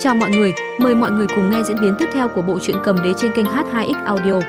Chào mọi người, mời mọi người cùng nghe diễn biến tiếp theo của bộ truyện cầm đế trên kênh H2X Audio.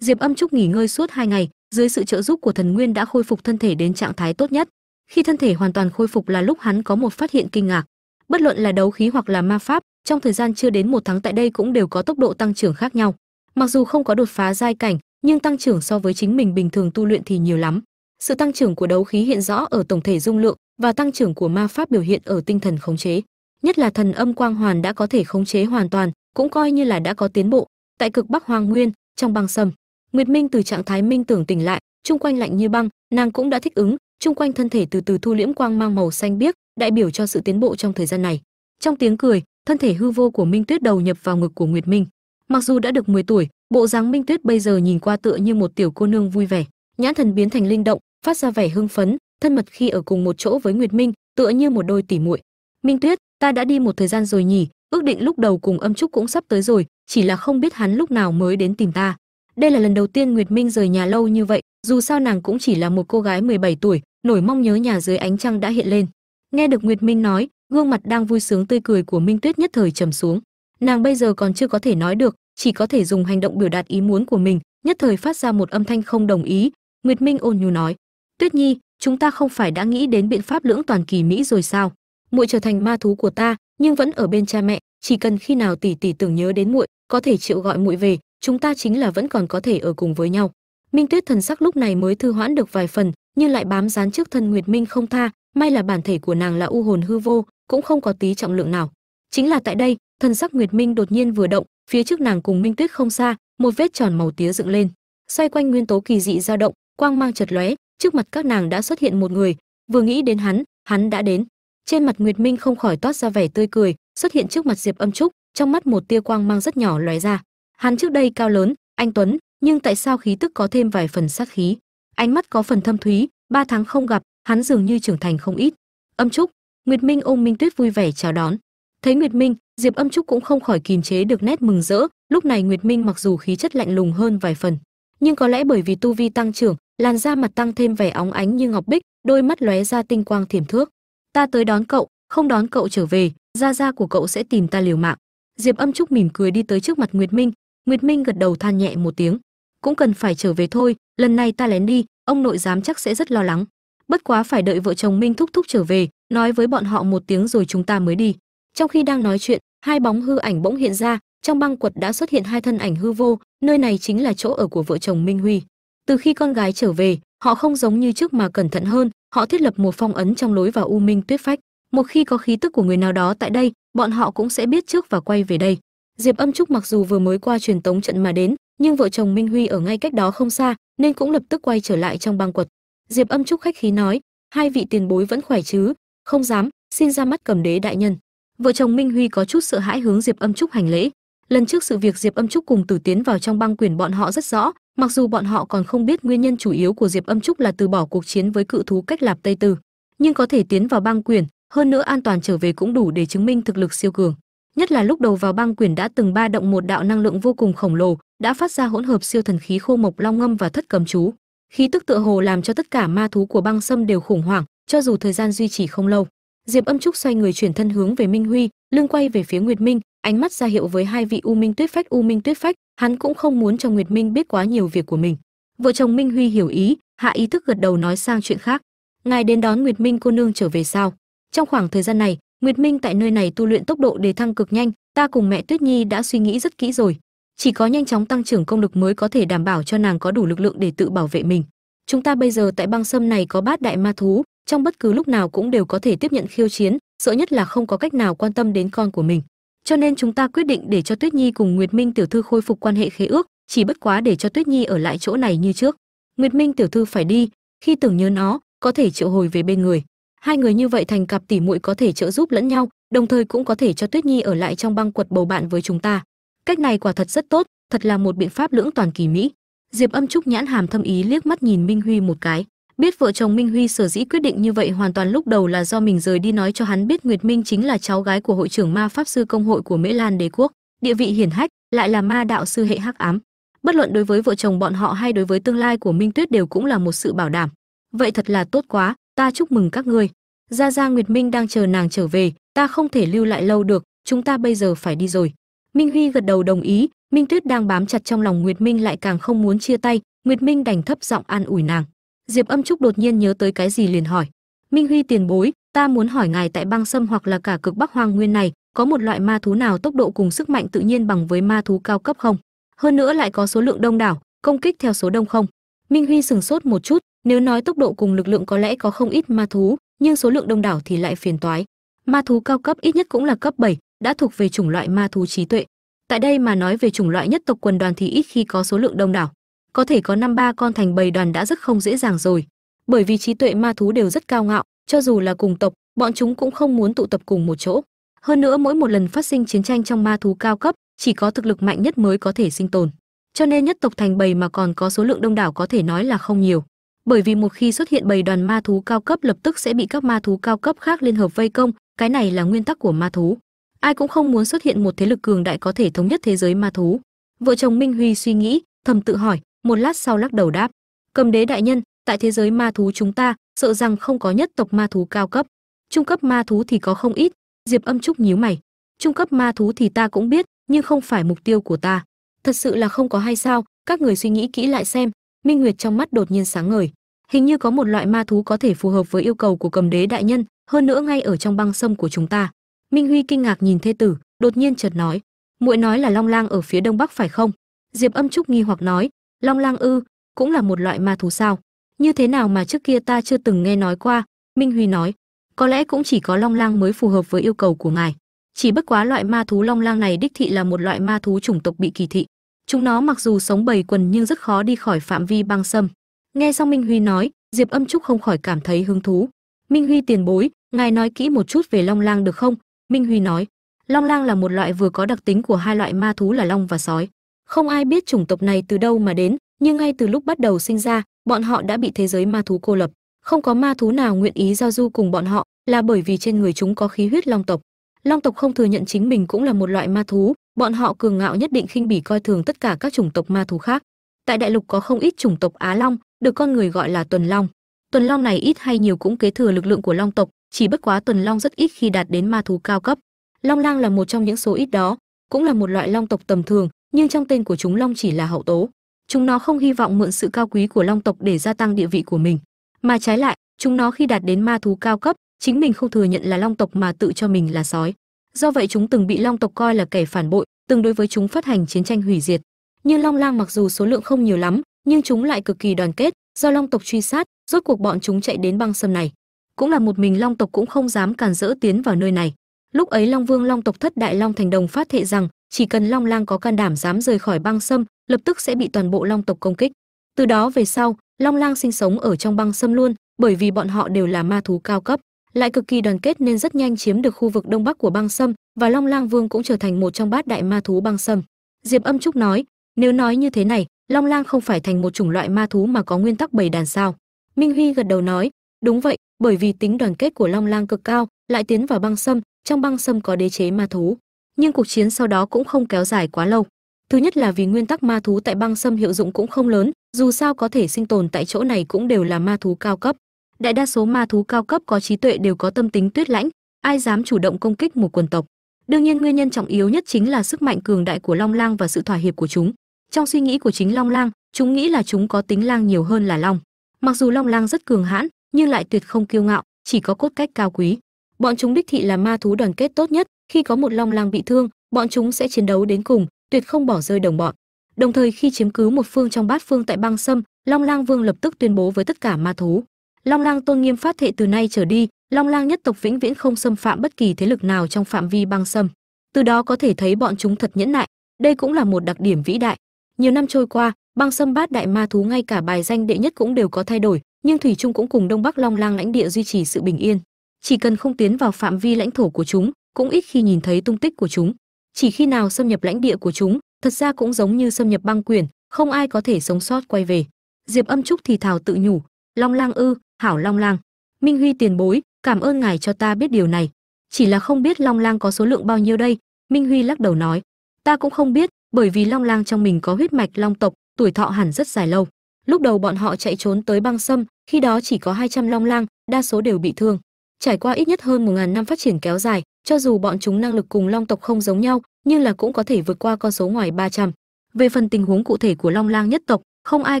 Diệp Âm Trúc nghỉ ngơi suốt 2 ngày, dưới sự trợ giúp của thần nguyên đã khôi phục thân thể đến trạng thái tốt nhất. Khi thân thể hoàn toàn khôi phục là lúc hắn có một phát hiện kinh ngạc. Bất luận là đấu khí hoặc là ma pháp, trong thời gian chưa đến một tháng tại đây cũng đều có tốc độ tăng trưởng khác nhau. Mặc dù không có đột phá giai cảnh, nhưng tăng trưởng so với chính mình bình thường tu luyện thì nhiều lắm. Sự tăng trưởng của đấu khí hiện rõ ở tổng thể dung lượng và tăng trưởng của ma pháp biểu hiện ở tinh thần khống chế. Nhất là thần âm quang hoàn đã có thể khống chế hoàn toàn, cũng coi như là đã có tiến bộ. Tại cực Bắc hoàng Nguyên, trong băng sâm, Nguyệt Minh từ trạng thái minh tưởng tỉnh lại, trung quanh lạnh như băng, nàng cũng đã thích ứng, trung quanh thân thể từ từ thu liễm quang mang màu xanh biếc, đại biểu cho sự tiến bộ trong thời gian này. Trong tiếng cười, thân thể hư vô của Minh Tuyết đầu nhập vào ngực của Nguyệt Minh. Mặc dù đã được 10 tuổi, bộ dáng Minh Tuyết bây giờ nhìn qua tựa như một tiểu cô nương vui vẻ, nhãn thần biến thành linh động, phát ra vẻ hưng phấn, thân mật khi ở cùng một chỗ với Nguyệt Minh, tựa như một đôi tỉ muội. Minh Tuyết, ta đã đi một thời gian rồi nhỉ, ước định lúc đầu cùng Âm Trúc cũng sắp tới rồi, chỉ là không biết hắn lúc nào mới đến tìm ta. Đây là lần đầu tiên Nguyệt Minh rời nhà lâu như vậy, dù sao nàng cũng chỉ là một cô gái 17 tuổi, nổi mong nhớ nhà dưới ánh trăng đã hiện lên. Nghe được Nguyệt Minh nói, gương mặt đang vui sướng tươi cười của Minh Tuyết nhất thời trầm xuống. Nàng bây giờ còn chưa có thể nói được, chỉ có thể dùng hành động biểu đạt ý muốn của mình, nhất thời phát ra một âm thanh không đồng ý. Nguyệt Minh ôn nhu nói: "Tuyết Nhi, chúng ta không phải đã nghĩ đến biện pháp lưỡng toàn kỳ mỹ rồi sao? Muội trở thành ma thú của ta, nhưng vẫn ở bên cha mẹ, chỉ cần khi nào tỷ tỷ tưởng nhớ đến muội, có thể chịu gọi muội về, chúng ta chính là vẫn còn có thể ở cùng với nhau." Minh Tuyết thần sắc lúc này mới thư hoãn được vài phần, nhưng lại bám dán trước thân Nguyệt Minh không tha, may là bản thể của nàng là u hồn hư vô, cũng không có tí trọng lượng nào. Chính là tại đây, thần sắc Nguyệt Minh đột nhiên vừa động, phía trước nàng cùng Minh Tuyết không xa, một vết tròn màu tía dựng lên. Xoay quanh nguyên tố kỳ dị dao động, quang mang chật lóe, trước mặt các nàng đã xuất hiện một người, vừa nghĩ đến hắn, hắn đã đến. Trên mặt Nguyệt Minh không khỏi toát ra vẻ tươi cười, xuất hiện trước mặt Diệp Âm Trúc, trong mắt một tia quang mang rất nhỏ lóe ra. Hắn trước đây cao lớn, anh tuấn, nhưng tại sao khí tức có thêm vài phần sát khí? Ánh mắt có phần thâm thúy, ba tháng không gặp, hắn dường như trưởng thành không ít. Âm Trúc, Nguyệt Minh ôm Minh Tuyết vui vẻ chào đón. Thấy Nguyệt Minh, Diệp Âm Trúc cũng không khỏi kìm chế được nét mừng rỡ, lúc này Nguyệt Minh mặc dù khí chất lạnh lùng hơn vài phần, nhưng có lẽ bởi vì tu vi tăng trưởng, làn da mặt tăng thêm vẻ óng ánh như ngọc bích, đôi mắt lóe ra tinh quang thiểm thước. Ta tới đón cậu, không đón cậu trở về, gia gia của cậu sẽ tìm ta liều mạng. Diệp Âm Trúc mỉm cười đi tới trước mặt Nguyệt Minh, Nguyệt Minh gật đầu than nhẹ một tiếng, cũng cần phải trở về thôi, lần này ta lén đi, ông nội giám chắc sẽ rất lo lắng. Bất quá phải đợi vợ chồng Minh thúc thúc trở về, nói với bọn họ một tiếng rồi chúng ta mới đi. Trong khi đang nói chuyện, hai bóng hư ảnh bỗng hiện ra, trong băng quật đã xuất hiện hai thân ảnh hư vô, nơi này chính là chỗ ở của vợ chồng Minh Huy. Từ khi con gái trở về, họ không giống như trước mà cẩn thận hơn, họ thiết lập một phong ấn trong lối vào U Minh Tuyết Phách. Một khi có khí tức của người nào đó tại đây, bọn họ cũng sẽ biết trước và quay về đây. Diệp Âm Trúc mặc dù vừa mới qua truyền tống trận mà đến, nhưng vợ chồng Minh Huy ở ngay cách đó không xa, nên cũng lập tức quay trở lại trong băng quật. Diệp Âm Trúc khách khí nói, hai vị tiền bối vẫn khỏe chứ? Không dám, xin ra mắt cầm đế đại nhân. Vợ chồng Minh Huy có chút sợ hãi hướng Diệp Âm Trúc hành lễ. Lần trước sự việc Diệp Âm Trúc cùng Tử tiến vào trong băng quyền bọn họ rất rõ, mặc dù bọn họ còn không biết nguyên nhân chủ yếu của Diệp Âm Trúc là từ bỏ cuộc chiến với cự thú cách lạp Tây Tư, nhưng có thể tiến vào băng quyền, hơn nữa an toàn trở về cũng đủ để chứng minh thực lực siêu cường. Nhất là lúc đầu vào băng quyền đã từng ba động một đạo năng lượng vô cùng khổng lồ, đã phát ra hỗn hợp siêu thần khí khô mộc long ngâm và thất cầm chú. Khí tức tựa hồ làm cho tất cả ma thú của băng sâm đều khủng hoảng, cho dù thời gian duy trì không lâu. Diệp Âm Trúc xoay người chuyển thân hướng về Minh Huy, lưng quay về phía Nguyệt Minh, ánh mắt ra hiệu với hai vị U Minh Tuyết Phách U Minh Tuyết Phách, hắn cũng không muốn cho Nguyệt Minh biết quá nhiều việc của mình. Vợ chồng Minh Huy hiểu ý, hạ ý thức gật đầu nói sang chuyện khác. Ngài đến đón Nguyệt Minh cô nương trở về sao? Trong khoảng thời gian này, Nguyệt Minh tại nơi này tu luyện tốc độ đề thăng cực nhanh, ta cùng mẹ Tuyết Nhi đã suy nghĩ rất kỹ rồi. Chỉ có nhanh chóng tăng trưởng công lực mới có thể đảm bảo cho nàng có đủ lực lượng để tự bảo vệ mình. Chúng ta bây giờ tại băng sâm này có bát đại ma thú, trong bất cứ lúc nào cũng đều có thể tiếp nhận khiêu chiến, sợ nhất là không có cách nào quan tâm đến con của mình. Cho nên chúng ta quyết định để cho Tuyết Nhi cùng Nguyệt Minh tiểu thư khôi phục quan hệ khế ước, chỉ bất quá để cho Tuyết Nhi ở lại chỗ này như trước. Nguyệt Minh tiểu thư phải đi, khi tưởng nhớ nó, có thể triệu hồi về bên người. Hai người như vậy thành cặp tỷ muội có thể trợ giúp lẫn nhau, đồng thời cũng có thể cho Tuyết Nhi ở lại trong băng quật bầu bạn với chúng ta. Cách này quả thật rất tốt, thật là một biện pháp lưỡng toàn kỳ mỹ. Diệp Âm Trúc nhãn hàm thâm ý liếc mắt nhìn Minh Huy một cái, biết vợ chồng Minh Huy sở dĩ quyết định như vậy hoàn toàn lúc đầu là do mình rời đi nói cho hắn biết Nguyệt Minh chính là cháu gái của hội trưởng ma pháp sư công hội của Mễ Lan đế quốc, địa vị hiển hách, lại là ma đạo sư hệ hắc ám. Bất luận đối với vợ chồng bọn họ hay đối với tương lai của Minh Tuyết đều cũng là một sự bảo đảm. Vậy thật là tốt quá, ta chúc mừng các ngươi gia gia nguyệt minh đang chờ nàng trở về ta không thể lưu lại lâu được chúng ta bây giờ phải đi rồi minh huy gật đầu đồng ý minh tuyết đang bám chặt trong lòng nguyệt minh lại càng không muốn chia tay nguyệt minh đành thấp giọng an ủi nàng diệp âm trúc đột nhiên nhớ tới cái gì liền hỏi. Minh huy tiền bối ta muốn hỏi ngài tại băng sâm hoặc là cả cực bắc hoang nguyên này có một loại ma thú nào tốc độ cùng sức mạnh tự nhiên bằng với ma thú cao cấp không? Hơn nữa lại có số lượng đông đảo công kích theo số đông không? Minh huy sừng sốt một chút nếu nói tốc độ cùng lực lượng có lẽ có không ít ma thú nhưng số lượng đông đảo thì lại phiền toái. Ma thú cao cấp ít nhất cũng là cấp 7, đã thuộc về chủng loại ma thú trí tuệ. Tại đây mà nói về chủng loại nhất tộc quần đoàn thì ít khi có số lượng đông đảo có thể có năm ba con thành bầy đoàn đã rất không dễ dàng rồi. Bởi vì trí tuệ ma thú đều rất cao ngạo, cho dù là cùng tộc, bọn chúng cũng không muốn tụ tập cùng một chỗ. Hơn nữa mỗi một lần phát sinh chiến tranh trong ma thú cao cấp, chỉ có thực lực mạnh nhất mới có thể sinh tồn. Cho nên nhất tộc thành bầy mà còn có số lượng đông đảo có thể nói là không nhiều. Bởi vì một khi xuất hiện bầy đoàn ma thú cao cấp lập tức sẽ bị các ma thú cao cấp khác liên hợp vây công, cái này là nguyên tắc của ma thú. Ai cũng không muốn xuất hiện một thế lực cường đại có thể thống nhất thế giới ma thú. Vợ chồng minh huy suy nghĩ, thầm tự hỏi một lát sau lắc đầu đáp, cầm đế đại nhân, tại thế giới ma thú chúng ta, sợ rằng không có nhất tộc ma thú cao cấp. Trung cấp ma thú thì có không ít. Diệp âm trúc nhíu mày, trung cấp ma thú thì ta cũng biết, nhưng không phải mục tiêu của ta. Thật sự là không có hay sao? Các người suy nghĩ kỹ lại xem. Minh nguyệt trong mắt đột nhiên sáng ngời, hình như có một loại ma thú có thể phù hợp với yêu cầu của cầm đế đại nhân, hơn nữa ngay ở trong băng sông của chúng ta. Minh huy kinh ngạc nhìn thê tử, đột nhiên chợt nói, muội nói là long lang ở phía đông bắc phải không? Diệp âm trúc nghi hoặc nói long lang ư cũng là một loại ma thú sao? Như thế nào mà trước kia ta chưa từng nghe nói qua? Minh huy nói, có lẽ cũng chỉ có long lang mới phù hợp với yêu cầu của ngài. Chỉ bất quá loại ma thú long lang này đích thị là một loại ma thú chủng tộc bị kỳ thị. Chúng nó mặc dù sống bầy quần nhưng rất khó đi khỏi phạm vi băng sâm. Nghe xong minh huy nói, diệp âm trúc không khỏi cảm thấy hứng thú. Minh huy tiền bối, ngài nói kỹ một chút về long lang được không? Minh huy nói, long lang là một loại vừa có đặc tính của hai loại ma thú là long và sói không ai biết chủng tộc này từ đâu mà đến, nhưng ngay từ lúc bắt đầu sinh ra, bọn họ đã bị thế giới ma thú cô lập. Không có ma thú nào nguyện ý giao du cùng bọn họ, là bởi vì trên người chúng có khí huyết long tộc. Long tộc không thừa nhận chính mình cũng là một loại ma thú, bọn họ cường ngạo nhất định khinh bỉ coi thường tất cả các chủng tộc ma thú khác. Tại đại lục có không ít chủng tộc á long, được con người gọi là tuần long. Tuần long này ít hay nhiều cũng kế thừa lực lượng của long tộc, chỉ bất quá tuần long rất ít khi đạt đến ma thú cao cấp. Long lang là một trong những số ít đó, cũng là một loại long tộc tầm thường nhưng trong tên của chúng long chỉ là hậu tố. Chúng nó không hy vọng mượn sự cao quý của long tộc để gia tăng địa vị của mình. Mà trái lại, chúng nó khi đạt đến ma thú cao cấp, chính mình không thừa nhận là long tộc mà tự cho mình là sói. Do vậy chúng từng bị long tộc coi là kẻ phản bội, từng đối với chúng phát hành chiến tranh hủy diệt. Nhưng long lang mặc dù số lượng không nhiều lắm, nhưng chúng lại cực kỳ đoàn kết, do long tộc truy sát, rốt cuộc bọn chúng chạy đến băng sâm này. Cũng là một mình long tộc cũng không dám càn rỡ tiến vào nơi này. Lúc ấy long vương, long tộc thất đại long thành đồng phát thệ rằng chỉ cần long lang có can đảm dám rời khỏi băng sâm, lập tức sẽ bị toàn bộ long tộc công kích. Từ đó về sau, long lang sinh sống ở trong băng sâm luôn, bởi vì bọn họ đều là ma thú cao cấp. Lại cực kỳ đoàn kết nên rất nhanh chiếm được khu vực đông bắc của băng sâm, và long lang vương cũng trở thành một trong bát đại ma thú băng sâm. Diệp âm trúc nói, nếu nói như thế này, long lang không phải thành một chủng loại ma thú mà có nguyên tắc bầy đàn sao? Minh huy gật đầu nói, đúng vậy, bởi vì tính đoàn kết của long lang cực cao, lại tiến vào băng sâm, trong băng sâm có đế chế ma thú nhưng cuộc chiến sau đó cũng không kéo dài quá lâu. Thứ nhất là vì nguyên tắc ma thú tại băng sâm hiệu dụng cũng không lớn, dù sao có thể sinh tồn tại chỗ này cũng đều là ma thú cao cấp. Đại đa số ma thú cao cấp có trí tuệ đều có tâm tính tuyết lãnh, ai dám chủ động công kích một quần tộc. Đương nhiên nguyên nhân trọng yếu nhất chính là sức mạnh cường đại của long lang và sự thỏa hiệp của chúng. Trong suy nghĩ của chính long lang, chúng nghĩ là chúng có tính lang nhiều hơn là long. Mặc dù long lang rất cường hãn, nhưng lại tuyệt không kiêu ngạo, chỉ có cốt cách cao quý. Bọn chúng đích thị là ma thú đoàn kết tốt nhất khi có một long lang bị thương, bọn chúng sẽ chiến đấu đến cùng, tuyệt không bỏ rơi đồng bọn. Đồng thời khi chiếm cứ một phương trong bát phương tại băng sâm, long lang vương lập tức tuyên bố với tất cả ma thú. Long lang tôn nghiêm phát thệ từ nay trở đi, long lang nhất tộc vĩnh viễn không xâm phạm bất kỳ thế lực nào trong phạm vi băng sâm. Từ đó có thể thấy bọn chúng thật nhẫn nại. Đây cũng là một đặc điểm vĩ đại. Nhiều năm trôi qua, băng sâm bát đại ma thú ngay cả bài danh đệ nhất cũng đều có thay đổi, nhưng thủy trung cũng cùng đông bắc long lang lãnh địa duy trì sự bình yên. Chỉ cần không tiến vào phạm vi lãnh thổ của chúng cũng ít khi nhìn thấy tung tích của chúng. Chỉ khi nào xâm nhập lãnh địa của chúng, thật ra cũng giống như xâm nhập băng quyển, không ai có thể sống sót quay về. Diệp âm trúc thì thào tự nhủ, long lang ư, hảo long lang. Minh huy tiền bối, cảm ơn ngài cho ta biết điều này. Chỉ là không biết long lang có số lượng bao nhiêu đây. Minh huy lắc đầu nói, ta cũng không biết, bởi vì long lang trong mình có huyết mạch long tộc, tuổi thọ hẳn rất dài lâu. Lúc đầu bọn họ chạy trốn tới băng sâm, khi đó chỉ có 200 long lang, đa số đều bị thương. Trải qua ít nhất hơn một ngàn năm phát triển kéo dài cho dù bọn chúng năng lực cùng long tộc không giống nhau nhưng là cũng có thể vượt qua con số ngoài 300. về phần tình huống cụ thể của long lang nhất tộc không ai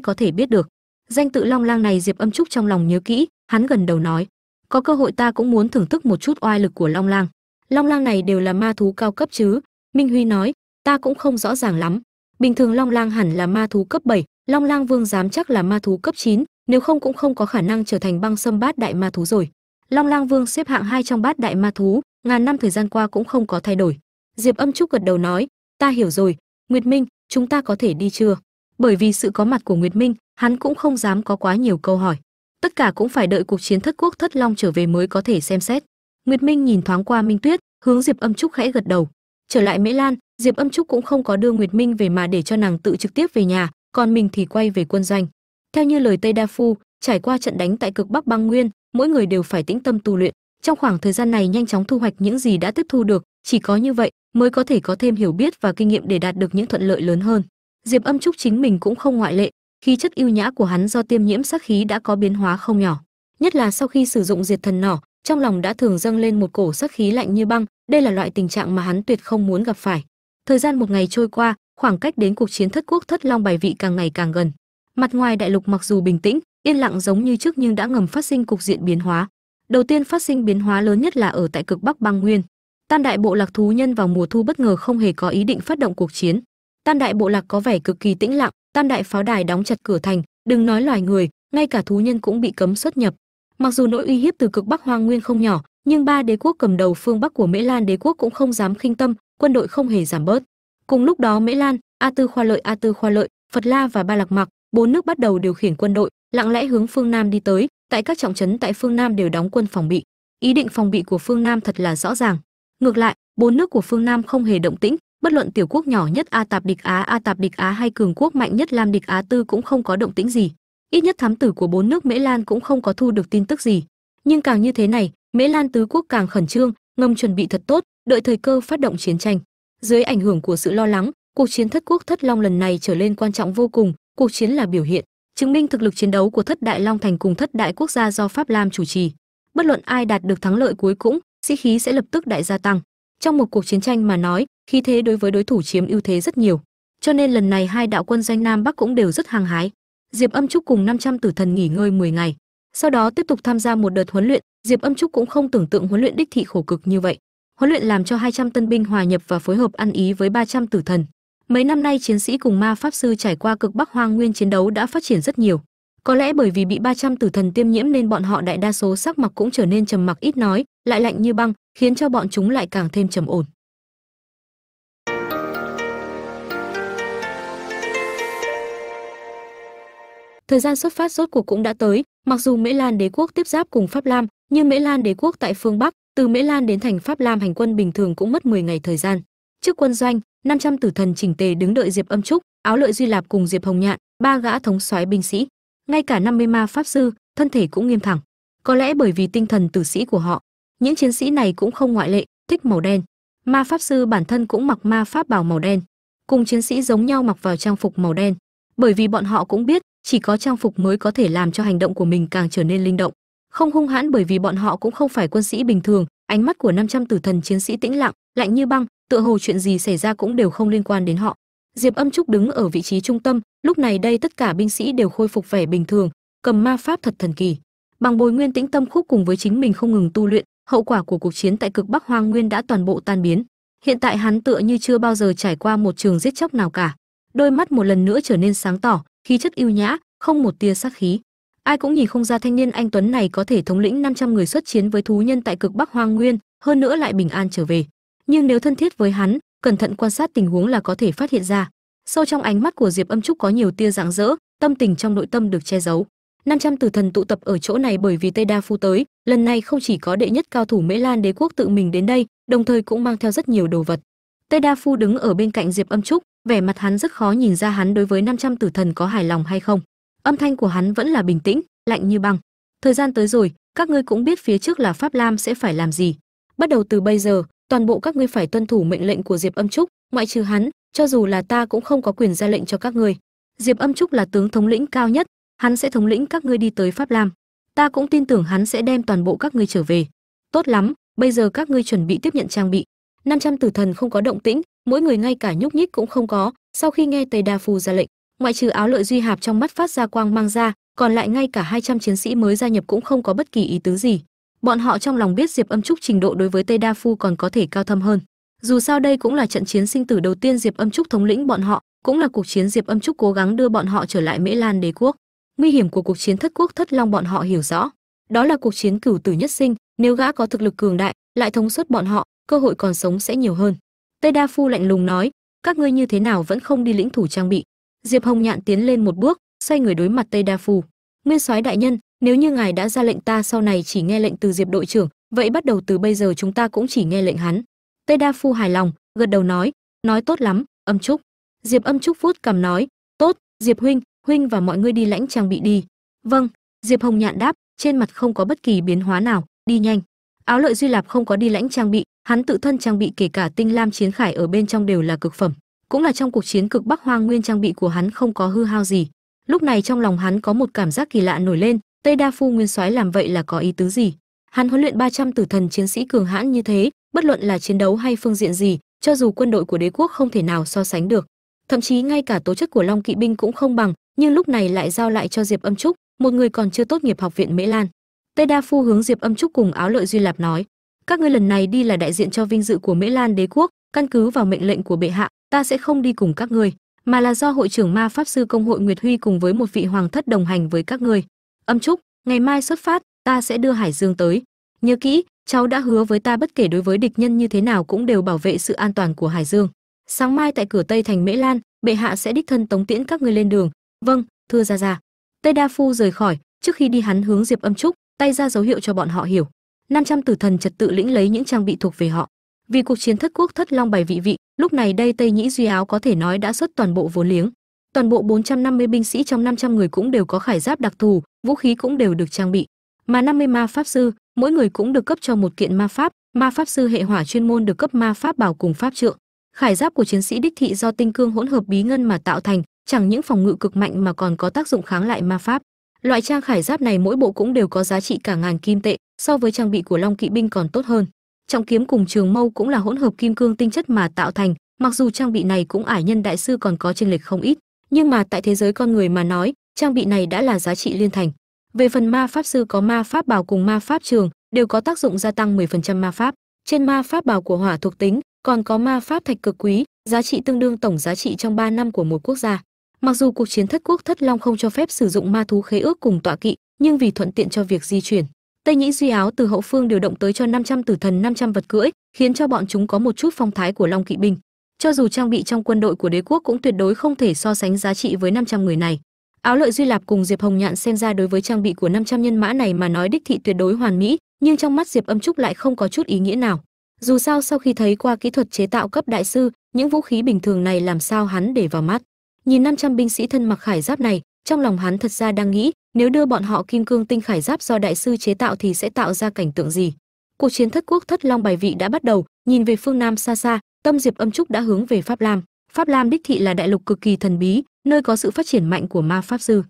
có thể biết được. Danh tự long lang này diệp âm trúc trong lòng nhớ kỹ hắn gần đầu nói có cơ hội ta cũng muốn thưởng thức một chút oai lực của long lang. Long lang này đều là ma thú cao cấp chứ? Minh huy nói ta cũng không rõ ràng lắm. Bình thường long lang hẳn là ma thú cấp 7, long lang vương dám chắc là ma thú cấp 9, nếu không cũng không có khả năng trở thành băng sâm bát đại ma thú rồi. Long lang vương xếp hạng hai trong bát đại ma thú ngàn năm thời gian qua cũng không có thay đổi. Diệp âm trúc gật đầu nói, ta hiểu rồi, nguyệt minh, chúng ta có thể đi chưa? Bởi vì sự có mặt của nguyệt minh, hắn cũng không dám có quá nhiều câu hỏi. Tất cả cũng phải đợi cuộc chiến thất quốc thất long trở về mới có thể xem xét. Nguyệt minh nhìn thoáng qua minh tuyết, hướng diệp âm trúc khẽ gật đầu. Trở lại mễ lan, diệp âm trúc cũng không có đưa nguyệt minh về mà để cho nàng tự trực tiếp về nhà, còn mình thì quay về quân doanh. Theo như lời tây đa phu, trải qua trận đánh tại cực bắc băng nguyên, mỗi người đều phải tĩnh tâm tu luyện trong khoảng thời gian này nhanh chóng thu hoạch những gì đã tiếp thu được, chỉ có như vậy mới có thể có thêm hiểu biết và kinh nghiệm để đạt được những thuận lợi lớn hơn. Diệp âm trúc chính mình cũng không ngoại lệ khí chất yêu nhã của hắn do tiêm nhiễm sát khí đã có biến hóa không nhỏ. Nhất là sau khi sử dụng diệt thần nỏ, trong lòng đã thường dâng lên một cổ sát khí lạnh như băng, đây là loại tình trạng mà hắn tuyệt không muốn gặp phải. Thời gian một ngày trôi qua, khoảng cách đến cuộc chiến thất quốc thất long bài vị càng ngày càng gần. Mặt ngoài đại lục mặc dù bình tĩnh, yên lặng giống như trước nhưng đã ngầm phát sinh cục diện biến hóa đầu tiên phát sinh biến hóa lớn nhất là ở tại cực bắc băng nguyên. Tam đại bộ lạc thú nhân vào mùa thu bất ngờ không hề có ý định phát động cuộc chiến. Tam đại bộ lạc có vẻ cực kỳ tĩnh lặng, tam đại pháo đài đóng chặt cửa thành, đừng nói loài người, ngay cả thú nhân cũng bị cấm xuất nhập. Mặc dù nỗi uy hiếp từ cực bắc hoang nguyên không nhỏ, nhưng ba đế quốc cầm đầu phương bắc của mễ lan đế quốc cũng không dám khinh tâm, quân đội không hề giảm bớt. Cùng lúc đó mễ lan, a tư khoa lợi, a tư khoa lợi, phật la và ba lạc mặc bốn nước bắt đầu điều khiển quân đội, lặng lẽ hướng phương nam đi tới tại các trọng trấn tại phương nam đều đóng quân phòng bị. Ý định phòng bị của phương nam thật là rõ ràng. Ngược lại, bốn nước của phương nam không hề động tĩnh, bất luận tiểu quốc nhỏ nhất a tạp địch á, a tạp địch á hay cường quốc mạnh nhất lam địch á tư cũng không có động tĩnh gì. Ít nhất thám tử của bốn nước mễ lan cũng không có thu được tin tức gì. Nhưng càng như thế này, mễ lan tứ quốc càng khẩn trương, ngầm chuẩn bị thật tốt, đợi thời cơ phát động chiến tranh. Dưới ảnh hưởng của sự lo lắng, cuộc chiến thất quốc thất long lần này trở lên quan trọng vô cùng, cuộc chiến là biểu hiện chứng minh thực lực chiến đấu của thất đại long thành cùng thất đại quốc gia do pháp lam chủ trì. Bất luận ai đạt được thắng lợi cuối cùng, sĩ khí sẽ lập tức đại gia tăng. Trong một cuộc chiến tranh mà nói, khí thế đối với đối thủ chiếm ưu thế rất nhiều. Cho nên lần này hai đạo quân danh nam bắc cũng đều rất hăng hái. Diệp âm trúc cùng 500 tử thần nghỉ ngơi 10 ngày. Sau đó tiếp tục tham gia một đợt huấn luyện. Diệp âm trúc cũng không tưởng tượng huấn luyện đích thị khổ cực như vậy. Huấn luyện làm cho 200 tân binh hòa nhập và phối hợp ăn ý với 300 tử thần mấy năm nay, chiến sĩ cùng ma pháp sư trải qua cực bắc hoang nguyên chiến đấu đã phát triển rất nhiều. Có lẽ bởi vì bị 300 tử thần tiêm nhiễm nên bọn họ đại đa số sắc mặt cũng trở nên trầm mặc ít nói, lại lạnh như băng, khiến cho bọn chúng lại càng thêm trầm ổn. Thời gian xuất phát rốt cuộc cũng đã tới, mặc dù mễ lan đế quốc tiếp giáp cùng pháp lam, nhưng mễ lan đế quốc tại phương bắc, từ mễ lan đến thành pháp lam hành quân bình thường cũng mất 10 ngày thời gian. Trước quân doanh 500 tử thần chỉnh tề đứng đợi diệp âm trúc, áo lợi duy lạp cùng diệp hồng nhạn, ba gã thống soái binh sĩ. Ngay cả 50 ma pháp sư, thân thể cũng nghiêm thẳng. Có lẽ bởi vì tinh thần tử sĩ của họ, những chiến sĩ này cũng không ngoại lệ, thích màu đen. Ma pháp sư bản thân cũng mặc ma pháp bào màu đen. Cùng chiến sĩ giống nhau mặc vào trang phục màu đen. Bởi vì bọn họ cũng biết, chỉ có trang phục mới có thể làm cho hành động của mình càng trở nên linh động. Không hung hãn bởi vì bọn họ cũng không phải quân sĩ bình thường, ánh mắt của 500 tử thần chiến sĩ tĩnh lặng, lạnh như băng tựa hồ chuyện gì xảy ra cũng đều không liên quan đến họ. Diệp âm trúc đứng ở vị trí trung tâm, lúc này đây tất cả binh sĩ đều khôi phục vẻ bình thường, cầm ma pháp thật thần kỳ. Bằng bồi nguyên tĩnh tâm khúc cùng với chính mình không ngừng tu luyện, hậu quả của cuộc chiến tại cực bắc hoang nguyên đã toàn bộ tan biến. Hiện tại hắn tựa như chưa bao giờ trải qua một trường giết chóc nào cả. Đôi mắt một lần nữa trở nên sáng tỏ, khí chất yêu nhã, không một tia sắc khí. Ai cũng nhìn không ra thanh niên anh tuấn này có thể thống lĩnh 500 người xuất chiến với thú nhân tại cực bắc hoang nguyên, hơn nữa lại bình an trở về nhưng nếu thân thiết với hắn, cẩn thận quan sát tình huống là có thể phát hiện ra. Sâu trong ánh mắt của diệp âm trúc có nhiều tia rạng rỡ, tâm tình trong nội tâm được che giấu. 500 tử thần tụ tập ở chỗ này bởi vì tây đa phu tới, lần này không chỉ có đệ nhất cao thủ mễ lan đế quốc tự mình đến đây, đồng thời cũng mang theo rất nhiều đồ vật. Tây đa phu đứng ở bên cạnh diệp âm trúc, vẻ mặt hắn rất khó nhìn ra hắn đối với 500 tử thần có hài lòng hay không. Âm thanh của hắn vẫn là bình tĩnh, lạnh như băng. Thời gian tới rồi, các ngươi cũng biết phía trước là pháp lam sẽ phải làm gì. Bắt đầu từ bây giờ toàn bộ các ngươi phải tuân thủ mệnh lệnh của diệp âm trúc, ngoại trừ hắn, cho dù là ta cũng không có quyền ra lệnh cho các ngươi. Diệp âm trúc là tướng thống lĩnh cao nhất, hắn sẽ thống lĩnh các ngươi đi tới pháp lam. Ta cũng tin tưởng hắn sẽ đem toàn bộ các ngươi trở về. Tốt lắm, bây giờ các ngươi chuẩn bị tiếp nhận trang bị. 500 tử thần không có động tĩnh, mỗi người ngay cả nhúc nhích cũng không có, sau khi nghe tây đa Phù ra lệnh, ngoại trừ áo lợi duy hạp trong mắt phát ra quang mang ra, còn lại ngay cả 200 chiến sĩ mới gia nhập cũng không có bất kỳ ý tứ gì bọn họ trong lòng biết diệp âm trúc trình độ đối với tây đa phu còn có thể cao thâm hơn. Dù sao đây cũng là trận chiến sinh tử đầu tiên diệp âm trúc thống lĩnh bọn họ, cũng là cuộc chiến diệp âm trúc cố gắng đưa bọn họ trở lại mễ lan đế quốc. Nguy hiểm của cuộc chiến thất quốc thất long bọn họ hiểu rõ. Đó là cuộc chiến cửu tử nhất sinh, nếu gã có thực lực cường đại, lại thống suất bọn họ, cơ hội còn sống sẽ nhiều hơn. Tây đa phu lạnh lùng nói, các ngươi như thế nào vẫn không đi lĩnh thủ trang bị? Diệp hồng nhạn tiến lên một bước, xoay người đối mặt tây đa phu nguyên soái đại nhân, nếu như ngài đã ra lệnh ta sau này chỉ nghe lệnh từ diệp đội trưởng, vậy bắt đầu từ bây giờ chúng ta cũng chỉ nghe lệnh hắn. Tây đa phu hài lòng, gật đầu nói nói tốt lắm, âm trúc diệp âm trúc vuốt cằm nói, tốt, diệp huynh huynh và mọi người đi lãnh trang bị đi. Vâng diệp hồng nhạn đáp, trên mặt không có bất kỳ biến hóa nào, đi nhanh. Áo lợi duy lạp không có đi lãnh trang bị, hắn tự thân trang bị kể cả tinh lam chiến khải ở bên trong đều là cực phẩm. Cũng là trong cuộc chiến cực bắc hoang nguyên trang bị của hắn không có hư hao gì lúc này trong lòng hắn có một cảm giác kỳ lạ nổi lên, tây đa phu nguyên soái làm vậy là có ý tứ gì? Hắn huấn luyện 300 tử thần chiến sĩ cường hãn như thế, bất luận là chiến đấu hay phương diện gì, cho dù quân đội của đế quốc không thể nào so sánh được. Thậm chí ngay cả tố chất của long kỵ binh cũng không bằng, nhưng lúc này lại giao lại cho diệp âm trúc, một người còn chưa tốt nghiệp học viện mễ lan. Tây đa phu hướng diệp âm trúc cùng áo lợi duy lạp nói, các ngươi lần này đi là đại diện cho vinh dự của mễ lan đế quốc, căn cứ vào mệnh lệnh của bệ hạ, ta sẽ không đi cùng các ngươi mà là do hội trưởng ma pháp sư công hội nguyệt huy cùng với một vị hoàng thất đồng hành với các ngươi. Âm trúc ngày mai xuất phát, ta sẽ đưa hải dương tới. Nhớ kỹ, cháu đã hứa với ta bất kể đối với địch nhân như thế nào cũng đều bảo vệ sự an toàn của hải dương. Sáng mai tại cửa tây thành mễ lan, bệ hạ sẽ đích thân tống tiễn các ngươi lên đường. Vâng thưa ra ra tây đa phu rời khỏi, trước khi đi hắn hướng diệp âm trúc tay ra dấu hiệu cho bọn họ hiểu. 500 tử thần trật tự lĩnh lấy những trang bị thuộc về họ vì cuộc chiến thất quốc thất long bày vị vị, lúc này đây tây nhĩ duy áo có thể nói đã xuất toàn bộ vốn liếng. Toàn bộ 450 binh sĩ trong 500 người cũng đều có khải giáp đặc thù, vũ khí cũng đều được trang bị. Mà 50 ma pháp sư, mỗi người cũng được cấp cho một kiện ma pháp ma pháp sư hệ hỏa chuyên môn được cấp ma pháp bảo cùng pháp trượng. Khải giáp của chiến sĩ đích thị do tinh cương hỗn hợp bí ngân mà tạo thành, chẳng những phòng ngự cực mạnh mà còn có tác dụng kháng lại ma pháp. Loại trang khải giáp này mỗi bộ cũng đều có giá trị cả ngàn kim tệ, so với trang bị của long kỵ binh còn tốt hơn trọng kiếm cùng trường mâu cũng là hỗn hợp kim cương tinh chất mà tạo thành, mặc dù trang bị này cũng ải nhân đại sư còn có chênh lệch không ít, nhưng mà tại thế giới con người mà nói, trang bị này đã là giá trị liên thành. Về phần ma pháp sư có ma pháp bào cùng ma pháp trường, đều có tác dụng gia tăng 10% ma pháp. Trên ma pháp bào của hỏa thuộc tính, còn có ma pháp thạch cực quý, giá trị tương đương tổng giá trị trong 3 năm của một quốc gia. Mặc dù cuộc chiến thất quốc thất long không cho phép sử dụng ma thú khế ước cùng tọa kỵ, nhưng vì thuận tiện cho việc di chuyển tây nhĩ duy áo từ hậu phương điều động tới cho 500 tử thần 500 vật cưỡi, khiến cho bọn chúng có một chút phong thái của long kỵ binh. Cho dù trang bị trong quân đội của đế quốc cũng tuyệt đối không thể so sánh giá trị với 500 người này. Áo lợi duy lạp cùng diệp hồng nhạn xem ra đối với trang bị của 500 nhân mã này mà nói đích thị tuyệt đối hoàn mỹ, nhưng trong mắt diệp âm trúc lại không có chút ý nghĩa nào. Dù sao sau khi thấy qua kỹ thuật chế tạo cấp đại sư, những vũ khí bình thường này làm sao hắn để vào mắt? Nhìn 500 binh sĩ thân mặc khải giáp này, trong lòng hắn thật ra đang nghĩ nếu đưa bọn họ kim cương tinh khải giáp do đại sư chế tạo thì sẽ tạo ra cảnh tượng gì? Cuộc chiến thất quốc thất long bài vị đã bắt đầu, nhìn về phương nam xa xa, tâm diệp âm trúc đã hướng về pháp lam. Pháp lam đích thị là đại lục cực kỳ thần bí, nơi có sự phát triển mạnh của ma pháp sư.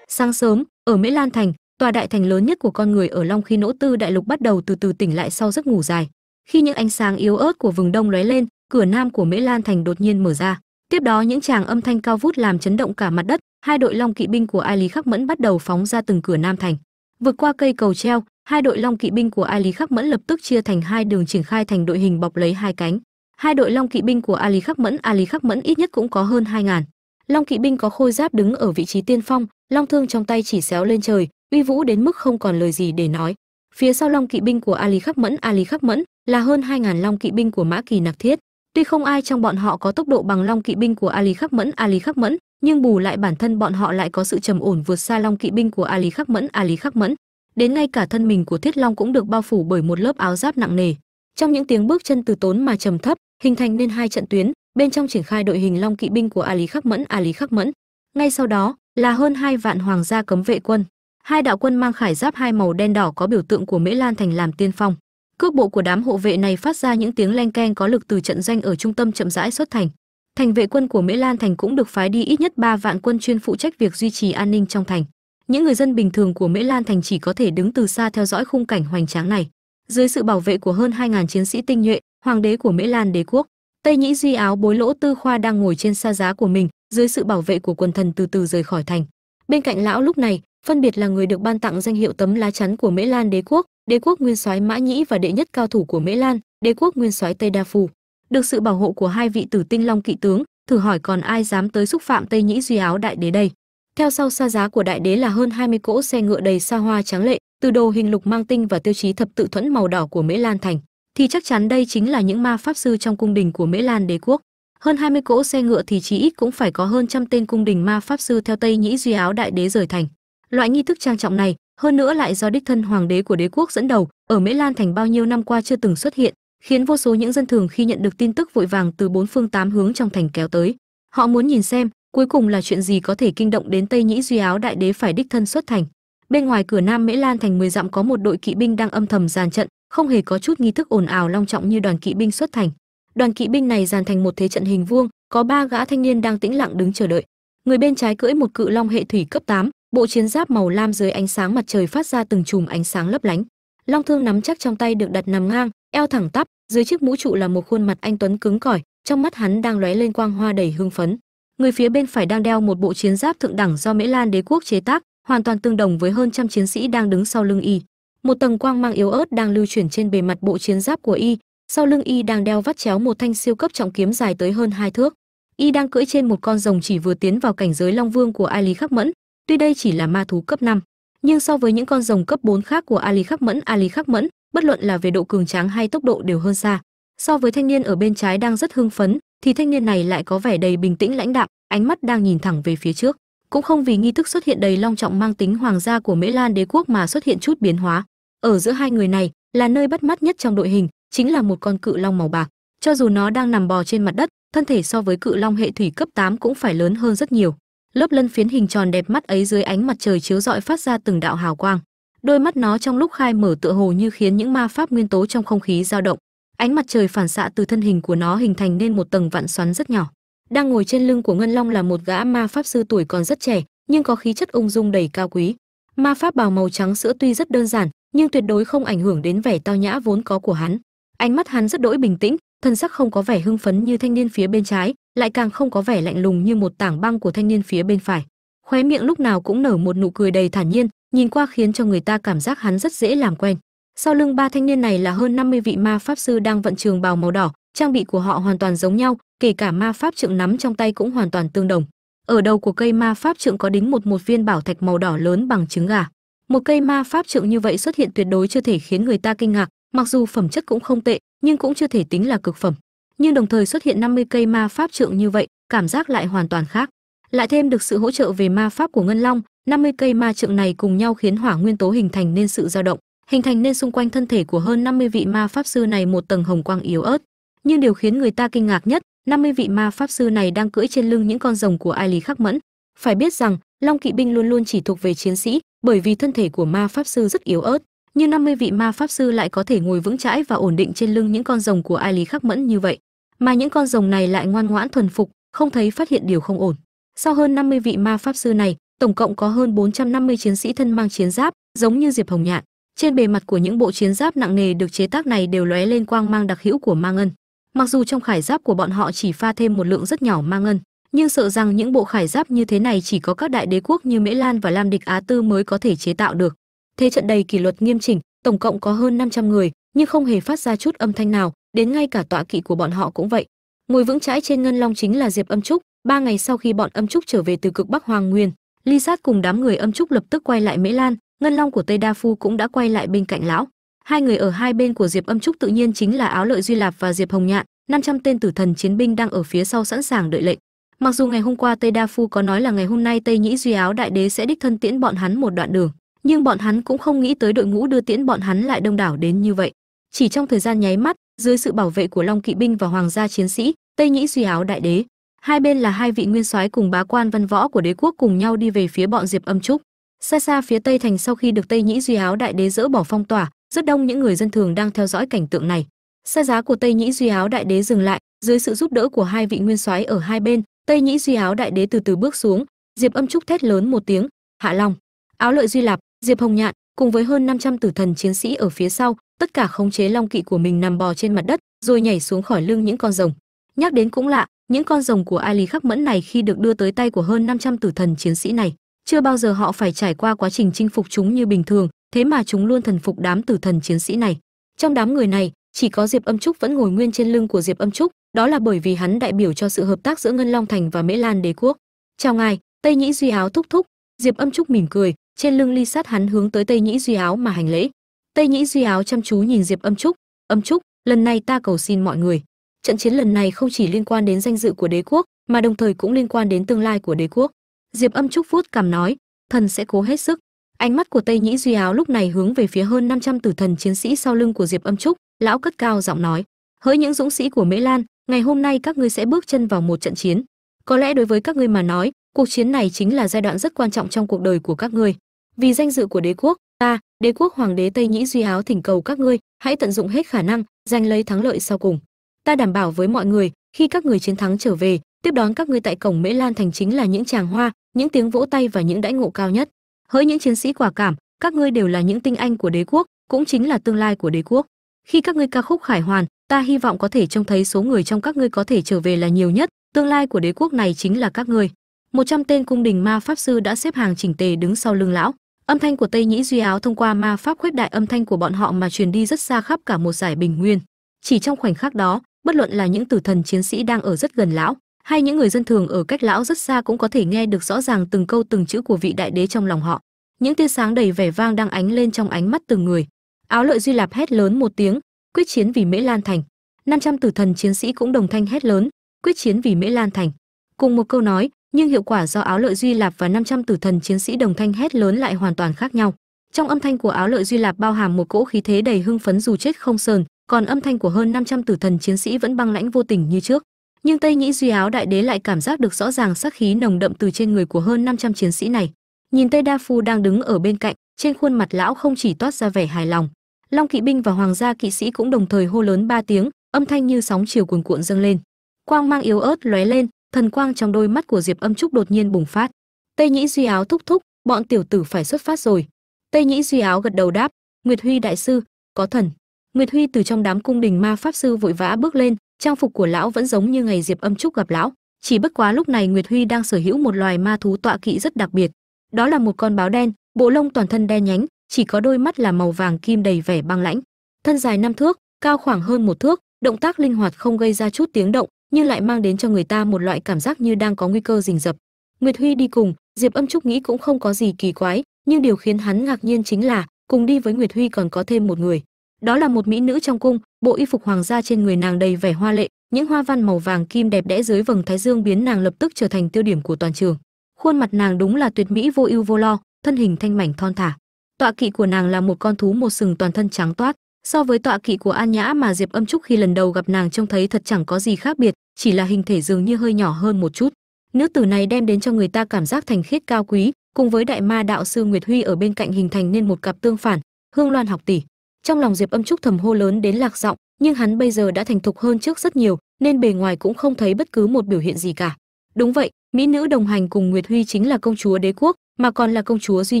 Sáng sớm, ở mỹ lan thành, tòa đại thành lớn nhất của con người ở long khi nỗ tư đại lục bắt đầu từ từ tỉnh lại sau giấc ngủ dài. Khi những ánh sáng yếu ớt của vừng đông lóe lên cửa nam của mỹ lan thành đột nhiên mở ra. Tiếp đó, những tràng âm thanh cao vút làm chấn động cả mặt đất. Hai đội long kỵ binh của ai lý khắc mẫn bắt đầu phóng ra từng cửa nam thành. Vượt qua cây cầu treo, hai đội long kỵ binh của ai lý khắc mẫn lập tức chia thành hai đường triển khai thành đội hình bọc lấy hai cánh. Hai đội long kỵ binh của ali khắc mẫn ali khắc mẫn ít nhất cũng có hơn hai ngàn. Long kỵ binh có khôi giáp đứng ở vị trí tiên phong, long thương trong tay chỉ xéo lên trời, uy vũ đến mức không còn lời gì để nói. Phía sau long kỵ binh của ali khắc mẫn ali khắc mẫn là hơn hai ngàn long kỵ binh của mã kỳ nặc thiết tuy không ai trong bọn họ có tốc độ bằng long kỵ binh của ali khắc mẫn, ali khắc mẫn, nhưng bù lại bản thân bọn họ lại có sự trầm ổn vượt xa long kỵ binh của ali khắc mẫn, ali khắc mẫn. Đến ngay cả thân mình của thiết long cũng được bao phủ bởi một lớp áo giáp nặng nề. Trong những tiếng bước chân từ tốn mà trầm thấp, hình thành nên hai trận tuyến, bên trong triển khai đội hình long kỵ binh của ali khắc mẫn, ali khắc mẫn. Ngay sau đó, là hơn hai vạn hoàng gia cấm vệ quân. Hai đạo quân mang khải giáp hai màu đen đỏ có biểu tượng của mễ lan thành làm tiên phong cước bộ của đám hộ vệ này phát ra những tiếng len keng có lực từ trận danh ở trung tâm chậm rãi xuất thành. Thành vệ quân của mễ lan thành cũng được phái đi ít nhất 3 vạn quân chuyên phụ trách việc duy trì an ninh trong thành. Những người dân bình thường của mễ lan thành chỉ có thể đứng từ xa theo dõi khung cảnh hoành tráng này. Dưới sự bảo vệ của hơn 2.000 chiến sĩ tinh nhuệ, hoàng đế của mễ lan đế quốc, tây nhĩ duy áo bối lỗ tư khoa đang ngồi trên sa giá của mình, dưới sự bảo vệ của quần thần từ từ rời khỏi thành. Bên cạnh lão lúc này, phân biệt là người được ban tặng danh hiệu tấm lá chắn của mễ lan đế quốc đế quốc nguyên soái mã nhĩ và đệ nhất cao thủ của mễ lan, đế quốc nguyên soái tây đa phù. Được sự bảo hộ của hai vị tử tinh long kỵ tướng, thử hỏi còn ai dám tới xúc phạm tây nhĩ duy áo đại đế đây? Theo sau, xa giá của đại đế là hơn 20 cỗ xe ngựa đầy xa hoa tráng lệ, từ đồ hình lục mang tinh và tiêu chí thập tự thuẫn màu đỏ của mễ lan thành. Thì chắc chắn đây chính là những ma pháp sư trong cung đình của mễ lan đế quốc. Hơn 20 cỗ xe ngựa thì chí ít cũng phải có hơn trăm tên cung đình ma pháp sư theo tây nhĩ duy áo đại đế rời thành. Loại nghi thức trang trọng này hơn nữa lại do đích thân hoàng đế của đế quốc dẫn đầu ở mễ lan thành bao nhiêu năm qua chưa từng xuất hiện khiến vô số những dân thường khi nhận được tin tức vội vàng từ bốn phương tám hướng trong thành kéo tới. Họ muốn nhìn xem cuối cùng là chuyện gì có thể kinh động đến tây nhĩ duy áo đại đế phải đích thân xuất thành. Bên ngoài cửa nam mễ lan thành 10 dặm có một đội kỵ binh đang âm thầm dàn trận không hề có chút nghi thức ồn ào long trọng như đoàn kỵ binh xuất thành. Đoàn kỵ binh này dàn thành một thế trận hình vuông có ba gã thanh niên đang tĩnh lặng đứng chờ đợi. Người bên trái cưỡi một cự long hệ thủy cấp 8, bộ chiến giáp màu lam dưới ánh sáng mặt trời phát ra từng chùm ánh sáng lấp lánh. Long thương nắm chắc trong tay được đặt nằm ngang, eo thẳng tắp, dưới chiếc mũ trụ là một khuôn mặt anh tuấn cứng cỏi, trong mắt hắn đang lóe lên quang hoa đầy hưng phấn. Người phía bên phải đang đeo một bộ chiến giáp thượng đẳng do mễ lan đế quốc chế tác, hoàn toàn tương đồng với hơn trăm chiến sĩ đang đứng sau lưng y. Một tầng quang mang yếu ớt đang lưu chuyển trên bề mặt bộ chiến giáp của y. Sau lưng y đang đeo vắt chéo một thanh siêu cấp trọng kiếm dài tới hơn hai thước. Y đang cưỡi trên một con rồng chỉ vừa tiến vào cảnh giới long vương của ali khắc mẫn tuy đây chỉ là ma thú cấp 5, nhưng so với những con rồng cấp 4 khác của ali khắc mẫn ali khắc mẫn bất luận là về độ cường tráng hay tốc độ đều hơn xa. So với thanh niên ở bên trái đang rất hưng phấn thì thanh niên này lại có vẻ đầy bình tĩnh lãnh đạm ánh mắt đang nhìn thẳng về phía trước. Cũng không vì nghi thức xuất hiện đầy long trọng mang tính hoàng gia của mễ lan đế quốc mà xuất hiện chút biến hóa. Ở giữa hai người này là nơi bắt mắt nhất trong đội hình chính là một con cự long màu bạc. Cho dù nó đang nằm bò trên mặt đất thân thể so với cự long hệ thủy cấp 8 cũng phải lớn hơn rất nhiều lớp lân phiến hình tròn đẹp mắt ấy dưới ánh mặt trời chiếu rọi phát ra từng đạo hào quang. Đôi mắt nó trong lúc khai mở tựa hồ như khiến những ma pháp nguyên tố trong không khí dao động. Ánh mặt trời phản xạ từ thân hình của nó hình thành nên một tầng vạn xoắn rất nhỏ. Đang ngồi trên lưng của ngân long là một gã ma pháp sư tuổi còn rất trẻ, nhưng có khí chất ung dung đầy cao quý. Ma pháp bào màu trắng sữa tuy rất đơn giản, nhưng tuyệt đối không ảnh hưởng đến vẻ tao nhã vốn có của hắn. Ánh mắt hắn rất đỗi bình tĩnh, thân sắc không có vẻ hưng phấn như thanh niên phía bên trái lại càng không có vẻ lạnh lùng như một tảng băng của thanh niên phía bên phải. Khóe miệng lúc nào cũng nở một nụ cười đầy thản nhiên, nhìn qua khiến cho người ta cảm giác hắn rất dễ làm quen. Sau lưng ba thanh niên này là hơn 50 vị ma pháp sư đang vận trường bào màu đỏ, trang bị của họ hoàn toàn giống nhau, kể cả ma pháp trượng nắm trong tay cũng hoàn toàn tương đồng. Ở đầu của cây ma pháp trượng có đính một một viên bảo thạch màu đỏ lớn bằng trứng gà. Một cây ma pháp trượng như vậy xuất hiện tuyệt đối chưa thể khiến người ta kinh ngạc, mặc dù phẩm chất cũng không tệ, nhưng cũng chưa thể tính là cực phẩm nhưng đồng thời xuất hiện 50 cây ma pháp trượng như vậy, cảm giác lại hoàn toàn khác. Lại thêm được sự hỗ trợ về ma pháp của ngân long 50 cây ma trượng này cùng nhau khiến hỏa nguyên tố hình thành nên sự dao động, hình thành nên xung quanh thân thể của hơn 50 vị ma pháp sư này một tầng hồng quang yếu ớt. Nhưng điều khiến người ta kinh ngạc nhất 50 vị ma pháp sư này đang cưỡi trên lưng những con rồng của ai lý khắc mẫn. Phải biết rằng, long kỵ binh luôn luôn chỉ thuộc về chiến sĩ, bởi vì thân thể của ma pháp sư rất yếu ớt. Nhưng 50 vị ma pháp sư lại có thể ngồi vững chãi và ổn định trên lưng những con rồng của ai lý khắc mẫn như vậy mà những con rồng này lại ngoan ngoãn thuần phục, không thấy phát hiện điều không ổn. Sau hơn 50 vị ma pháp sư này, tổng cộng có hơn 450 chiến sĩ thân mang chiến giáp, giống như diệp hồng nhạn. Trên bề mặt của những bộ chiến giáp nặng nề được chế tác này đều lóe lên quang mang đặc hữu của ma ngân. Mặc dù trong khải giáp của bọn họ chỉ pha thêm một lượng rất nhỏ ma ngân, nhưng sợ rằng những bộ khải giáp như thế này chỉ có các đại đế quốc như mễ lan và lam địch á tư mới có thể chế tạo được. Thế trận đầy kỷ luật nghiêm chỉnh, tổng cộng có hơn 500 người, nhưng không hề phát ra chút âm thanh nào đến ngay cả tọa kỵ của bọn họ cũng vậy. Ngồi vững chãi trên ngân long chính là diệp âm trúc. Ba ngày sau khi bọn âm trúc trở về từ cực bắc hoàng nguyên, ly sát cùng đám người âm trúc lập tức quay lại mễ lan, ngân long của tây đa phu cũng đã quay lại bên cạnh lão. Hai người ở hai bên của diệp âm trúc tự nhiên chính là áo lợi duy lạp và diệp hồng nhạn 500 tên tử thần chiến binh đang ở phía sau sẵn sàng đợi lệnh. Mặc dù ngày hôm qua tây đa phu có nói là ngày hôm nay tây nhĩ duy áo đại đế sẽ đích thân tiễn bọn hắn một đoạn đường, nhưng bọn hắn cũng không nghĩ tới đội ngũ đưa tiễn bọn hắn lại đông đảo đến như vậy. Chỉ trong thời gian nháy mắt dưới sự bảo vệ của long kỵ binh và hoàng gia chiến sĩ, tây nhĩ duy áo đại đế, hai bên là hai vị nguyên soái cùng bá quan văn võ của đế quốc cùng nhau đi về phía bọn diệp âm trúc. Xa xa phía tây thành sau khi được tây nhĩ duy áo đại đế dỡ bỏ phong tỏa, rất đông những người dân thường đang theo dõi cảnh tượng này. Xe giá của tây nhĩ duy áo đại đế dừng lại, dưới sự giúp đỡ của hai vị nguyên soái ở hai bên, tây nhĩ duy áo đại đế từ từ bước xuống, diệp âm trúc thét lớn một tiếng, hạ long, áo lợi duy lạp, diệp hồng nhạn, cùng với hơn 500 tử thần chiến sĩ ở phía sau tất cả khống chế long kỵ của mình nằm bò trên mặt đất, rồi nhảy xuống khỏi lưng những con rồng. Nhắc đến cũng lạ, những con rồng của ai lý khắc mẫn này khi được đưa tới tay của hơn 500 tử thần chiến sĩ này, chưa bao giờ họ phải trải qua quá trình chinh phục chúng như bình thường, thế mà chúng luôn thần phục đám tử thần chiến sĩ này. Trong đám người này, chỉ có diệp âm trúc vẫn ngồi nguyên trên lưng của diệp âm trúc, đó là bởi vì hắn đại biểu cho sự hợp tác giữa ngân long thành và mễ lan đế quốc. Chào ngài, tây nhĩ duy áo thúc thúc. Diệp âm trúc mỉm cười, trên lưng ly sát hắn hướng tới tây nhĩ duy áo mà hành lễ tây nhĩ duy áo chăm chú nhìn diệp âm trúc. Âm trúc, lần này ta cầu xin mọi người. Trận chiến lần này không chỉ liên quan đến danh dự của đế quốc, mà đồng thời cũng liên quan đến tương lai của đế quốc. Diệp âm trúc vuốt cằm nói, thần sẽ cố hết sức. Ánh mắt của tây nhĩ duy áo lúc này hướng về phía hơn 500 tử thần chiến sĩ sau lưng của diệp âm trúc, lão cất cao giọng nói, hỡi những dũng sĩ của mễ lan, ngày hôm nay các ngươi sẽ bước chân vào một trận chiến. Có lẽ đối với các ngươi mà nói, cuộc chiến này chính là giai đoạn rất quan trọng trong cuộc đời của các ngươi. Vì danh dự của đế quốc, ta đế quốc hoàng đế tây nhĩ duy áo thỉnh cầu các ngươi, hãy tận dụng hết khả năng, giành lấy thắng lợi sau cùng. Ta đảm bảo với mọi người, khi các người chiến thắng trở về, tiếp đón các ngươi tại cổng mễ lan thành chính là những tràng hoa, những tiếng vỗ tay và những đãi ngộ cao nhất. Hỡi những chiến sĩ quả cảm, các ngươi đều là những tinh anh của đế quốc, cũng chính là tương lai của đế quốc. Khi các ngươi ca khúc khải hoàn, ta hy vọng có thể trông thấy số người trong các ngươi có thể trở về là nhiều nhất, tương lai của đế quốc này chính là các ngươi. Một trăm tên cung đình ma pháp sư đã xếp hàng chỉnh tề đứng sau lưng lão âm thanh của tây nhĩ duy áo thông qua ma pháp khuếch đại âm thanh của bọn họ mà truyền đi rất xa khắp cả một giải bình nguyên. Chỉ trong khoảnh khắc đó, bất luận là những tử thần chiến sĩ đang ở rất gần lão, hay những người dân thường ở cách lão rất xa cũng có thể nghe được rõ ràng từng câu từng chữ của vị đại đế trong lòng họ. Những tia sáng đầy vẻ vang đang ánh lên trong ánh mắt từng người. Áo lợi duy lạp hét lớn một tiếng, quyết chiến vì mễ lan thành. 500 tử thần chiến sĩ cũng đồng thanh hét lớn, quyết chiến vì mễ lan thành. Cùng một câu nói nhưng hiệu quả do áo lợi duy lạp và 500 tử thần chiến sĩ đồng thanh hét lớn lại hoàn toàn khác nhau. Trong âm thanh của áo lợi duy lạp bao hàm một cỗ khí thế đầy hưng phấn dù chết không sờn, còn âm thanh của hơn 500 tử thần chiến sĩ vẫn băng lãnh vô tình như trước. Nhưng tây nhĩ duy áo đại đế lại cảm giác được rõ ràng sát khí nồng đậm từ trên người của hơn 500 chiến sĩ này. Nhìn tây đa phu đang đứng ở bên cạnh, trên khuôn mặt lão không chỉ toát ra vẻ hài lòng, long kỵ binh và hoàng gia kỵ sĩ cũng đồng thời hô lớn ba tiếng, âm thanh như sóng chiều cuồn cuộn dâng lên. Quang mang yếu ớt lóe lên thần quang trong đôi mắt của diệp âm trúc đột nhiên bùng phát. Tây nhĩ duy áo thúc thúc, bọn tiểu tử phải xuất phát rồi. Tây nhĩ duy áo gật đầu đáp, nguyệt huy đại sư, có thần. Nguyệt huy từ trong đám cung đình ma pháp sư vội vã bước lên, trang phục của lão vẫn giống như ngày diệp âm trúc gặp lão. Chỉ bất quá lúc này nguyệt huy đang sở hữu một loài ma thú tọa kỵ rất đặc biệt. Đó là một con báo đen, bộ lông toàn thân đen nhánh, chỉ có đôi mắt là màu vàng kim đầy vẻ băng lãnh. Thân dài năm thước, cao khoảng hơn một thước, động tác linh hoạt không gây ra chút tiếng động nhưng lại mang đến cho người ta một loại cảm giác như đang có nguy cơ rình rập. Nguyệt huy đi cùng, diệp âm trúc nghĩ cũng không có gì kỳ quái, nhưng điều khiến hắn ngạc nhiên chính là, cùng đi với nguyệt huy còn có thêm một người. Đó là một mỹ nữ trong cung, bộ y phục hoàng gia trên người nàng đầy vẻ hoa lệ, những hoa văn màu vàng kim đẹp đẽ dưới vầng thái dương biến nàng lập tức trở thành tiêu điểm của toàn trường. Khuôn mặt nàng đúng là tuyệt mỹ vô ưu vô lo, thân hình thanh mảnh thon thả. Tọa kỵ của nàng là một con thú một sừng toàn thân trắng toát. So với tọa kỵ của an nhã mà diệp âm trúc khi lần đầu gặp nàng trông thấy thật chẳng có gì khác biệt chỉ là hình thể dường như hơi nhỏ hơn một chút. Nữ tử này đem đến cho người ta cảm giác thành khiết cao quý, cùng với đại ma đạo sư nguyệt huy ở bên cạnh hình thành nên một cặp tương phản, hương loan học tỷ. Trong lòng diệp âm trúc thầm hô lớn đến lạc giọng, nhưng hắn bây giờ đã thành thục hơn trước rất nhiều, nên bề ngoài cũng không thấy bất cứ một biểu hiện gì cả. Đúng vậy, mỹ nữ đồng hành cùng nguyệt huy chính là công chúa đế quốc, mà còn là công chúa duy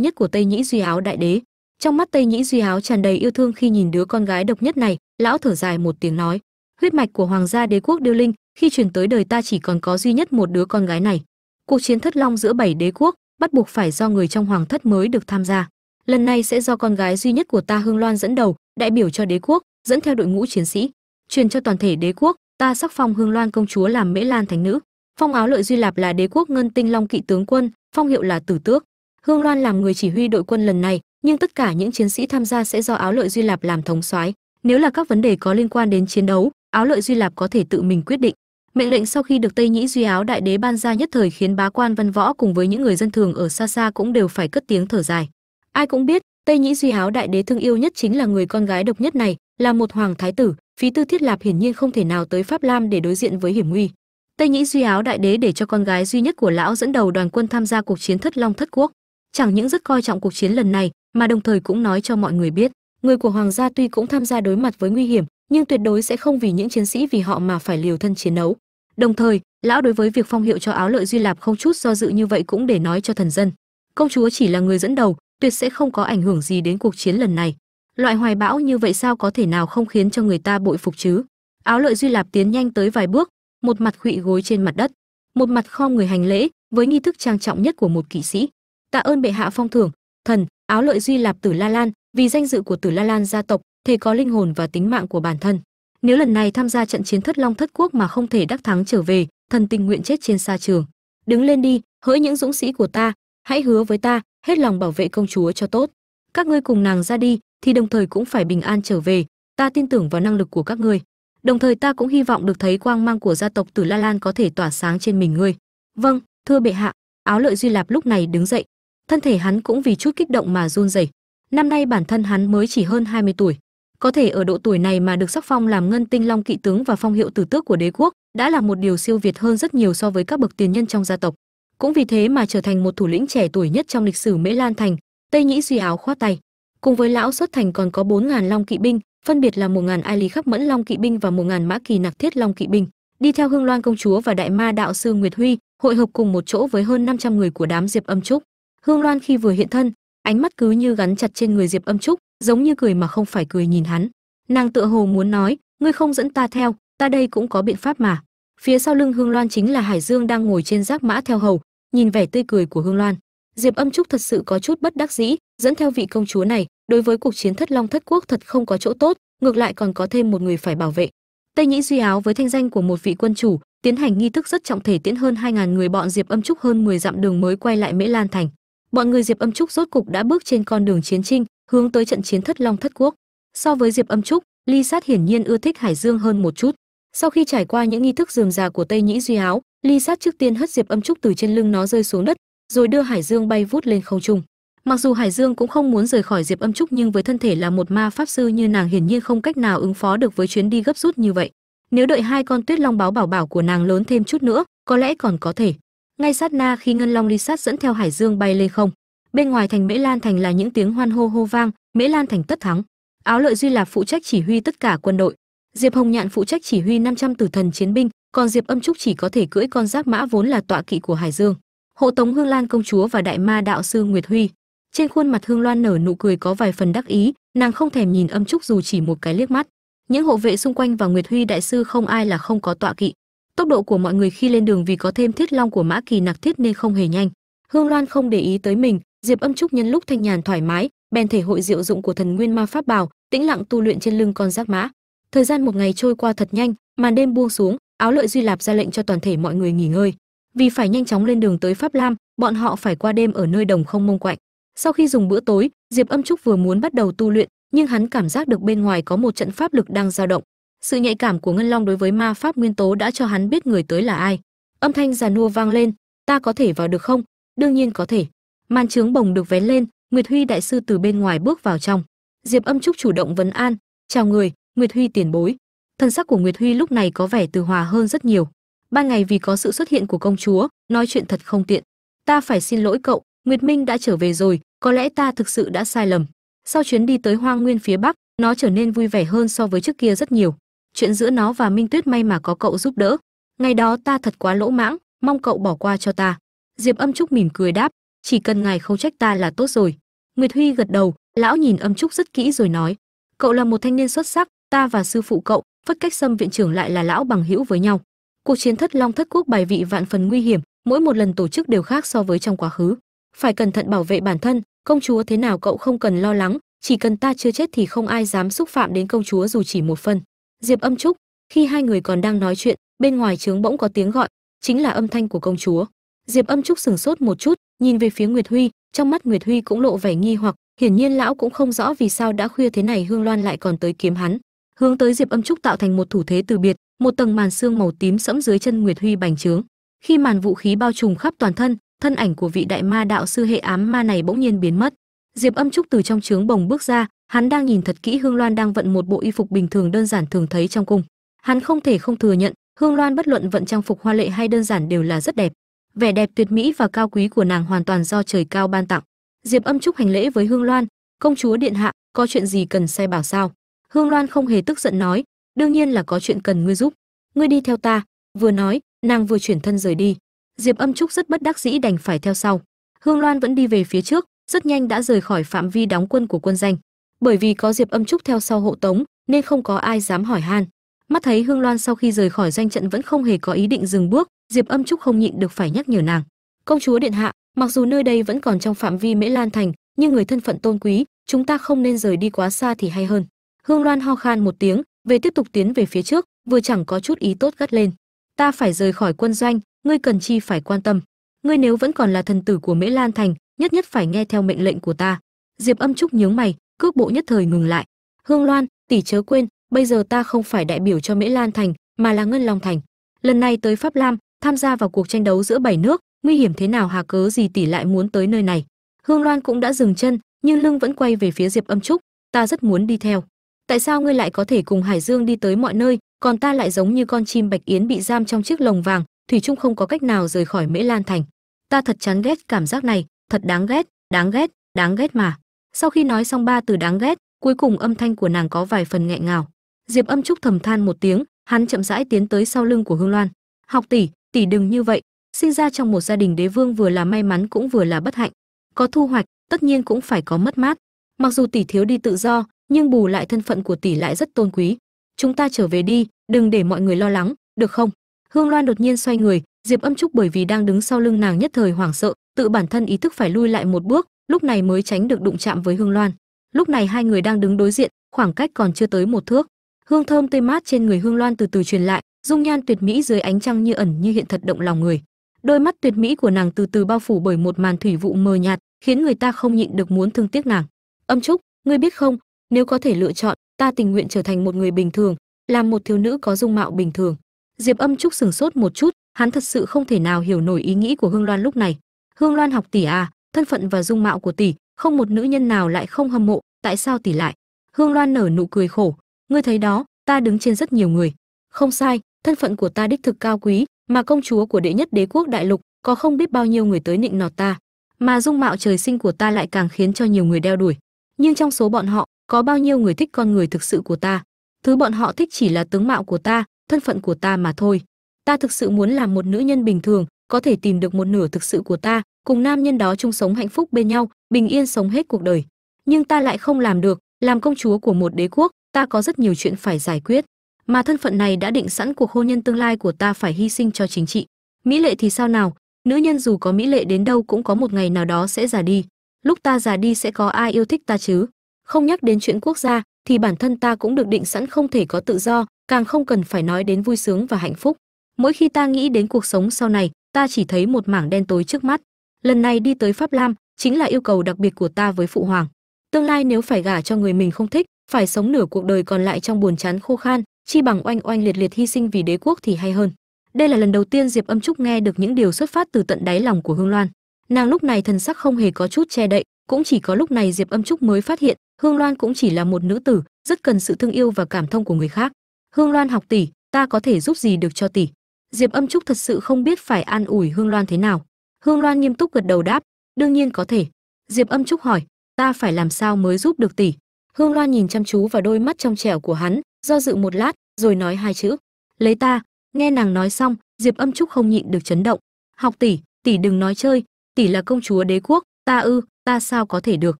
nhất của tây nhĩ duy áo đại đế. Trong mắt tây nhĩ duy áo tràn đầy yêu thương khi nhìn đứa con gái độc nhất này, lão thở dài một tiếng nói. Huyết mạch của hoàng gia đế quốc điêu linh khi chuyển tới đời ta chỉ còn có duy nhất một đứa con gái này. Cuộc chiến thất long giữa bảy đế quốc bắt buộc phải do người trong hoàng thất mới được tham gia. Lần này sẽ do con gái duy nhất của ta hương loan dẫn đầu, đại biểu cho đế quốc, dẫn theo đội ngũ chiến sĩ, truyền cho toàn thể đế quốc. Ta sắc phong hương loan công chúa làm mễ lan thánh nữ. Phong áo lợi duy lạp là đế quốc ngân tinh long kỵ tướng quân, phong hiệu là tử tước. Hương loan làm người chỉ huy đội quân lần này, nhưng tất cả những chiến sĩ tham gia sẽ do áo lợi duy lạp làm thống soái. Nếu là các vấn đề có liên quan đến chiến đấu, áo lợi duy lạp có thể tự mình quyết định mệnh lệnh sau khi được tây nhĩ duy áo đại đế ban ra nhất thời khiến bá quan văn võ cùng với những người dân thường ở xa xa cũng đều phải cất tiếng thở dài. Ai cũng biết, tây nhĩ duy áo đại đế thương yêu nhất chính là người con gái độc nhất này, là một hoàng thái tử, phí tư thiết lạp hiển nhiên không thể nào tới pháp lam để đối diện với hiểm nguy. Tây nhĩ duy áo đại đế để cho con gái duy nhất của lão dẫn đầu đoàn quân tham gia cuộc chiến thất long thất quốc. Chẳng những rất coi trọng cuộc chiến lần này, mà đồng thời cũng nói cho mọi người biết, người của hoàng gia tuy cũng tham gia đối mặt với nguy hiểm nhưng tuyệt đối sẽ không vì những chiến sĩ vì họ mà phải liều thân chiến đấu. Đồng thời, lão đối với việc phong hiệu cho áo lợi duy lạp không chút do dự như vậy cũng để nói cho thần dân. Công chúa chỉ là người dẫn đầu, tuyệt sẽ không có ảnh hưởng gì đến cuộc chiến lần này. Loại hoài bão như vậy sao có thể nào không khiến cho người ta bội phục chứ? Áo lợi duy lạp tiến nhanh tới vài bước, một mặt khuỵu gối trên mặt đất, một mặt khom người hành lễ với nghi thức trang trọng nhất của một kỵ sĩ. Tạ ơn bệ hạ phong thưởng, thần, áo lợi duy lạp tử la lan, vì danh dự của tử la lan gia tộc thể có linh hồn và tính mạng của bản thân. Nếu lần này tham gia trận chiến thất long thất quốc mà không thể đắc thắng trở về, thần tình nguyện chết trên xa trường. Đứng lên đi, hỡi những dũng sĩ của ta, hãy hứa với ta, hết lòng bảo vệ công chúa cho tốt. Các ngươi cùng nàng ra đi, thì đồng thời cũng phải bình an trở về. Ta tin tưởng vào năng lực của các ngươi. Đồng thời ta cũng hy vọng được thấy quang mang của gia tộc tử la lan có thể tỏa sáng trên mình ngươi. Vâng thưa bệ hạ, áo lợi duy lạp lúc này đứng dậy. Thân thể hắn cũng vì chút kích động mà run rẩy. Năm nay bản thân hắn mới chỉ hơn 20 tuổi có thể ở độ tuổi này mà được sắc phong làm ngân tinh long kỵ tướng và phong hiệu tử tước của đế quốc đã là một điều siêu việt hơn rất nhiều so với các bậc tiền nhân trong gia tộc. Cũng vì thế mà trở thành một thủ lĩnh trẻ tuổi nhất trong lịch sử mễ lan thành, tây nhĩ duy áo khoát tay. Cùng với lão xuất thành còn có bốn ngàn long kỵ binh, phân biệt là một ngàn ai lý khắc mẫn long kỵ binh và một ngàn mã kỳ nặc thiết long kỵ binh. Đi theo hương loan công chúa và đại ma đạo sư nguyệt huy, hội hợp cùng một chỗ với hơn 500 người của đám diệp âm trúc. Hương loan khi vừa hiện thân, ánh mắt cứ như gắn chặt trên người diệp âm trúc giống như cười mà không phải cười nhìn hắn. Nàng tựa hồ muốn nói, ngươi không dẫn ta theo, ta đây cũng có biện pháp mà. Phía sau lưng hương loan chính là hải dương đang ngồi trên giác mã theo hầu, nhìn vẻ tươi cười của hương loan. Diệp âm trúc thật sự có chút bất đắc dĩ, dẫn theo vị công chúa này, đối với cuộc chiến thất long thất quốc thật không có chỗ tốt, ngược lại còn có thêm một người phải bảo vệ. Tây nhĩ duy áo với thanh danh của một vị quân chủ, tiến hành nghi thức rất trọng thể tiễn hơn 2.000 người bọn diệp âm trúc hơn 10 dặm đường mới quay lại mễ lan thành. Bọn người diệp âm trúc rốt cục đã bước trên con đường chiến trinh hướng tới trận chiến thất long thất quốc. So với diệp âm trúc, ly sát hiển nhiên ưa thích hải dương hơn một chút. Sau khi trải qua những nghi thức dườm già của tây nhĩ duy áo, ly sát trước tiên hất diệp âm trúc từ trên lưng nó rơi xuống đất, rồi đưa hải dương bay vút lên không trung. Mặc dù hải dương cũng không muốn rời khỏi diệp âm trúc nhưng với thân thể là một ma pháp sư như nàng hiển nhiên không cách nào ứng phó được với chuyến đi gấp rút như vậy. Nếu đợi hai con tuyết long báo bảo bảo của nàng lớn thêm chút nữa, có lẽ còn có thể. Ngay sát na khi ngân long ly sát dẫn theo hải dương bay lên không bên ngoài thành mễ lan thành là những tiếng hoan hô hô vang, mễ lan thành tất thắng. Áo lợi duy lạp phụ trách chỉ huy tất cả quân đội. Diệp hồng nhạn phụ trách chỉ huy 500 tử thần chiến binh, còn diệp âm trúc chỉ có thể cưỡi con giáp mã vốn là tọa kỵ của hải dương. Hộ tống hương lan công chúa và đại ma đạo sư nguyệt huy. Trên khuôn mặt hương loan nở nụ cười có vài phần đắc ý, nàng không thèm nhìn âm trúc dù chỉ một cái liếc mắt. Những hộ vệ xung quanh và nguyệt huy đại sư không ai là không có tọa kỵ. Tốc độ của mọi người khi lên đường vì có thêm thiết long của mã kỳ nặc thiết nên không hề nhanh. Hương loan không để ý tới mình diệp âm trúc nhân lúc thanh nhàn thoải mái, bèn thể hội diệu dụng của thần nguyên ma pháp bào tĩnh lặng tu luyện trên lưng con giác mã. Thời gian một ngày trôi qua thật nhanh, màn đêm buông xuống, áo lợi duy lạp ra lệnh cho toàn thể mọi người nghỉ ngơi. Vì phải nhanh chóng lên đường tới pháp lam, bọn họ phải qua đêm ở nơi đồng không mông quạnh. Sau khi dùng bữa tối, diệp âm trúc vừa muốn bắt đầu tu luyện, nhưng hắn cảm giác được bên ngoài có một trận pháp lực đang dao động. Sự nhạy cảm của ngân long đối với ma pháp nguyên tố đã cho hắn biết người tới là ai. Âm thanh già nua vang lên, ta có thể vào được không? Đương nhiên có thể màn trướng bồng được vén lên, nguyệt huy đại sư từ bên ngoài bước vào trong. Diệp âm trúc chủ động vấn an, chào người, nguyệt huy tiền bối. Thân sắc của nguyệt huy lúc này có vẻ từ hòa hơn rất nhiều. Ban ngày vì có sự xuất hiện của công chúa, nói chuyện thật không tiện. Ta phải xin lỗi cậu, nguyệt minh đã trở về rồi, có lẽ ta thực sự đã sai lầm. Sau chuyến đi tới hoang nguyên phía bắc, nó trở nên vui vẻ hơn so với trước kia rất nhiều. Chuyện giữa nó và minh tuyết may mà có cậu giúp đỡ. Ngày đó ta thật quá lỗ mãng, mong cậu bỏ qua cho ta. Diệp âm trúc mỉm cười đáp chỉ cần ngài không trách ta là tốt rồi. Nguyệt huy gật đầu, lão nhìn âm trúc rất kỹ rồi nói, cậu là một thanh niên xuất sắc, ta và sư phụ cậu, phất cách xâm viện trưởng lại là lão bằng hữu với nhau. Cuộc chiến thất long thất quốc bài vị vạn phần nguy hiểm, mỗi một lần tổ chức đều khác so với trong quá khứ. Phải cẩn thận bảo vệ bản thân, công chúa thế nào cậu không cần lo lắng, chỉ cần ta chưa chết thì không ai dám xúc phạm đến công chúa dù chỉ một phần. diệp âm trúc, khi hai người còn đang nói chuyện, bên ngoài trướng bỗng có tiếng gọi, chính là âm thanh của công chúa. Diệp âm trúc sừng sốt một chút nhìn về phía nguyệt huy, trong mắt nguyệt huy cũng lộ vẻ nghi hoặc, hiển nhiên lão cũng không rõ vì sao đã khuya thế này hương loan lại còn tới kiếm hắn. Hướng tới diệp âm trúc tạo thành một thủ thế từ biệt, một tầng màn xương màu tím sẫm dưới chân nguyệt huy bành trướng. Khi màn vũ khí bao trùm khắp toàn thân thân ảnh của vị đại ma đạo sư hệ ám ma này bỗng nhiên biến mất. Diệp âm trúc từ trong trướng bồng bước ra, hắn đang nhìn thật kỹ hương loan đang vận một bộ y phục bình thường đơn giản thường thấy trong cung. Hắn không thể không thừa nhận, hương loan bất luận vận trang phục hoa lệ hay đơn giản đều là rất đẹp vẻ đẹp tuyệt mỹ và cao quý của nàng hoàn toàn do trời cao ban tặng. Diệp âm trúc hành lễ với hương loan, công chúa điện hạ, có chuyện gì cần sai bảo sao? Hương loan không hề tức giận nói, đương nhiên là có chuyện cần ngươi giúp. Ngươi đi theo ta. Vừa nói, nàng vừa chuyển thân rời đi. Diệp âm trúc rất bất đắc dĩ đành phải theo sau. Hương loan vẫn đi về phía trước, rất nhanh đã rời khỏi phạm vi đóng quân của quân danh. Bởi vì có diệp âm trúc theo sau hộ tống, nên không có ai dám hỏi han. Mắt thấy hương loan sau khi rời khỏi doanh trận vẫn không hề có ý định dừng bước diệp âm trúc không nhịn được phải nhắc nhở nàng. Công chúa điện hạ, mặc dù nơi đây vẫn còn trong phạm vi mễ lan thành, nhưng người thân phận tôn quý, chúng ta không nên rời đi quá xa thì hay hơn. Hương loan ho khan một tiếng, về tiếp tục tiến về phía trước, vừa chẳng có chút ý tốt gắt lên. Ta phải rời khỏi quân doanh, ngươi cần chi phải quan tâm. Ngươi nếu vẫn còn là thần tử của mễ lan thành, nhất nhất phải nghe theo mệnh lệnh của ta. Diệp âm trúc nhướng mày, cước bộ nhất thời ngừng lại. Hương loan, tỷ chớ quên, bây giờ ta không phải đại biểu cho mễ lan thành, mà là ngân long thành. Lần này tới pháp lam tham gia vào cuộc tranh đấu giữa bảy nước, nguy hiểm thế nào hà cớ gì tỷ lại muốn tới nơi này? Hương loan cũng đã dừng chân, nhưng lưng vẫn quay về phía diệp âm trúc, ta rất muốn đi theo. Tại sao ngươi lại có thể cùng hải dương đi tới mọi nơi, còn ta lại giống như con chim bạch yến bị giam trong chiếc lồng vàng, thủy trung không có cách nào rời khỏi mễ lan thành? Ta thật chán ghét cảm giác này, thật đáng ghét đáng ghét đáng ghét mà. Sau khi nói xong ba từ đáng ghét, cuối cùng âm thanh của nàng có vài phần nghẹn ngào. Diệp âm trúc thầm than một tiếng, hắn chậm rãi tiến tới sau lưng của hương loan. Học tỷ tỷ đừng như vậy, sinh ra trong một gia đình đế vương vừa là may mắn cũng vừa là bất hạnh, có thu hoạch, tất nhiên cũng phải có mất mát. Mặc dù tỷ thiếu đi tự do, nhưng bù lại thân phận của tỷ lại rất tôn quý. Chúng ta trở về đi, đừng để mọi người lo lắng, được không? Hương loan đột nhiên xoay người, diệp âm trúc bởi vì đang đứng sau lưng nàng nhất thời hoảng sợ, tự bản thân ý thức phải lui lại một bước, lúc này mới tránh được đụng chạm với hương loan. Lúc này hai người đang đứng đối diện, khoảng cách còn chưa tới một thước. Hương thơm tươi mát trên người hương loan từ từ truyền lại dung nhan tuyệt mỹ dưới ánh trăng như ẩn như hiện thật động lòng người. Đôi mắt tuyệt mỹ của nàng từ từ bao phủ bởi một màn thủy vụ mờ nhạt, khiến người ta không nhịn được muốn thương tiếc nàng. Âm trúc, ngươi biết không, nếu có thể lựa chọn, ta tình nguyện trở thành một người bình thường, làm một thiếu nữ có dung mạo bình thường. Diệp âm trúc sửng sốt một chút, hắn thật sự không thể nào hiểu nổi ý nghĩ của hương loan lúc này. Hương loan học tỷ à thân phận và dung mạo của tỷ, không một nữ nhân nào lại không hâm mộ, tại sao tỷ lại? Hương loan nở nụ cười khổ, ngươi thấy đó, ta đứng trên rất nhiều người. Không sai thân phận của ta đích thực cao quý, mà công chúa của đệ nhất đế quốc đại lục có không biết bao nhiêu người tới nịnh nọt ta, mà dung mạo trời sinh của ta lại càng khiến cho nhiều người đeo đuổi. Nhưng trong số bọn họ, có bao nhiêu người thích con người thực sự của ta? Thứ bọn họ thích chỉ là tướng mạo của ta, thân phận của ta mà thôi. Ta thực sự muốn làm một nữ nhân bình thường, có thể tìm được một nửa thực sự của ta, cùng nam nhân đó chung sống hạnh phúc bên nhau, bình yên sống hết cuộc đời. Nhưng ta lại không làm được, làm công chúa của một đế quốc, ta có rất nhiều chuyện phải giải quyết mà thân phận này đã định sẵn cuộc hôn nhân tương lai của ta phải hy sinh cho chính trị. Mỹ lệ thì sao nào? Nữ nhân dù có mỹ lệ đến đâu cũng có một ngày nào đó sẽ già đi. Lúc ta già đi sẽ có ai yêu thích ta chứ? Không nhắc đến chuyện quốc gia, thì bản thân ta cũng được định sẵn không thể có tự do, càng không cần phải nói đến vui sướng và hạnh phúc. Mỗi khi ta nghĩ đến cuộc sống sau này, ta chỉ thấy một mảng đen tối trước mắt. Lần này đi tới pháp lam, chính là yêu cầu đặc biệt của ta với phụ hoàng. Tương lai nếu phải gả cho người mình không thích, phải sống nửa cuộc đời còn lại trong buồn chán khô khan chi bằng oanh oanh liệt liệt hy sinh vì đế quốc thì hay hơn. Đây là lần đầu tiên diệp âm trúc nghe được những điều xuất phát từ tận đáy lòng của hương loan. Nàng lúc này thần sắc không hề có chút che đậy, cũng chỉ có lúc này diệp âm trúc mới phát hiện, hương loan cũng chỉ là một nữ tử, rất cần sự thương yêu và cảm thông của người khác. Hương loan học tỷ, ta có thể giúp gì được cho tỷ? Diệp âm trúc thật sự không biết phải an ủi hương loan thế nào. Hương loan nghiêm túc gật đầu đáp, đương nhiên có thể. Diệp âm trúc hỏi, ta phải làm sao mới giúp được tỷ? Hương loan nhìn chăm chú vào đôi mắt trong trẻo của hắn do dự một lát, rồi nói hai chữ. Lấy ta, nghe nàng nói xong, diệp âm trúc không nhịn được chấn động. Học tỷ tỷ đừng nói chơi, tỷ là công chúa đế quốc, ta ư, ta sao có thể được?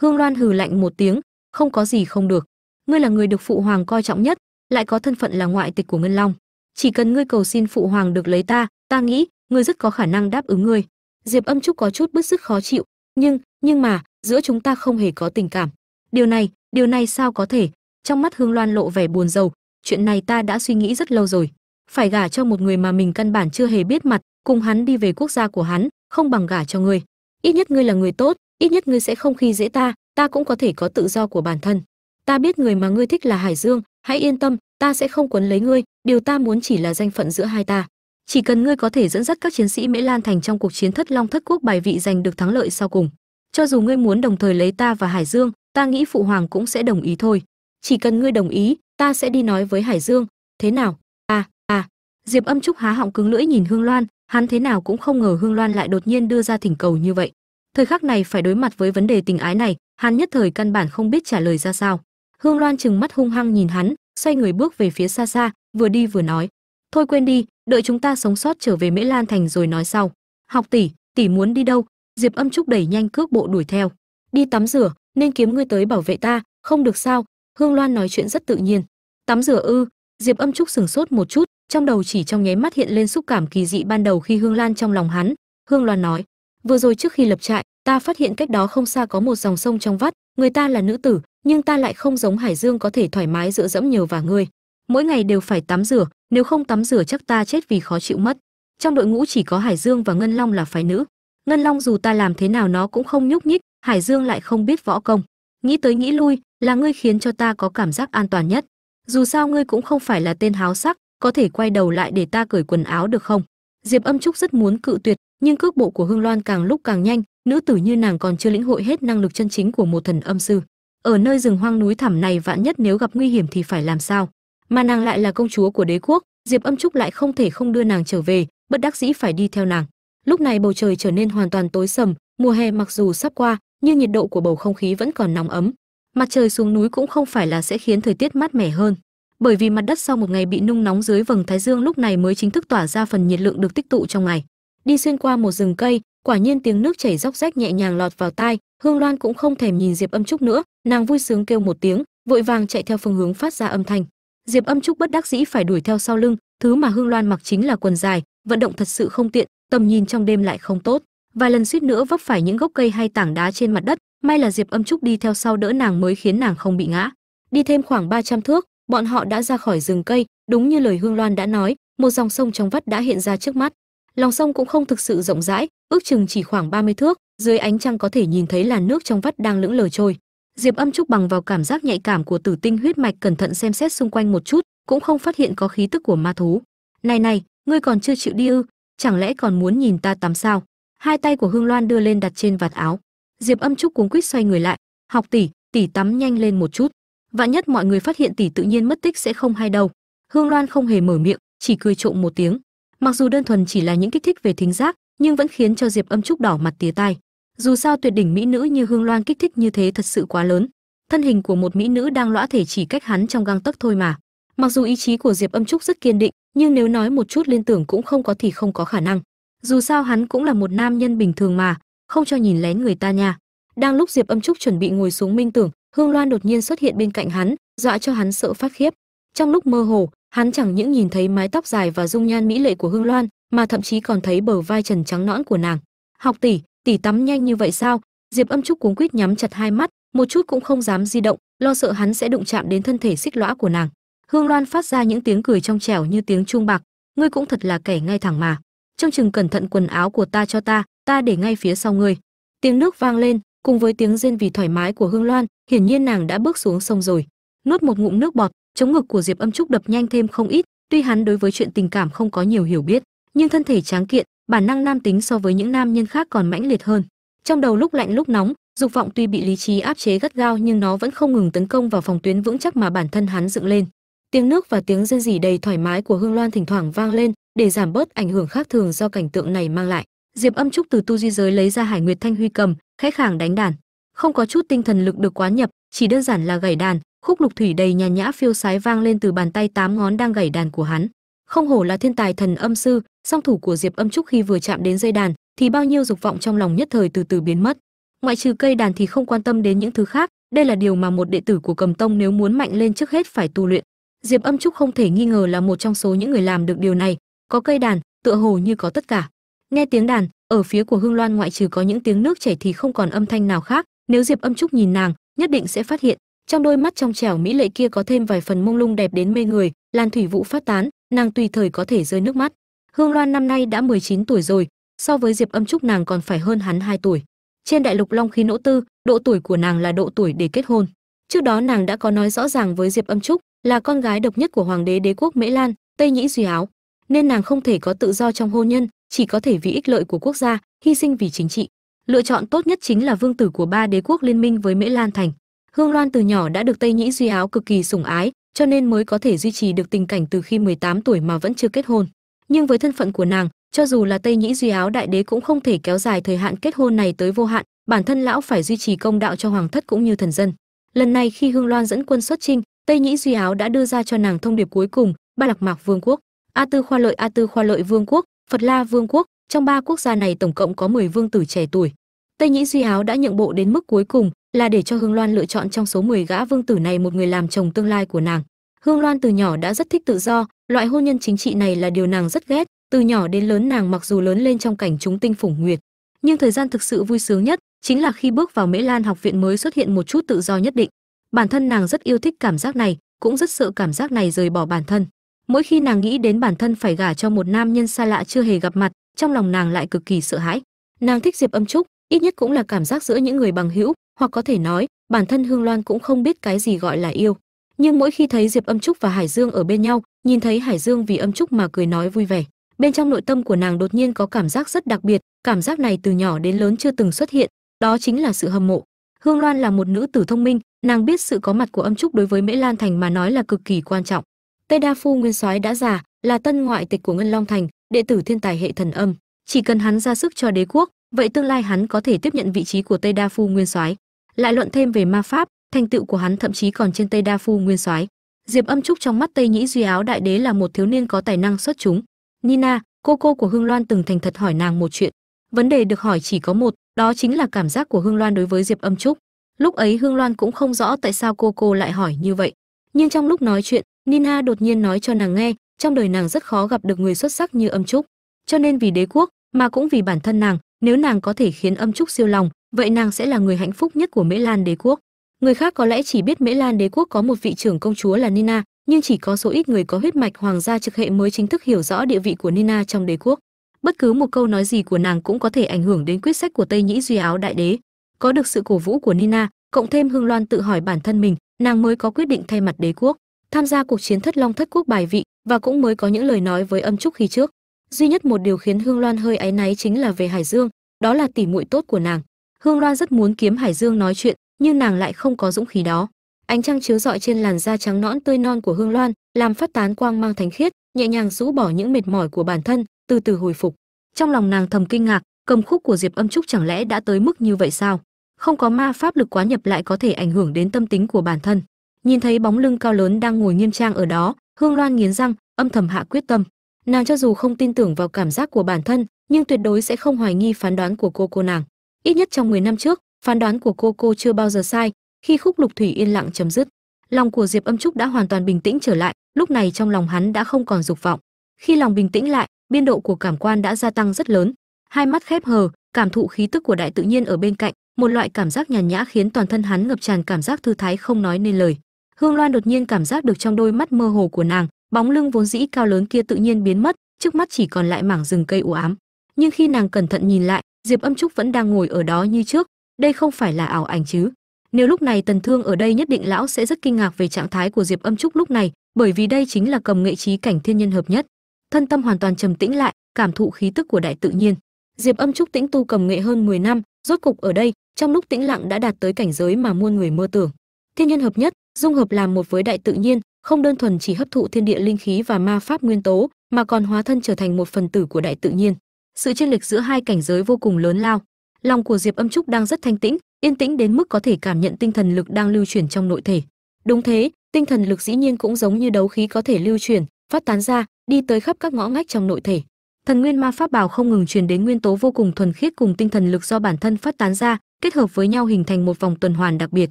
Hương loan hừ lạnh một tiếng, không có gì không được. Ngươi là người được phụ hoàng coi trọng nhất, lại có thân phận là ngoại tịch của ngân long. Chỉ cần ngươi cầu xin phụ hoàng được lấy ta ta nghĩ, ngươi rất có khả năng đáp ứng ngươi. Diệp âm trúc có chút bứt rứt khó chịu, nhưng nhưng mà, giữa chúng ta không hề có tình cảm. Điều này điều này sao có thể? Trong mắt hương loan lộ vẻ buồn rầu, chuyện này ta đã suy nghĩ rất lâu rồi. Phải gả cho một người mà mình căn bản chưa hề biết mặt, cùng hắn đi về quốc gia của hắn, không bằng gả cho ngươi ít nhất ngươi là người tốt, ít nhất ngươi sẽ không khi dễ ta ta cũng có thể có tự do của bản thân. Ta biết người mà ngươi thích là hải dương, hãy yên tâm, ta sẽ không quấn lấy ngươi, điều ta muốn chỉ là danh phận giữa hai ta. Chỉ cần ngươi có thể dẫn dắt các chiến sĩ mễ lan thành trong cuộc chiến thất long thất quốc bài vị giành được thắng lợi sau cùng. Cho dù ngươi muốn đồng thời lấy ta và hải dương, ta nghĩ phụ hoàng cũng sẽ đồng ý thôi chỉ cần ngươi đồng ý, ta sẽ đi nói với hải dương. Thế nào? À à. Diệp âm trúc há họng cứng lưỡi nhìn hương loan. Hắn thế nào cũng không ngờ hương loan lại đột nhiên đưa ra thỉnh cầu như vậy. Thời khắc này phải đối mặt với vấn đề tình ái này, hắn nhất thời căn bản không biết trả lời ra sao. Hương loan chừng mắt hung hăng nhìn hắn, xoay người bước về phía xa xa, vừa đi vừa nói. Thôi quên đi, đợi chúng ta sống sót trở về mễ lan thành rồi nói sau. Học tỷ tỷ muốn đi đâu? Diệp âm trúc đẩy nhanh cước bộ đuổi theo. Đi tắm rửa, nên kiếm ngươi tới bảo vệ ta, không được sao? Hương loan nói chuyện rất tự nhiên. Tắm rửa ư? Diệp âm trúc sừng sốt một chút, trong đầu chỉ trong nháy mắt hiện lên xúc cảm kỳ dị ban đầu khi hương lan trong lòng hắn. Hương loan nói, vừa rồi trước khi lập trại, ta phát hiện cách đó không xa có một dòng sông trong vắt, người ta là nữ tử, nhưng ta lại không giống hải dương có thể thoải mái dựa dẫm nhờ vào ngươi. Mỗi ngày đều phải tắm rửa, nếu không tắm rửa chắc ta chết vì khó chịu mất. Trong đội ngũ chỉ có hải dương và ngân long là phái nữ. Ngân long dù ta làm thế nào nó cũng không nhúc nhích, hải dương lại không biết võ công nghĩ tới nghĩ lui là ngươi khiến cho ta có cảm giác an toàn nhất. Dù sao ngươi cũng không phải là tên háo sắc, có thể quay đầu lại để ta cởi quần áo được không? Diệp âm trúc rất muốn cự tuyệt, nhưng cước bộ của hương loan càng lúc càng nhanh, nữ tử như nàng còn chưa lĩnh hội hết năng lực chân chính của một thần âm sư. Ở nơi rừng hoang núi thẳm này vạn nhất nếu gặp nguy hiểm thì phải làm sao? Mà nàng lại là công chúa của đế quốc, diệp âm trúc lại không thể không đưa nàng trở về, bất đắc dĩ phải đi theo nàng. Lúc này bầu trời trở nên hoàn toàn tối sầm, mùa hè mặc dù sắp qua nhưng nhiệt độ của bầu không khí vẫn còn nóng ấm. Mặt trời xuống núi cũng không phải là sẽ khiến thời tiết mát mẻ hơn. Bởi vì mặt đất sau một ngày bị nung nóng dưới vầng thái dương lúc này mới chính thức tỏa ra phần nhiệt lượng được tích tụ trong ngày. Đi xuyên qua một rừng cây, quả nhiên tiếng nước chảy róc rách nhẹ nhàng lọt vào tai, hương loan cũng không thèm nhìn diệp âm trúc nữa, nàng vui sướng kêu một tiếng, vội vàng chạy theo phương hướng phát ra âm thanh. Diệp âm trúc bất đắc dĩ phải đuổi theo sau lưng, thứ mà hương loan mặc chính là quần dài, vận động thật sự không tiện, tầm nhìn trong đêm lại không tốt vài lần suýt nữa vấp phải những gốc cây hay tảng đá trên mặt đất, may là diệp âm trúc đi theo sau đỡ nàng mới khiến nàng không bị ngã. Đi thêm khoảng 300 thước, bọn họ đã ra khỏi rừng cây, đúng như lời hương loan đã nói, một dòng sông trong vắt đã hiện ra trước mắt. Lòng sông cũng không thực sự rộng rãi, ước chừng chỉ khoảng 30 thước, dưới ánh trăng có thể nhìn thấy làn nước trong vắt đang lững lờ trôi. Diệp âm trúc bằng vào cảm giác nhạy cảm của tử tinh huyết mạch cẩn thận xem xét xung quanh một chút, cũng không phát hiện có khí tức của ma thú. Này này, ngươi còn chưa chịu đi ư, chẳng lẽ còn muốn nhìn ta tắm sao? Hai tay của hương loan đưa lên đặt trên vạt áo. Diệp âm trúc cuống quýt xoay người lại. Học tỷ tỷ tắm nhanh lên một chút. Vạn nhất mọi người phát hiện tỷ tự nhiên mất tích sẽ không hay đâu. Hương loan không hề mở miệng, chỉ cười trộm một tiếng. Mặc dù đơn thuần chỉ là những kích thích về thính giác, nhưng vẫn khiến cho diệp âm trúc đỏ mặt tía tai. Dù sao tuyệt đỉnh mỹ nữ như hương loan kích thích như thế thật sự quá lớn. Thân hình của một mỹ nữ đang lõa thể chỉ cách hắn trong găng tấc thôi mà. Mặc dù ý chí của diệp âm trúc rất kiên định, nhưng nếu nói một chút liên tưởng cũng không có thì không có khả năng dù sao hắn cũng là một nam nhân bình thường mà, không cho nhìn lén người ta nha. Đang lúc diệp âm trúc chuẩn bị ngồi xuống minh tưởng, hương loan đột nhiên xuất hiện bên cạnh hắn, dọa cho hắn sợ phát khiếp. Trong lúc mơ hồ, hắn chẳng những nhìn thấy mái tóc dài và dung nhan mỹ lệ của hương loan, mà thậm chí còn thấy bờ vai trần trắng nõn của nàng. Học tỷ tỷ tắm nhanh như vậy sao? Diệp âm trúc cuống quýt nhắm chặt hai mắt, một chút cũng không dám di động, lo sợ hắn sẽ đụng chạm đến thân thể xích lõa của nàng. Hương loan phát ra những tiếng cười trong trẻo như tiếng chuông bạc. Ngươi cũng thật là kẻ ngay thẳng mà trông chừng cẩn thận quần áo của ta cho ta ta để ngay phía sau ngươi. Tiếng nước vang lên, cùng với tiếng rên vì thoải mái của hương loan, hiển nhiên nàng đã bước xuống sông rồi. Nuốt một ngụm nước bọt, chống ngực của diệp âm trúc đập nhanh thêm không ít, tuy hắn đối với chuyện tình cảm không có nhiều hiểu biết, nhưng thân thể tráng kiện, bản năng nam tính so với những nam nhân khác còn mãnh liệt hơn. Trong đầu lúc lạnh lúc nóng, dục vọng tuy bị lý trí áp chế gắt gao nhưng nó vẫn không ngừng tấn công vào phòng tuyến vững chắc mà bản thân hắn dựng lên. Tiếng nước và tiếng rên rỉ đầy thoải mái của hương loan thỉnh thoảng vang lên để giảm bớt ảnh hưởng khác thường do cảnh tượng này mang lại, diệp âm trúc từ tu di giới lấy ra hải nguyệt thanh huy cầm khẽ khàng đánh đàn. Không có chút tinh thần lực được quán nhập, chỉ đơn giản là gảy đàn, khúc lục thủy đầy nhàn nhã phiêu sái vang lên từ bàn tay tám ngón đang gảy đàn của hắn. Không hổ là thiên tài thần âm sư, song thủ của diệp âm trúc khi vừa chạm đến dây đàn, thì bao nhiêu dục vọng trong lòng nhất thời từ từ biến mất. Ngoại trừ cây đàn thì không quan tâm đến những thứ khác, đây là điều mà một đệ tử của cầm tông nếu muốn mạnh lên trước hết phải tu luyện. Diệp âm trúc không thể nghi ngờ là một trong số những người làm được điều này có cây đàn, tựa hồ như có tất cả. Nghe tiếng đàn, ở phía của hương loan ngoại trừ có những tiếng nước chảy thì không còn âm thanh nào khác, nếu diệp âm trúc nhìn nàng, nhất định sẽ phát hiện. Trong đôi mắt trong trẻo mỹ lệ kia có thêm vài phần mông lung đẹp đến mê người lan thủy vũ phát tán, nàng tùy thời có thể rơi nước mắt. Hương loan năm nay đã 19 tuổi rồi, so với diệp âm trúc nàng còn phải hơn hắn 2 tuổi. Trên đại lục long khí nỗ tư, độ tuổi của nàng là độ tuổi để kết hôn. Trước đó nàng đã có nói rõ ràng với diệp âm trúc là con gái độc nhất của hoàng đế đế quốc mễ lan, tây nhĩ duy áo nên nàng không thể có tự do trong hôn nhân, chỉ có thể vì ích lợi của quốc gia, hy sinh vì chính trị. Lựa chọn tốt nhất chính là vương tử của ba đế quốc liên minh với mễ lan thành. Hương loan từ nhỏ đã được tây nhĩ duy áo cực kỳ sủng ái, cho nên mới có thể duy trì được tình cảnh từ khi 18 tuổi mà vẫn chưa kết hôn. Nhưng với thân phận của nàng, cho dù là tây nhĩ duy áo đại đế cũng không thể kéo dài thời hạn kết hôn này tới vô hạn, bản thân lão phải duy trì công đạo cho hoàng thất cũng như thần dân. Lần này khi hương loan dẫn quân xuất chinh, tây nhĩ duy áo đã đưa ra cho nàng thông điệp cuối cùng, ba lạc mạc vương quốc a tư khoa lợi, a tư khoa lợi vương quốc, phật la vương quốc, trong ba quốc gia này tổng cộng có 10 vương tử trẻ tuổi. Tây nhĩ duy Háo đã nhượng bộ đến mức cuối cùng là để cho hương loan lựa chọn trong số 10 gã vương tử này một người làm chồng tương lai của nàng. Hương loan từ nhỏ đã rất thích tự do, loại hôn nhân chính trị này là điều nàng rất ghét. Từ nhỏ đến lớn nàng mặc dù lớn lên trong cảnh chúng tinh phủng nguyệt, nhưng thời gian thực sự vui sướng nhất chính là khi bước vào mễ lan học viện mới xuất hiện một chút tự do nhất định. Bản thân nàng rất yêu thích cảm giác này, cũng rất sợ cảm giác này rời bỏ bản thân mỗi khi nàng nghĩ đến bản thân phải gả cho một nam nhân xa lạ chưa hề gặp mặt, trong lòng nàng lại cực kỳ sợ hãi. Nàng thích diệp âm trúc, ít nhất cũng là cảm giác giữa những người bằng hữu, hoặc có thể nói, bản thân hương loan cũng không biết cái gì gọi là yêu. Nhưng mỗi khi thấy diệp âm trúc và hải dương ở bên nhau, nhìn thấy hải dương vì âm trúc mà cười nói vui vẻ. Bên trong nội tâm của nàng đột nhiên có cảm giác rất đặc biệt, cảm giác này từ nhỏ đến lớn chưa từng xuất hiện, đó chính là sự hâm mộ. Hương loan là một nữ tử thông minh, nàng biết sự có mặt của âm trúc đối với mễ lan thành mà nói là cực kỳ quan trọng tây đa phu nguyên soái đã già, là tân ngoại tịch của ngân long thành, đệ tử thiên tài hệ thần âm. Chỉ cần hắn ra sức cho đế quốc, vậy tương lai hắn có thể tiếp nhận vị trí của tây đa phu nguyên soái. Lại luận thêm về ma pháp, thành tựu của hắn thậm chí còn trên tây đa phu nguyên soái. Diệp âm trúc trong mắt tây nhĩ duy áo đại đế là một thiếu niên có tài năng xuất chúng. Nina, cô cô của hương loan từng thành thật hỏi nàng một chuyện. Vấn đề được hỏi chỉ có một, đó chính là cảm giác của hương loan đối với diệp âm trúc. Lúc ấy hương loan cũng không rõ tại sao cô cô lại hỏi như vậy. Nhưng trong lúc nói chuyện nina đột nhiên nói cho nàng nghe, trong đời nàng rất khó gặp được người xuất sắc như âm trúc. Cho nên vì đế quốc, mà cũng vì bản thân nàng, nếu nàng có thể khiến âm trúc siêu lòng, vậy nàng sẽ là người hạnh phúc nhất của mễ lan đế quốc. Người khác có lẽ chỉ biết mễ lan đế quốc có một vị trưởng công chúa là nina, nhưng chỉ có số ít người có huyết mạch hoàng gia trực hệ mới chính thức hiểu rõ địa vị của nina trong đế quốc. Bất cứ một câu nói gì của nàng cũng có thể ảnh hưởng đến quyết sách của tây nhĩ duy áo đại đế. Có được sự cổ vũ của nina, cộng thêm hương loan tự hỏi bản thân mình, nàng mới có quyết định thay mặt đế quốc tham gia cuộc chiến thất long thất quốc bài vị và cũng mới có những lời nói với âm trúc khi trước. Duy nhất một điều khiến hương loan hơi áy náy chính là về hải dương, đó là tỉ muội tốt của nàng. Hương loan rất muốn kiếm hải dương nói chuyện, nhưng nàng lại không có dũng khí đó. Ánh trăng chiếu rọi trên làn da trắng nõn tươi non của hương loan, làm phát tán quang mang thánh khiết, nhẹ nhàng rũ bỏ những mệt mỏi của bản thân, từ từ hồi phục. Trong lòng nàng thầm kinh ngạc, cầm khúc của diệp âm trúc chẳng lẽ đã tới mức như vậy sao? Không có ma pháp lực quá nhập lại có thể ảnh hưởng đến tâm tính của bản thân nhìn thấy bóng lưng cao lớn đang ngồi nghiêm trang ở đó, hương loan nghiến răng, âm thầm hạ quyết tâm. Nàng cho dù không tin tưởng vào cảm giác của bản thân, nhưng tuyệt đối sẽ không hoài nghi phán đoán của cô cô nàng. Ít nhất trong 10 năm trước, phán đoán của cô cô chưa bao giờ sai, khi khúc lục thủy yên lặng chấm dứt, lòng của diệp âm trúc đã hoàn toàn bình tĩnh trở lại, lúc này trong lòng hắn đã không còn dục vọng. Khi lòng bình tĩnh lại, biên độ của cảm quan đã gia tăng rất lớn. Hai mắt khép hờ, cảm thụ khí tức của đại tự nhiên ở bên cạnh, một loại cảm giác nhàn nhã khiến toàn thân hắn ngập tràn cảm giác thư thái không nói nên lời hương loan đột nhiên cảm giác được trong đôi mắt mơ hồ của nàng, bóng lưng vốn dĩ cao lớn kia tự nhiên biến mất, trước mắt chỉ còn lại mảng rừng cây u ám. Nhưng khi nàng cẩn thận nhìn lại, diệp âm trúc vẫn đang ngồi ở đó như trước, đây không phải là ảo ảnh chứ? Nếu lúc này tần thương ở đây nhất định lão sẽ rất kinh ngạc về trạng thái của diệp âm trúc lúc này, bởi vì đây chính là cầm nghệ trí cảnh thiên nhân hợp nhất. Thân tâm hoàn toàn trầm tĩnh lại, cảm thụ khí tức của đại tự nhiên. Diệp âm trúc tĩnh tu cầm nghệ hơn 10 năm, rốt cục ở đây, trong lúc tĩnh lặng đã đạt tới cảnh giới mà muôn người mơ tưởng. Thiên nhân hợp nhất dung hợp làm một với đại tự nhiên, không đơn thuần chỉ hấp thụ thiên địa linh khí và ma pháp nguyên tố, mà còn hóa thân trở thành một phần tử của đại tự nhiên. Sự chênh lệch giữa hai cảnh giới vô cùng lớn lao. Lòng của diệp âm trúc đang rất thanh tĩnh, yên tĩnh đến mức có thể cảm nhận tinh thần lực đang lưu chuyển trong nội thể. Đúng thế, tinh thần lực dĩ nhiên cũng giống như đấu khí có thể lưu chuyển, phát tán ra, đi tới khắp các ngõ ngách trong nội thể. Thần nguyên ma pháp bào không ngừng truyền đến nguyên tố vô cùng thuần khiết cùng tinh thần lực do bản thân phát tán ra, kết hợp với nhau hình thành một vòng tuần hoàn đặc biệt.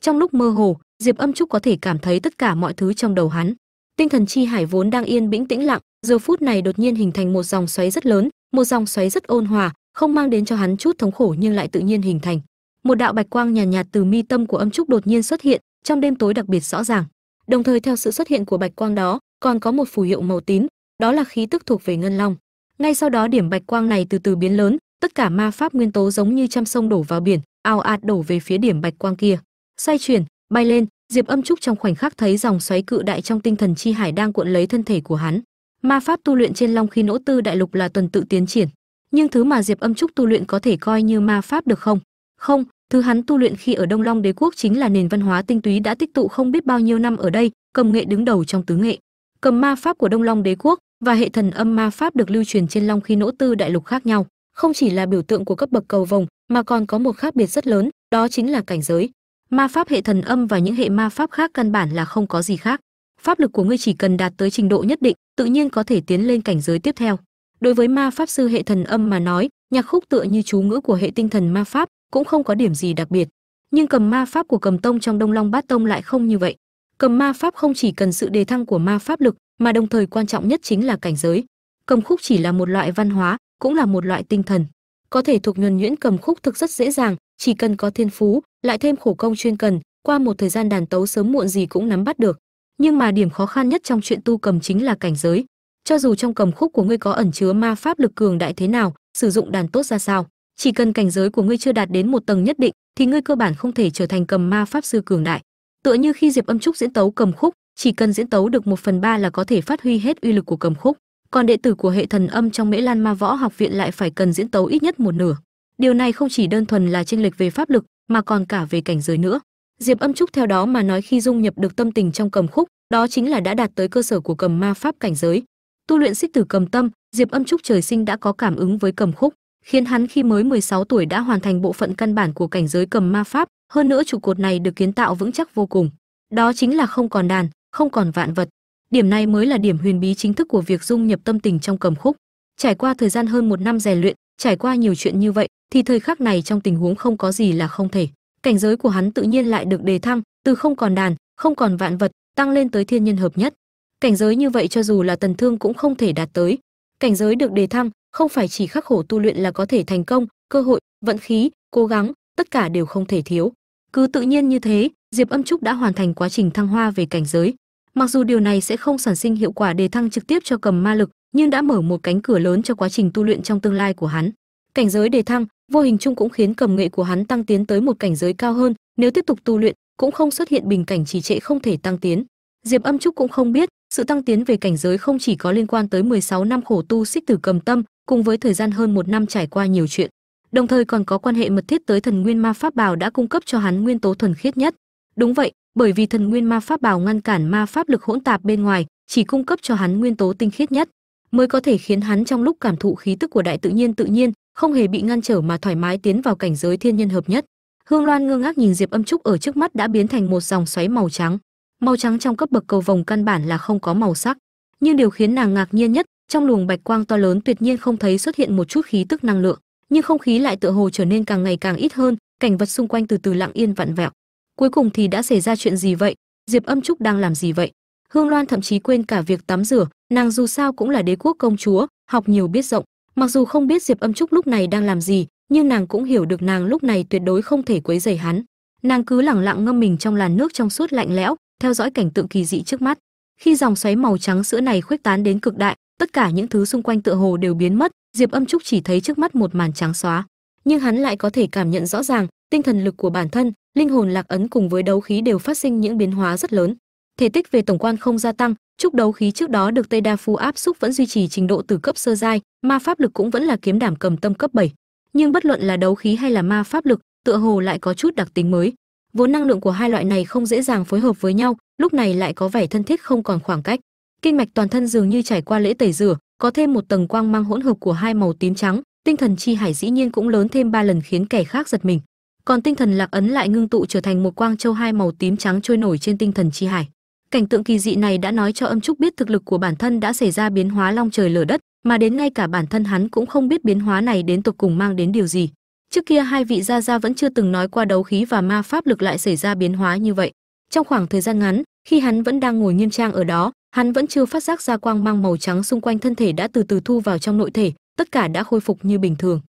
Trong lúc mơ hồ diệp âm trúc có thể cảm thấy tất cả mọi thứ trong đầu hắn. Tinh thần chi hải vốn đang yên bĩnh tĩnh lặng giờ phút này đột nhiên hình thành một dòng xoáy rất lớn một dòng xoáy rất ôn hòa không mang đến cho hắn chút thống khổ nhưng lại tự nhiên hình thành. Một đạo bạch quang nhàn nhạt, nhạt từ mi tâm của âm trúc đột nhiên xuất hiện trong đêm tối đặc biệt rõ ràng. Đồng thời theo sự xuất hiện của bạch quang đó còn có một phù hiệu màu tím đó là khí tức thuộc về ngân long. Ngay sau đó điểm bạch quang này từ từ biến lớn tất cả ma pháp nguyên tố giống như trăm sông đổ vào biển ào ạt đổ về phía điểm bạch quang kia. Xoay chuyển bay lên, diệp âm trúc trong khoảnh khắc thấy dòng xoáy cự đại trong tinh thần chi hải đang cuộn lấy thân thể của hắn. Ma pháp tu luyện trên long khi nỗ tư đại lục là tuần tự tiến triển. Nhưng thứ mà diệp âm trúc tu luyện có thể coi như ma pháp được không? Không, thứ hắn tu luyện khi ở đông long đế quốc chính là nền văn hóa tinh túy đã tích tụ không biết bao nhiêu năm ở đây, cầm nghệ đứng đầu trong tứ nghệ. Cầm ma pháp của đông long đế quốc và hệ thần âm ma pháp được lưu truyền trên long khi nỗ tư đại lục khác nhau. Không chỉ là biểu tượng của cấp bậc cầu vồng, mà còn có một khác biệt rất lớn, đó chính là cảnh giới ma pháp hệ thần âm và những hệ ma pháp khác căn bản là không có gì khác. Pháp lực của ngươi chỉ cần đạt tới trình độ nhất định, tự nhiên có thể tiến lên cảnh giới tiếp theo. Đối với ma pháp sư hệ thần âm mà nói, nhạc khúc tựa như chú ngữ của hệ tinh thần ma pháp, cũng không có điểm gì đặc biệt. Nhưng cầm ma pháp của cầm tông trong đông long bát tông lại không như vậy. Cầm ma pháp không chỉ cần sự đề thăng của ma pháp lực, mà đồng thời quan trọng nhất chính là cảnh giới. Cầm khúc chỉ là một loại văn hóa, cũng là một loại tinh thần. Có thể thuộc nhuần nhuyễn cầm khúc thực rất dễ dàng, chỉ cần có thiên phú lại thêm khổ công chuyên cần, qua một thời gian đàn tấu sớm muộn gì cũng nắm bắt được. Nhưng mà điểm khó khăn nhất trong chuyện tu cầm chính là cảnh giới. Cho dù trong cầm khúc của ngươi có ẩn chứa ma pháp lực cường đại thế nào, sử dụng đàn tốt ra sao? Chỉ cần cảnh giới của ngươi chưa đạt đến một tầng nhất định, thì ngươi cơ bản không thể trở thành cầm ma pháp sư cường đại. Tựa như khi diệp âm trúc diễn tấu cầm khúc, chỉ cần diễn tấu được một phần ba là có thể phát huy hết uy lực của cầm khúc. Còn đệ tử của hệ thần âm trong mễ lan ma võ học viện lại phải cần diễn tấu ít nhất một nửa. Điều này không chỉ đơn thuần là chênh lệch về pháp lực mà còn cả về cảnh giới nữa. Diệp âm trúc theo đó mà nói khi dung nhập được tâm tình trong cầm khúc, đó chính là đã đạt tới cơ sở của cầm ma pháp cảnh giới. Tu luyện xích tử cầm tâm, diệp âm trúc trời sinh đã có cảm ứng với cầm khúc, khiến hắn khi mới 16 tuổi đã hoàn thành bộ phận căn bản của cảnh giới cầm ma pháp, hơn nữa trụ cột này được kiến tạo vững chắc vô cùng. Đó chính là không còn đàn, không còn vạn vật. Điểm này mới là điểm huyền bí chính thức của việc dung nhập tâm tình trong cầm khúc. Trải qua thời gian hơn một năm rèn luyện trải qua nhiều chuyện như vậy, thì thời khắc này trong tình huống không có gì là không thể. Cảnh giới của hắn tự nhiên lại được đề thăng, từ không còn đàn, không còn vạn vật, tăng lên tới thiên nhân hợp nhất. Cảnh giới như vậy cho dù là tần thương cũng không thể đạt tới. Cảnh giới được đề thăng, không phải chỉ khắc khổ tu luyện là có thể thành công, cơ hội, vận khí, cố gắng, tất cả đều không thể thiếu. Cứ tự nhiên như thế, diệp âm trúc đã hoàn thành quá trình thăng hoa về cảnh giới. Mặc dù điều này sẽ không sản sinh hiệu quả đề thăng trực tiếp cho cầm ma lực nhưng đã mở một cánh cửa lớn cho quá trình tu luyện trong tương lai của hắn. Cảnh giới đề thăng, vô hình chung cũng khiến cầm nghệ của hắn tăng tiến tới một cảnh giới cao hơn, nếu tiếp tục tu luyện, cũng không xuất hiện bình cảnh trì trệ không thể tăng tiến. Diệp âm trúc cũng không biết, sự tăng tiến về cảnh giới không chỉ có liên quan tới 16 năm khổ tu xích tử cầm tâm, cùng với thời gian hơn một năm trải qua nhiều chuyện, đồng thời còn có quan hệ mật thiết tới thần nguyên ma pháp bào đã cung cấp cho hắn nguyên tố thuần khiết nhất. Đúng vậy, bởi vì thần nguyên ma pháp bào ngăn cản ma pháp lực hỗn tạp bên ngoài, chỉ cung cấp cho hắn nguyên tố tinh khiết nhất mới có thể khiến hắn trong lúc cảm thụ khí tức của đại tự nhiên tự nhiên không hề bị ngăn trở mà thoải mái tiến vào cảnh giới thiên nhân hợp nhất. Hương loan ngơ ngác nhìn diệp âm trúc ở trước mắt đã biến thành một dòng xoáy màu trắng. Màu trắng trong cấp bậc cầu vồng căn bản là không có màu sắc. Nhưng điều khiến nàng ngạc nhiên nhất, trong luồng bạch quang to lớn tuyệt nhiên không thấy xuất hiện một chút khí tức năng lượng, nhưng không khí lại tựa hồ trở nên càng ngày càng ít hơn, cảnh vật xung quanh từ từ lặng yên vặn vẹo. Cuối cùng thì đã xảy ra chuyện gì vậy? Diệp âm trúc đang làm gì vậy? Hương loan thậm chí quên cả việc tắm rửa nàng dù sao cũng là đế quốc công chúa, học nhiều biết rộng. Mặc dù không biết diệp âm trúc lúc này đang làm gì, nhưng nàng cũng hiểu được nàng lúc này tuyệt đối không thể quấy rầy hắn. Nàng cứ lẳng lặng ngâm mình trong làn nước trong suốt lạnh lẽo, theo dõi cảnh tượng kỳ dị trước mắt. Khi dòng xoáy màu trắng sữa này khuếch tán đến cực đại, tất cả những thứ xung quanh tựa hồ đều biến mất, diệp âm trúc chỉ thấy trước mắt một màn trắng xóa. Nhưng hắn lại có thể cảm nhận rõ ràng, tinh thần lực của bản thân, linh hồn lạc ấn cùng với đấu khí đều phát sinh những biến hóa rất lớn. Thể tích về tổng quan không gia tăng trúc đấu khí trước đó được tây đa phu áp xúc vẫn duy trì trình độ từ cấp sơ giai, ma pháp lực cũng vẫn là kiếm đảm cầm tâm cấp 7. nhưng bất luận là đấu khí hay là ma pháp lực, tựa hồ lại có chút đặc tính mới. Vốn năng lượng của hai loại này không dễ dàng phối hợp với nhau, lúc này lại có vẻ thân thiết không còn khoảng cách. Kinh mạch toàn thân dường như trải qua lễ tẩy rửa, có thêm một tầng quang mang hỗn hợp của hai màu tím trắng, tinh thần chi hải dĩ nhiên cũng lớn thêm ba lần khiến kẻ khác giật mình. Còn tinh thần lạc ấn lại ngưng tụ trở thành một quang châu hai màu tím trắng trôi nổi trên tinh thần chi hải cảnh tượng kỳ dị này đã nói cho âm trúc biết thực lực của bản thân đã xảy ra biến hóa long trời lở đất, mà đến ngay cả bản thân hắn cũng không biết biến hóa này đến tục cùng mang đến điều gì. Trước kia hai vị gia gia vẫn chưa từng nói qua đấu khí và ma pháp lực lại xảy ra biến hóa như vậy. Trong khoảng thời gian ngắn, khi hắn vẫn đang ngồi nghiêm trang ở đó, hắn vẫn chưa phát giác ra quang mang màu trắng xung quanh thân thể đã từ từ thu vào trong nội thể, tất cả đã khôi phục như bình thường.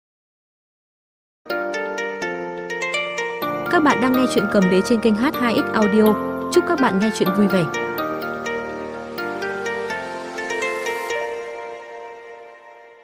Các bạn đang nghe chuyện cầm đế trên kênh h2x audio chúc các bạn nghe chuyện vui vẻ.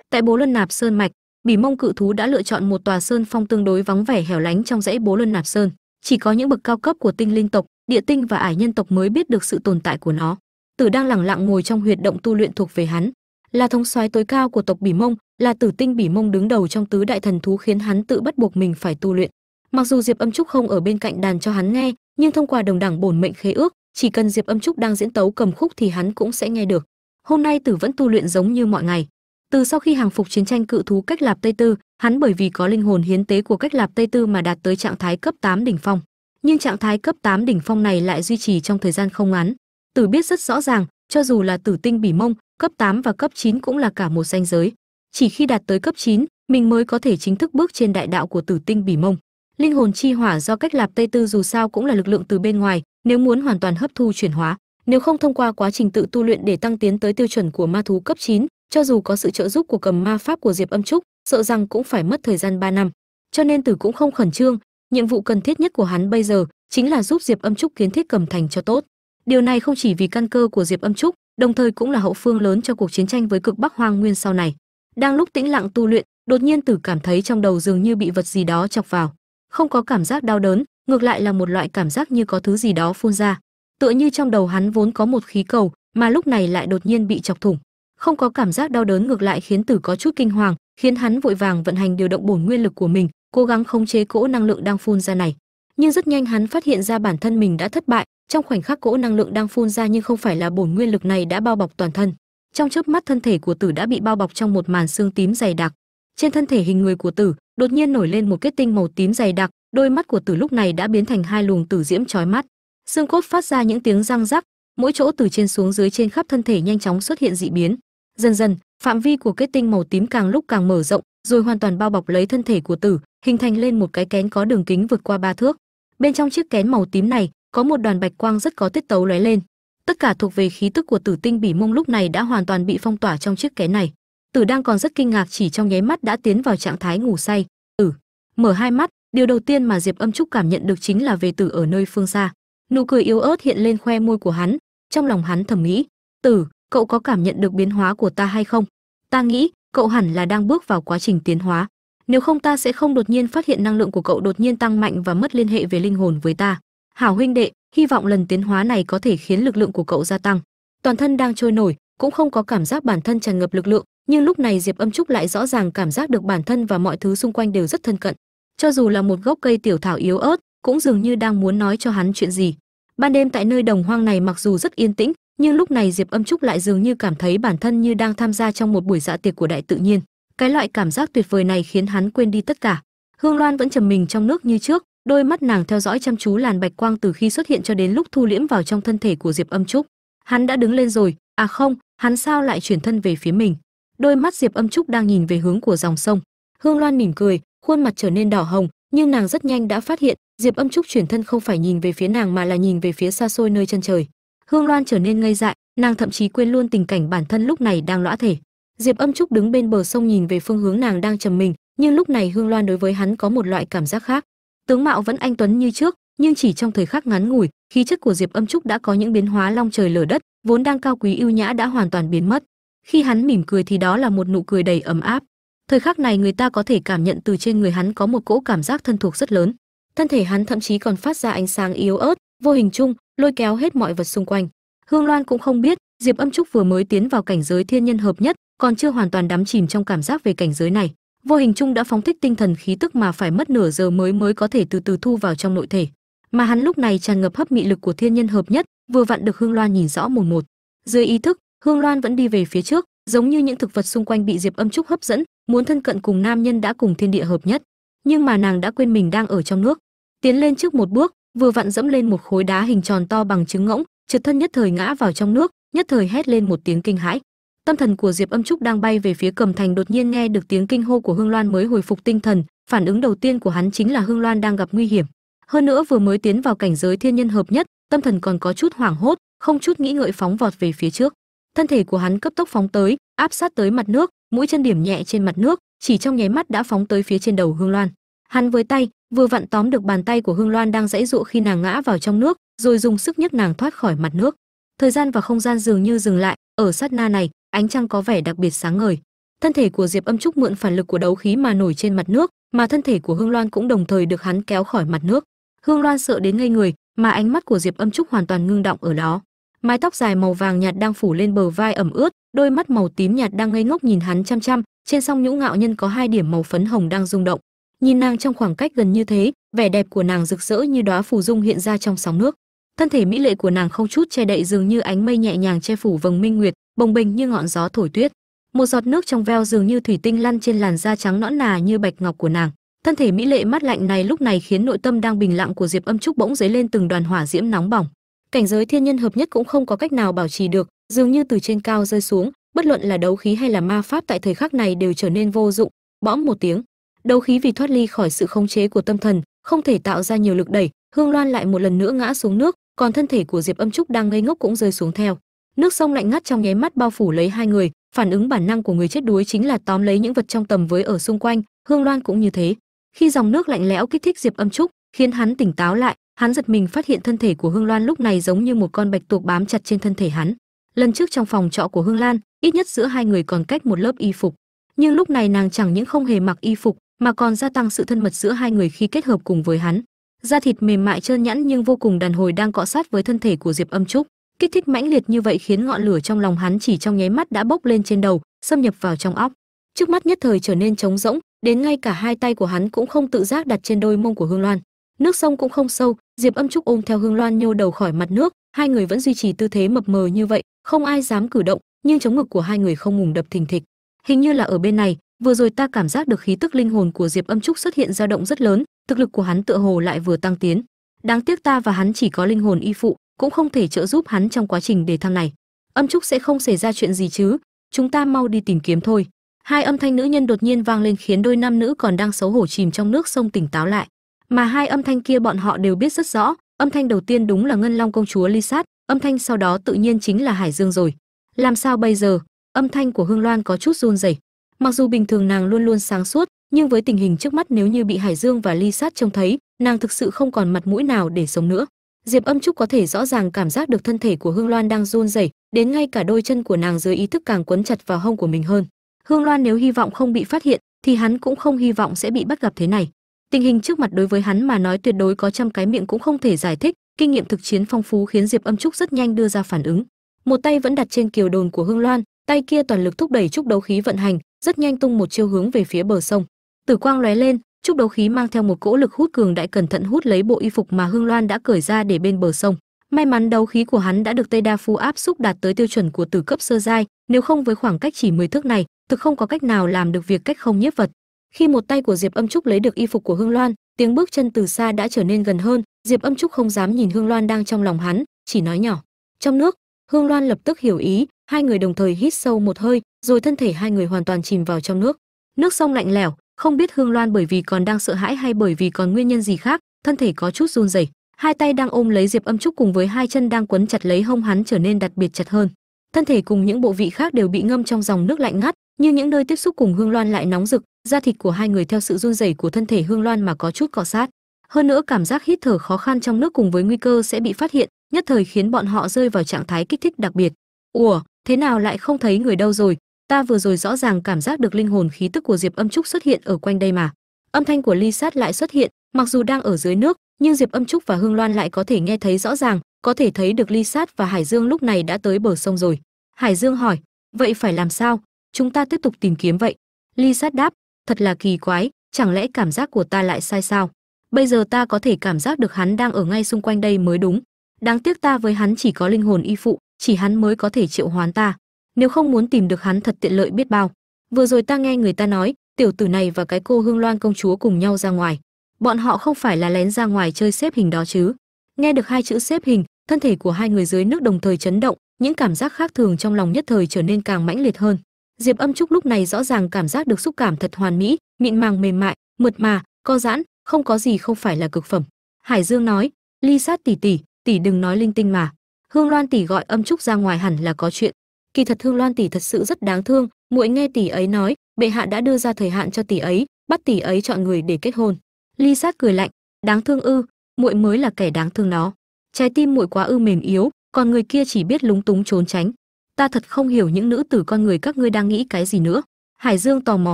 Tại bố luân nạp sơn mạch, bỉ mông cự thú đã lựa chọn một tòa sơn phong tương đối vắng vẻ hẻo lánh trong dãy bố luân nạp sơn. Chỉ có những bậc cao cấp của tinh linh tộc, địa tinh và ải nhân tộc mới biết được sự tồn tại của nó. Tử đang lẳng lặng ngồi trong huyệt động tu luyện thuộc về hắn. Là thống soái tối cao của tộc bỉ mông, là tử tinh bỉ mông đứng đầu trong tứ đại thần thú khiến hắn tự bắt buộc mình phải tu luyện. Mặc dù diệp âm trúc không ở bên cạnh đàn cho hắn nghe nhưng thông qua đồng đẳng bổn mệnh khế ước chỉ cần diệp âm trúc đang diễn tấu cầm khúc thì hắn cũng sẽ nghe được. Hôm nay tử vẫn tu luyện giống như mọi ngày. Từ sau khi hàng phục chiến tranh cự thú cách lạp tây tư hắn bởi vì có linh hồn hiến tế của cách lạp tây tư mà đạt tới trạng thái cấp 8 đỉnh phong. Nhưng trạng thái cấp 8 đỉnh phong này lại duy trì trong thời gian không ngắn. Tử biết rất rõ ràng cho dù là tử tinh bỉ mông cấp 8 và cấp 9 cũng là cả một danh giới. Chỉ khi đạt tới cấp 9, mình mới có thể chính thức bước trên đại đạo của tử tinh bỉ mông linh hồn chi hỏa do cách lạp tây tư dù sao cũng là lực lượng từ bên ngoài nếu muốn hoàn toàn hấp thu chuyển hóa nếu không thông qua quá trình tự tu luyện để tăng tiến tới tiêu chuẩn của ma thú cấp 9, cho dù có sự trợ giúp của cầm ma pháp của diệp âm trúc sợ rằng cũng phải mất thời gian 3 năm. Cho nên tử cũng không khẩn trương nhiệm vụ cần thiết nhất của hắn bây giờ chính là giúp diệp âm trúc kiến thiết cầm thành cho tốt. Điều này không chỉ vì căn cơ của diệp âm trúc đồng thời cũng là hậu phương lớn cho cuộc chiến tranh với cực bắc hoang nguyên sau này. Đang lúc tĩnh lặng tu luyện đột nhiên tử cảm thấy trong đầu dường như bị vật gì đó chọc vào không có cảm giác đau đớn, ngược lại là một loại cảm giác như có thứ gì đó phun ra. Tựa như trong đầu hắn vốn có một khí cầu, mà lúc này lại đột nhiên bị chọc thủng. Không có cảm giác đau đớn ngược lại khiến tử có chút kinh hoàng, khiến hắn vội vàng vận hành điều động bổn nguyên lực của mình, cố gắng khống chế cỗ năng lượng đang phun ra này. Nhưng rất nhanh hắn phát hiện ra bản thân mình đã thất bại, trong khoảnh khắc cỗ năng lượng đang phun ra nhưng không phải là bổn nguyên lực này đã bao bọc toàn thân. Trong chớp mắt thân thể của tử đã bị bao bọc trong một màn xương tím dày đặc. Trên thân thể hình người của tử đột nhiên nổi lên một kết tinh màu tím dày đặc, đôi mắt của tử lúc này đã biến thành hai luồng tử diễm chói mắt. Xương cốt phát ra những tiếng răng rắc, mỗi chỗ từ trên xuống dưới trên khắp thân thể nhanh chóng xuất hiện dị biến. Dần dần, phạm vi của kết tinh màu tím càng lúc càng mở rộng, rồi hoàn toàn bao bọc lấy thân thể của tử, hình thành lên một cái kén có đường kính vượt qua ba thước. Bên trong chiếc kén màu tím này, có một đoàn bạch quang rất có tiết tấu lóe lên. Tất cả thuộc về khí tức của tử tinh bỉ mông lúc này đã hoàn toàn bị phong tỏa trong chiếc kén này tử đang còn rất kinh ngạc chỉ trong nháy mắt đã tiến vào trạng thái ngủ say. Tử mở hai mắt, điều đầu tiên mà diệp âm trúc cảm nhận được chính là về tử ở nơi phương xa. Nụ cười yếu ớt hiện lên khoe môi của hắn, trong lòng hắn thầm nghĩ, tử, cậu có cảm nhận được biến hóa của ta hay không? Ta nghĩ, cậu hẳn là đang bước vào quá trình tiến hóa. Nếu không ta sẽ không đột nhiên phát hiện năng lượng của cậu đột nhiên tăng mạnh và mất liên hệ về linh hồn với ta. Hảo huynh đệ, hy vọng lần tiến hóa này có thể khiến lực lượng của cậu gia tăng. Toàn thân đang trôi nổi cũng không có cảm giác bản thân tràn ngập lực lượng, nhưng lúc này diệp âm trúc lại rõ ràng cảm giác được bản thân và mọi thứ xung quanh đều rất thân cận. Cho dù là một gốc cây tiểu thảo yếu ớt, cũng dường như đang muốn nói cho hắn chuyện gì. Ban đêm tại nơi đồng hoang này mặc dù rất yên tĩnh, nhưng lúc này diệp âm trúc lại dường như cảm thấy bản thân như đang tham gia trong một buổi dạ tiệc của đại tự nhiên. Cái loại cảm giác tuyệt vời này khiến hắn quên đi tất cả. Hương loan vẫn trầm mình trong nước như trước, đôi mắt nàng theo dõi chăm chú làn bạch quang từ khi xuất hiện cho đến lúc thu liễm vào trong thân thể của diệp âm trúc. Hắn đã đứng lên rồi à không hắn sao lại chuyển thân về phía mình? Đôi mắt diệp âm trúc đang nhìn về hướng của dòng sông. Hương loan mỉm cười, khuôn mặt trở nên đỏ hồng, nhưng nàng rất nhanh đã phát hiện, diệp âm trúc chuyển thân không phải nhìn về phía nàng mà là nhìn về phía xa xôi nơi chân trời. Hương loan trở nên ngây dại, nàng thậm chí quên luôn tình cảnh bản thân lúc này đang lõa thể. Diệp âm trúc đứng bên bờ sông nhìn về phương hướng nàng đang trầm mình, nhưng lúc này hương loan đối với hắn có một loại cảm giác khác. Tướng mạo vẫn anh tuấn như trước, nhưng chỉ trong thời khắc ngắn ngủi, khí chất của diệp âm trúc đã có những biến hóa long trời lở đất vốn đang cao quý ưu nhã đã hoàn toàn biến mất. Khi hắn mỉm cười thì đó là một nụ cười đầy ấm áp. Thời khắc này người ta có thể cảm nhận từ trên người hắn có một cỗ cảm giác thân thuộc rất lớn. Thân thể hắn thậm chí còn phát ra ánh sáng yếu ớt, vô hình chung, lôi kéo hết mọi vật xung quanh. Hương loan cũng không biết, diệp âm trúc vừa mới tiến vào cảnh giới thiên nhân hợp nhất, còn chưa hoàn toàn đắm chìm trong cảm giác về cảnh giới này. Vô hình chung đã phóng thích tinh thần khí tức mà phải mất nửa giờ mới mới có thể từ từ thu vào trong nội thể. Mà hắn lúc này tràn ngập hấp mị lực của thiên nhân hợp nhất vừa vặn được hương loan nhìn rõ một một. Dưới ý thức, hương loan vẫn đi về phía trước, giống như những thực vật xung quanh bị diệp âm trúc hấp dẫn, muốn thân cận cùng nam nhân đã cùng thiên địa hợp nhất. Nhưng mà nàng đã quên mình đang ở trong nước. Tiến lên trước một bước, vừa vặn dẫm lên một khối đá hình tròn to bằng trứng ngỗng, trượt thân nhất thời ngã vào trong nước, nhất thời hét lên một tiếng kinh hãi. Tâm thần của diệp âm trúc đang bay về phía cầm thành đột nhiên nghe được tiếng kinh hô của hương loan mới hồi phục tinh thần, phản ứng đầu tiên của hắn chính là hương loan đang gặp nguy hiểm. Hơn nữa vừa mới tiến vào cảnh giới thiên nhân hợp nhất tâm thần còn có chút hoảng hốt, không chút nghĩ ngợi phóng vọt về phía trước. Thân thể của hắn cấp tốc phóng tới, áp sát tới mặt nước, mũi chân điểm nhẹ trên mặt nước, chỉ trong nháy mắt đã phóng tới phía trên đầu hương loan. Hắn với tay, vừa vặn tóm được bàn tay của hương loan đang dãy dụa khi nàng ngã vào trong nước, rồi dùng sức nhấc nàng thoát khỏi mặt nước. Thời gian và không gian dường như dừng lại, ở sát na này, ánh trăng có vẻ đặc biệt sáng ngời. Thân thể của diệp âm trúc mượn phản lực của đấu khí mà nổi trên mặt nước, mà thân thể của hương loan cũng đồng thời được hắn kéo khỏi mặt nước. Hương loan sợ đến ngây người mà ánh mắt của diệp âm trúc hoàn toàn ngưng động ở đó. Mái tóc dài màu vàng nhạt đang phủ lên bờ vai ẩm ướt, đôi mắt màu tím nhạt đang ngây ngốc nhìn hắn chăm chăm, trên song nhũ ngạo nhân có hai điểm màu phấn hồng đang rung động. Nhìn nàng trong khoảng cách gần như thế, vẻ đẹp của nàng rực rỡ như đóa phù dung hiện ra trong sóng nước. Thân thể mỹ lệ của nàng không chút che đậy dường như ánh mây nhẹ nhàng che phủ vầng minh nguyệt, bồng bềnh như ngọn gió thổi tuyết. Một giọt nước trong veo dường như thủy tinh lăn trên làn da trắng nõn nà như bạch ngọc của nàng thân thể mỹ lệ mát lạnh này lúc này khiến nội tâm đang bình lặng của diệp âm trúc bỗng dấy lên từng đoàn hỏa diễm nóng bỏng. Cảnh giới thiên nhân hợp nhất cũng không có cách nào bảo trì được, dường như từ trên cao rơi xuống, bất luận là đấu khí hay là ma pháp tại thời khắc này đều trở nên vô dụng. Bõm một tiếng, đấu khí vì thoát ly khỏi sự khống chế của tâm thần, không thể tạo ra nhiều lực đẩy, hương loan lại một lần nữa ngã xuống nước, còn thân thể của diệp âm trúc đang ngây ngốc cũng rơi xuống theo. Nước sông lạnh ngắt trong nháy mắt bao phủ lấy hai người, phản ứng bản năng của người chết đuối chính là tóm lấy những vật trong tầm với ở xung quanh, hương loan cũng như thế khi dòng nước lạnh lẽo kích thích diệp âm trúc, khiến hắn tỉnh táo lại, hắn giật mình phát hiện thân thể của hương loan lúc này giống như một con bạch tuộc bám chặt trên thân thể hắn. Lần trước trong phòng trọ của hương lan ít nhất giữa hai người còn cách một lớp y phục. Nhưng lúc này nàng chẳng những không hề mặc y phục, mà còn gia tăng sự thân mật giữa hai người khi kết hợp cùng với hắn. Da thịt mềm mại trơn nhẵn nhưng vô cùng đàn hồi đang cọ sát với thân thể của diệp âm trúc. Kích thích mãnh liệt như vậy khiến ngọn lửa trong lòng hắn chỉ trong nháy mắt đã bốc lên trên đầu, xâm nhập vào trong óc. Trước mắt nhất thời trở nên trống rỗng đến ngay cả hai tay của hắn cũng không tự giác đặt trên đôi mông của hương loan. Nước sông cũng không sâu, diệp âm trúc ôm theo hương loan nhô đầu khỏi mặt nước, hai người vẫn duy trì tư thế mập mờ như vậy, không ai dám cử động, nhưng chống ngực của hai người không ngừng đập thình thịch. Hình như là ở bên này, vừa rồi ta cảm giác được khí tức linh hồn của diệp âm trúc xuất hiện dao động rất lớn, thực lực của hắn tựa hồ lại vừa tăng tiến. Đáng tiếc ta và hắn chỉ có linh hồn y phụ, cũng không thể trợ giúp hắn trong quá trình đề thăng này. Âm trúc sẽ không xảy ra chuyện gì chứ, chúng ta mau đi tìm kiếm thôi hai âm thanh nữ nhân đột nhiên vang lên khiến đôi nam nữ còn đang xấu hổ chìm trong nước sông tỉnh táo lại. Mà hai âm thanh kia bọn họ đều biết rất rõ, âm thanh đầu tiên đúng là ngân long công chúa ly sát, âm thanh sau đó tự nhiên chính là hải dương rồi. Làm sao bây giờ? Âm thanh của hương loan có chút run rẩy. Mặc dù bình thường nàng luôn luôn sáng suốt, nhưng với tình hình trước mắt nếu như bị hải dương và ly sát trông thấy, nàng thực sự không còn mặt mũi nào để sống nữa. Diệp âm trúc có thể rõ ràng cảm giác được thân thể của hương loan đang run rẩy, đến ngay cả đôi chân của nàng dưới ý thức càng quấn chặt vào hông của mình hơn hương loan nếu hy vọng không bị phát hiện, thì hắn cũng không hy vọng sẽ bị bắt gặp thế này. Tình hình trước mặt đối với hắn mà nói tuyệt đối có trăm cái miệng cũng không thể giải thích, kinh nghiệm thực chiến phong phú khiến diệp âm trúc rất nhanh đưa ra phản ứng. Một tay vẫn đặt trên kiều đồn của hương loan, tay kia toàn lực thúc đẩy trúc đấu khí vận hành, rất nhanh tung một chiêu hướng về phía bờ sông. Tử quang lóe lên, trúc đấu khí mang theo một cỗ lực hút cường đại cẩn thận hút lấy bộ y phục mà hương loan đã cởi ra để bên bờ sông. May mắn đấu khí của hắn đã được tây đa phu áp xúc đạt tới tiêu chuẩn của tử cấp sơ giai, nếu không với khoảng cách chỉ 10 thước này thực không có cách nào làm được việc cách không nhiếp vật. Khi một tay của diệp âm trúc lấy được y phục của hương loan, tiếng bước chân từ xa đã trở nên gần hơn, diệp âm trúc không dám nhìn hương loan đang trong lòng hắn, chỉ nói nhỏ. Trong nước, hương loan lập tức hiểu ý, hai người đồng thời hít sâu một hơi, rồi thân thể hai người hoàn toàn chìm vào trong nước. Nước sông lạnh lẽo, không biết hương loan bởi vì còn đang sợ hãi hay bởi vì còn nguyên nhân gì khác, thân thể có chút run rẩy. Hai tay đang ôm lấy diệp âm trúc cùng với hai chân đang quấn chặt lấy hông hắn trở nên đặc biệt chặt hơn thân thể cùng những bộ vị khác đều bị ngâm trong dòng nước lạnh ngắt nhưng những nơi tiếp xúc cùng hương loan lại nóng rực, da thịt của hai người theo sự run rẩy của thân thể hương loan mà có chút cọ sát. Hơn nữa, cảm giác hít thở khó khăn trong nước cùng với nguy cơ sẽ bị phát hiện, nhất thời khiến bọn họ rơi vào trạng thái kích thích đặc biệt. Ủa, thế nào lại không thấy người đâu rồi? Ta vừa rồi rõ ràng cảm giác được linh hồn khí tức của diệp âm trúc xuất hiện ở quanh đây mà. Âm thanh của ly sát lại xuất hiện, mặc dù đang ở dưới nước, nhưng diệp âm trúc và hương loan lại có thể nghe thấy rõ ràng có thể thấy được ly sát và hải dương lúc này đã tới bờ sông rồi. Hải dương hỏi, vậy phải làm sao? Chúng ta tiếp tục tìm kiếm vậy. Ly sát đáp, thật là kỳ quái, chẳng lẽ cảm giác của ta lại sai sao? Bây giờ ta có thể cảm giác được hắn đang ở ngay xung quanh đây mới đúng. Đáng tiếc ta với hắn chỉ có linh hồn y phụ, chỉ hắn mới có thể triệu hoán ta. Nếu không muốn tìm được hắn thật tiện lợi biết bao. Vừa rồi ta nghe người ta nói, tiểu tử này và cái cô hương loan công chúa cùng nhau ra ngoài. Bọn họ không phải là lén ra ngoài chơi xếp hình đó chứ nghe được hai chữ xếp hình, thân thể của hai người dưới nước đồng thời chấn động, những cảm giác khác thường trong lòng nhất thời trở nên càng mãnh liệt hơn. Diệp âm trúc lúc này rõ ràng cảm giác được xúc cảm thật hoàn mỹ, mịn màng, mềm mại, mượt mà, co giãn, không có gì không phải là cực phẩm. Hải dương nói, ly sát tỷ tỷ tỷ đừng nói linh tinh mà. Hương loan tỷ gọi âm trúc ra ngoài hẳn là có chuyện. Kỳ thật hương loan tỷ thật sự rất đáng thương, muội nghe tỷ ấy nói, bệ hạ đã đưa ra thời hạn cho tỷ ấy, bắt tỷ ấy chọn người để kết hôn. Ly sát cười lạnh, đáng thương ư muội mới là kẻ đáng thương nó trái tim muội quá ư mềm yếu, còn người kia chỉ biết lúng túng trốn tránh. Ta thật không hiểu những nữ tử con người các ngươi đang nghĩ cái gì nữa. Hải dương tò mò